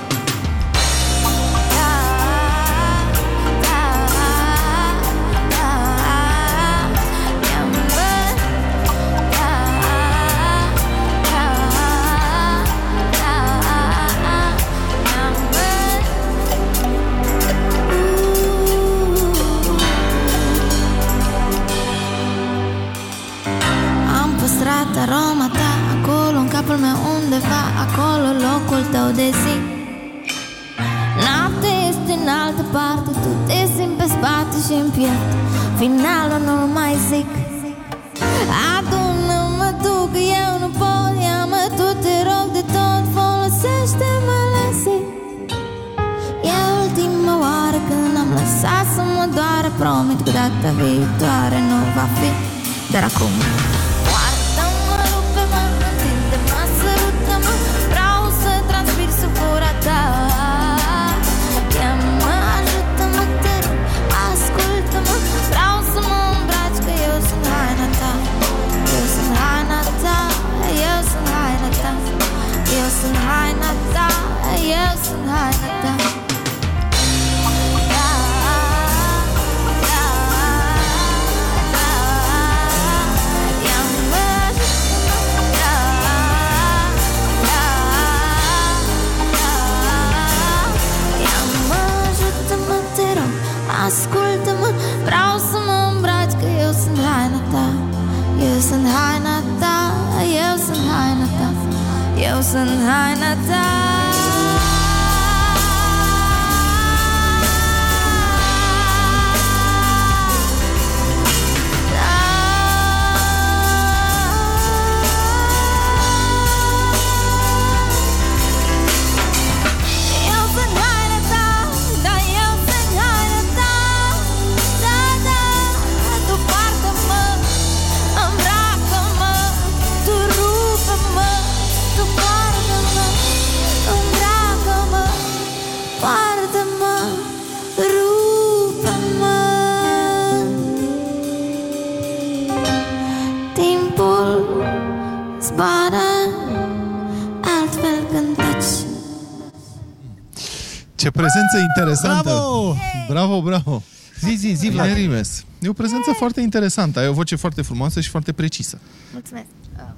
meu undeva Acolo locul tău de zi. Noapte este în altă parte Tu te simți pe spate și în piept. Finalul nu mai zic. Adună-mă tu că eu nu pot Ia-mă tu, te rog de tot Folosește-mă la zi. E ultima oară când am lăsat să mă doară Promit că data viitoare nu va fi. Dar acum Eu sunt haina ta, eu sunt haina Eu sunt zboară altfel când taci Ce prezență interesantă! Bravo! Bravo, bravo! Zi, zi, zi, Bine, Vlad. Rimes. E o prezență foarte interesantă. Ai o voce foarte frumoasă și foarte precisă. Mulțumesc.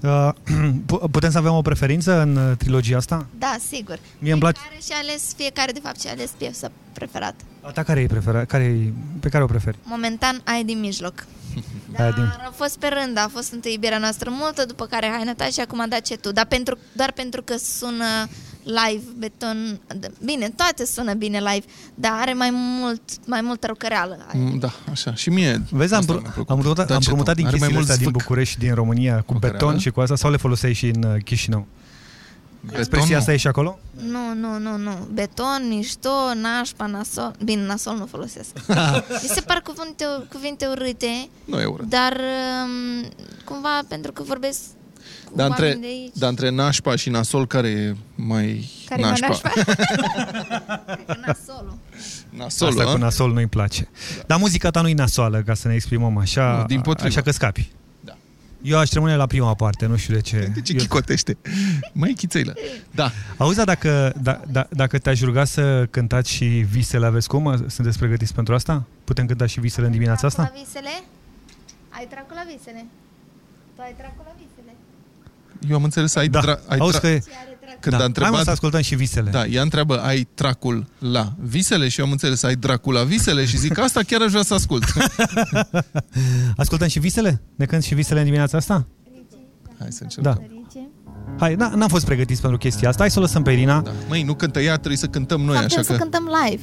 Uh, pu- putem să avem o preferință în uh, trilogia asta? Da, sigur. Mie îmi place... Fiecare și ales, fiecare de fapt și-a ales piesă preferată. A ta care e prefera? Care e, pe care o preferi? Momentan ai din mijloc. Aia din... Dar a fost pe rând, a fost întâi iubirea noastră multă, după care Hainăta și acum a dat ce tu. Dar pentru, doar pentru că sună live, beton, bine, toate sună bine live, dar are mai mult, mai multă rocăreală. Mm, Da, așa. Și mie Vezi, am, asta pr- mi-a plăcut. am împrumutat, Da, am ce împrumutat tu? din Are mai chestiile mult astea din zvâc. București și din România cu beton Rocăreală? și cu asta sau le foloseai și în uh, Chișinău? Expresia nu. asta e și acolo? Nu, nu, nu, nu. Beton, mișto, nașpa, nasol. Bine, nasol nu folosesc. Mi se par cuvinte, cuvinte urâte, Nu e urât. dar um, cumva pentru că vorbesc cu Dar între, oameni de aici. dar între nașpa și nasol, care e mai Care e mai nașpa? nașpa? Cred că nasolul. Nasol, Asta a? cu nasol nu-i place. Dar muzica ta nu-i nasoală, ca să ne exprimăm așa, Nu, din potrivă. așa că scapi. Eu aș rămâne la prima parte, nu știu de ce. De ce chicotește? Mai chițeilă. Da. Auzi, dar dacă, da, da, dacă te-aș ruga să cântați și visele, aveți cum? Sunteți pregătiți pentru asta? Putem cânta și visele în dimineața asta? La visele? Ai tracul la visele? Tu ai tracul la visele? Eu am înțeles, ai, Da. dra- ai Auzi tra- că e- Când Da. a întrebat... Hai mă să ascultăm și visele. Da, ea întreabă, ai tracul la visele? Și eu am înțeles, ai dracul la visele? Și zic, asta chiar aș vrea să ascult. Ascultăm și visele? Ne cânt și visele în dimineața asta? Hai să încercăm. Da. Hai, na, n-am fost pregătiți pentru chestia asta. Hai să o lăsăm pe Irina. Da. Măi, nu cântă ea, trebuie să cântăm noi, Putem așa să că... cântăm live.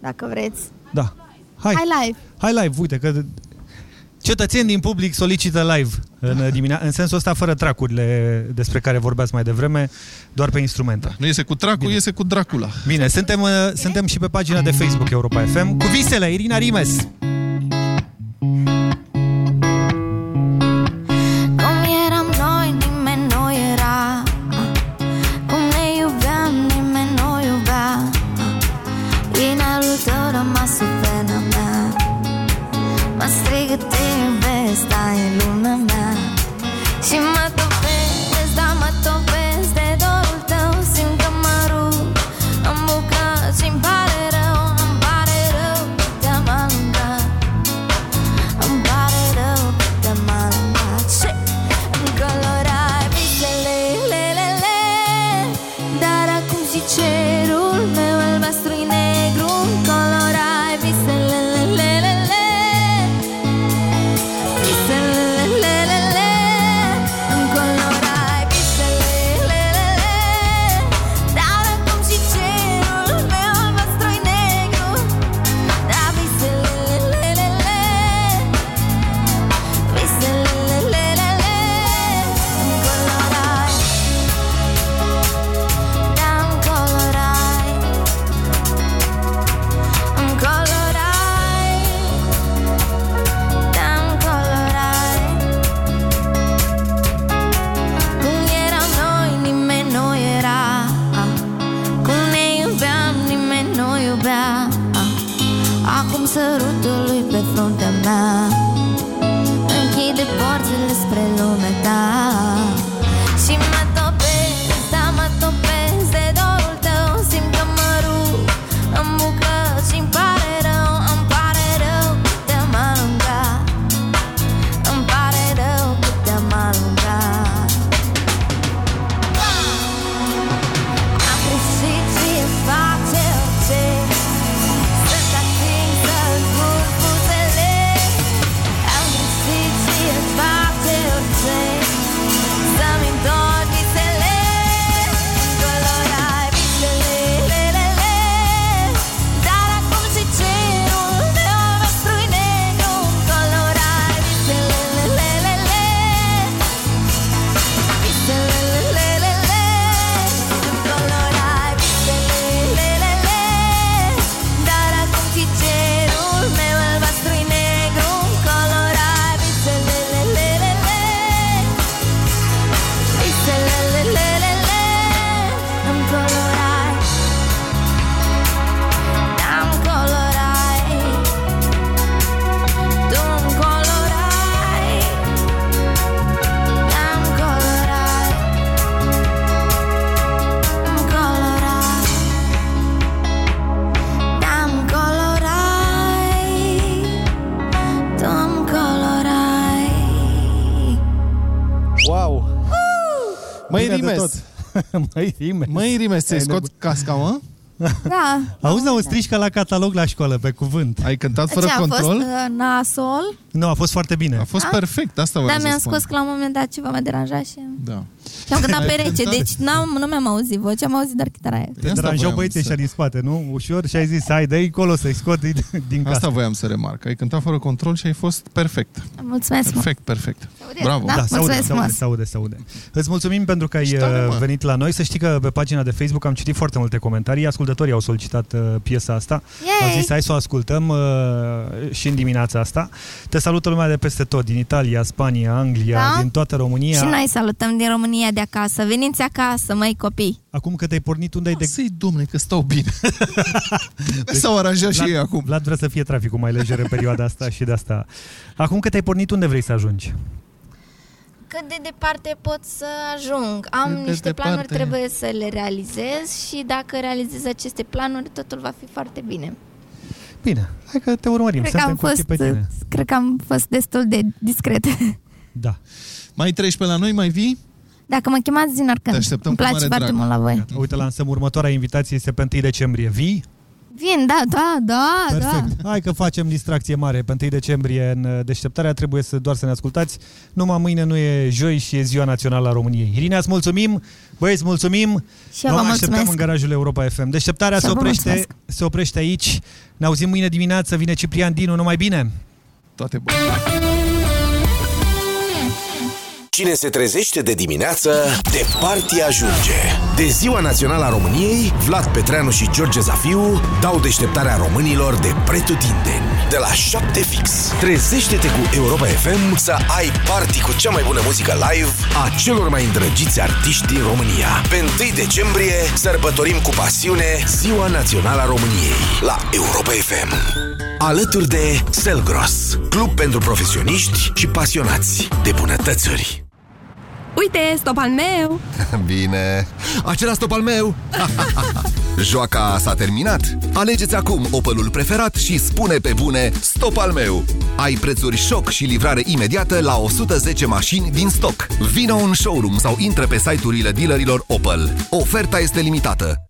Dacă vreți. da. Hai. Hai live. Hai live, uite că cetățeni din public solicită live în, dimine- în sensul ăsta fără tracurile despre care vorbeați mai devreme, doar pe instrumente. Nu iese cu tracul, Bine. iese cu Dracula. Bine, suntem, uh, suntem și pe pagina de Facebook Europa FM cu visele, Irina Rimes. Măi, Bine de Rimes. tot. Măi, Rimes. Măi, Rimes, ți-ai Ai scos nebun. casca, mă? Da. Auzi, o strici ca la catalog la școală, pe cuvânt. Ai cântat Ce a fost uh, nasol? Nu, a fost foarte bine. A fost Da? perfect, asta Dar mi-am scos că la un moment dat ceva mă deranja și... Da. Și am cântat Ai pe rece, cântat? deci n-am, nu mi-am auzit vocea, am auzit doar chitara aia. Te deranjau băieții ăștia din spate, nu? Ușor și ai zis, hai, dă-i încolo să-i scot din, din casă. Asta voiam să remarc. Ai cântat fără control și ai fost perfect. Mulțumesc, mă. Perfect, perfect. aude? Bravo. Da? Da, se aude, Mulțumesc se aude, frumos. se aude, se aude. Îți mulțumim pentru că ai tare, uh, mă. venit la noi. Să știi că pe pagina de Facebook am citit foarte multe comentarii. Ascultătorii au solicitat uh, piesa asta. Yay! Au zis, hai să o ascultăm uh, și în dimineața asta. Te salută lumea de peste tot, din Italia, Spania, Anglia, Da? din toată România. Și noi salutăm din România de acasă. Veniți acasă, măi copii. Acum că te-ai pornit, unde ai de... Să-i, domne, că stau bine. S-au aranjat și Vlad, ei acum. Vlad vrea să fie traficul mai lejer în perioada asta și de asta. Acum că te-ai pornit, unde vrei să ajungi? Cât de departe pot să ajung? Am Cât de niște departe? planuri, trebuie să le realizez și dacă realizez aceste planuri, totul va fi foarte bine. Bine, hai că te urmărim. Cred că, Suntem am cu ochii fost, pe tine. cred că am fost destul de discret. Da. Mai treci pe la noi, mai vii? Dacă mă chemați din oricând, Te așteptăm îmi cu place mare foarte drag. mult la voi. Uite, lansăm următoarea invitație, este pe 1 decembrie. Vii? Vin, da, da, da, Perfect. da. Hai că facem distracție mare. Pe 1 decembrie în uh, deșteptarea trebuie să doar să ne ascultați. Numai mâine nu e joi și e ziua națională a României. Irina, îți mulțumim. Băieți, mulțumim. Și eu vă Vă așteptăm mulțumesc. în garajul Europa FM. Deșteptarea Și se eu vă oprește, mulțumesc. se oprește aici. Ne auzim mâine dimineață. Vine Ciprian Dinu. Numai bine. Toate bune. Cine se trezește de dimineață, departe ajunge. De Ziua Națională a României, Vlad Petreanu și George Zafiu dau deșteptarea românilor de pretutindeni. De la 7 fix. Trezește-te cu Europa FM să ai party cu cea mai bună muzică live a celor mai îndrăgiți artiști din România. Pe 1 decembrie sărbătorim cu pasiune Ziua Națională a României la Europa FM. Alături de Selgros, club pentru profesioniști și pasionați de bunătățuri. Uite, stop al meu! Bine. Acela stop al meu. Joaca s-a terminat. Alegeți acum Opelul preferat și spune pe bune stop al meu. Ai prețuri șoc și livrare imediată la 110 mașini din stoc. Vino în showroom sau intră pe site-urile dealerilor Opel. Oferta este limitată.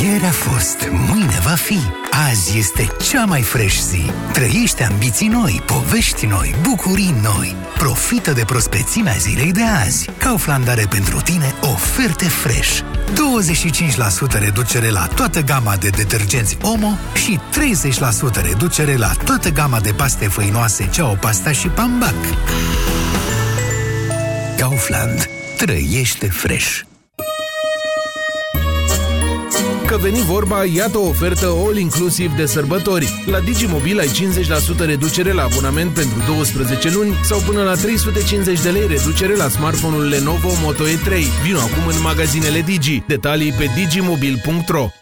Ieri a fost, mâine va fi. Azi este cea mai fresh zi. Trăiește ambiții noi, povești noi, bucurii noi. Profită de prospețimea zilei de azi. Kaufland are pentru tine oferte fresh. 25% reducere la toată gama de detergenți Omo și 30% reducere la toată gama de paste făinoase Ceau Pasta și Pambac. Kaufland. Trăiește fresh. Că veni vorba, iată o ofertă all-inclusiv de sărbători. La Digimobil ai 50% reducere la abonament pentru 12 luni sau până la 350 de lei reducere la smartphone-ul Lenovo Moto E3. Vino acum în magazinele Digi. Detalii pe digimobil.ro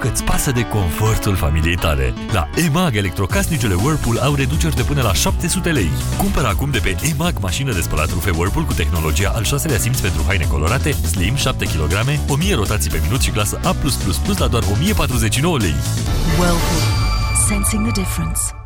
Pentru că îți pasă de confortul familiei tale. La EMAG, electrocasnicele Whirlpool au reduceri de până la 700 lei. Cumpără acum de pe EMAG mașină de spălat rufe Whirlpool cu tehnologia al șaselea simț pentru haine colorate, slim, 7 kg, 1000 rotații pe minut și clasă A+++ la doar 1049 lei. Whirlpool. Sensing the difference.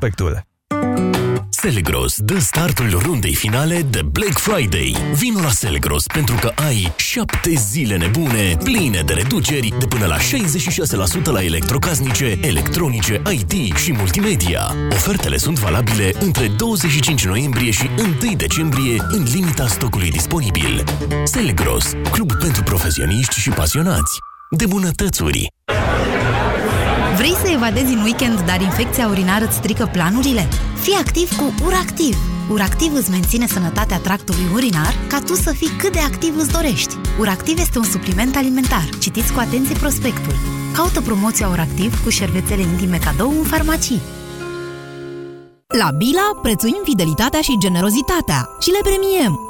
prospectul. Selgros dă startul rundei finale de Black Friday. Vino la Selgros pentru că ai 7 zile nebune, pline de reduceri de până la 66% la electrocasnice, electronice, IT și multimedia. Ofertele sunt valabile între 25 noiembrie și 1 decembrie în limita stocului disponibil. Selgros, club pentru profesioniști și pasionați de bunătățuri. Vrei să evadezi în weekend, dar infecția urinară îți strică planurile? Fii activ cu URACTIV! URACTIV îți menține sănătatea tractului urinar ca tu să fii cât de activ îți dorești. URACTIV este un supliment alimentar. Citiți cu atenție prospectul. Caută promoția URACTIV cu șervețele intime cadou în farmacii. La Bila prețuim fidelitatea și generozitatea și le premiem.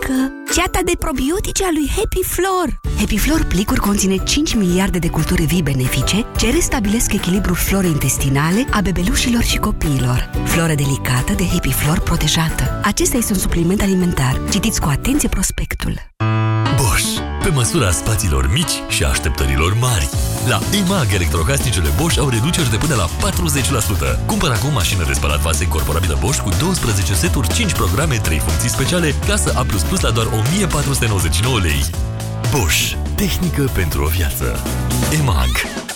Ceata de probiotice a lui Happy Flor. Happy Flor plicuri conține 5 miliarde de culturi vii benefice ce restabilesc echilibrul florei intestinale a bebelușilor și copiilor. Floră delicată de Happy Flor protejată. Acesta este un supliment alimentar. Citiți cu atenție prospectul. Bosch. Pe măsura spațiilor mici și așteptărilor mari. La EMAG, electrocasnicele Bosch au reduceri de până la 40%. Cumpăr acum mașină de spălat vase incorporabilă Bosch cu 12 seturi, 5 programe, 3 funcții speciale, clasă A++ la doar 1499 lei. Bosch. Tehnică pentru o viață. EMAG.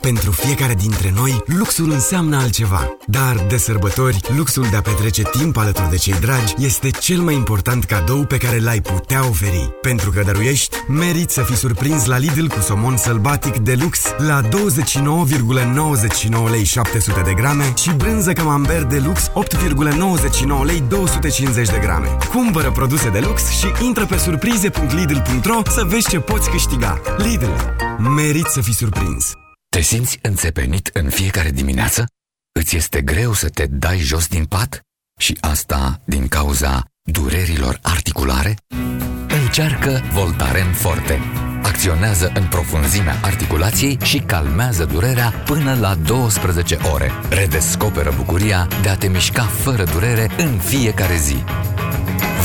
Pentru fiecare dintre noi, luxul înseamnă altceva. Dar, de sărbători, luxul de a petrece timp alături de cei dragi este cel mai important cadou pe care l-ai putea oferi. Pentru că dăruiești, meriți să fii surprins la Lidl cu somon sălbatic de lux la 29,99 lei 700 de grame și brânză camembert de lux 8,99 lei 250 de grame. Cumpără produse de lux și intră pe surprize.lidl.ro să vezi ce poți câștiga. Lidl. Meriți să fii surprins. Te simți înțepenit în fiecare dimineață? Îți este greu să te dai jos din pat? Și asta din cauza durerilor articulare? Încearcă Voltaren Forte. Acționează în profunzimea articulației și calmează durerea până la 12 ore. Redescoperă bucuria de a te mișca fără durere în fiecare zi.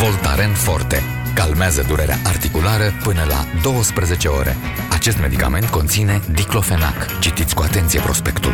Voltaren Forte. Calmează durerea articulară până la 12 ore. Acest medicament conține diclofenac. Citiți cu atenție prospectul.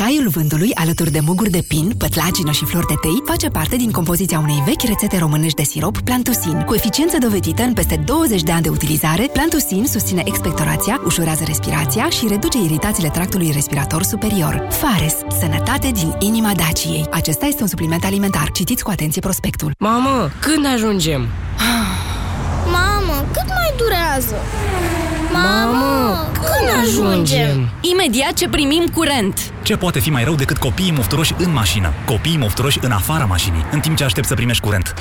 Scaiul vântului, alături de muguri de pin, pătlagină și flori de tei, face parte din compoziția unei vechi rețete românești de sirop, Plantusin. Cu eficiență dovedită în peste 20 de ani de utilizare, Plantusin susține expectorația, ușurează respirația și reduce iritațiile tractului respirator superior. Fares, sănătate din inima Daciei. Acesta este un supliment alimentar. Citiți cu atenție prospectul. Mamă, când ajungem? Mamă, cât mai durează? Mamă, când ajungem? Imediat ce primim curent. Ce poate fi mai rău decât copiii mofturoși în mașină? Copiii mofturoși în afara mașinii, în timp ce aștept să primești curent.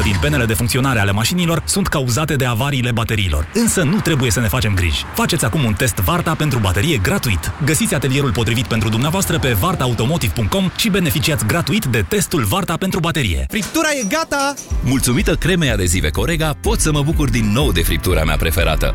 33% din penele de funcționare ale mașinilor sunt cauzate de avariile bateriilor. Însă nu trebuie să ne facem griji. Faceți acum un test Varta pentru baterie gratuit. Găsiți atelierul potrivit pentru dumneavoastră pe vartaautomotive.com și beneficiați gratuit de testul Varta pentru baterie. Friptura e gata! Mulțumită cremei adezive Corega, pot să mă bucur din nou de friptura mea preferată.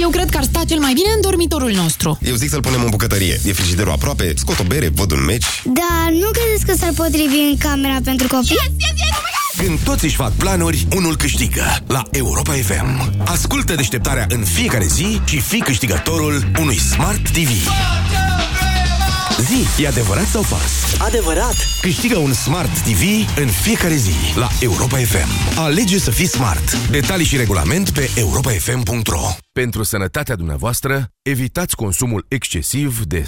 Eu cred că ar sta cel mai bine în dormitorul nostru. Eu zic să-l punem în bucătărie. E frigiderul aproape, scot o bere, văd un meci. Dar nu credeți că s-ar potrivi în camera pentru copii? Yes, yes, yes, oh Când toți își fac planuri, unul câștigă la Europa FM. Ascultă deșteptarea în fiecare zi și fii câștigătorul unui Smart TV. Zi, e adevărat sau fals? Adevărat! Câștigă un Smart TV în fiecare zi la Europa FM. Alege să fii smart. Detalii și regulament pe europafm.ro Pentru sănătatea dumneavoastră, evitați consumul excesiv de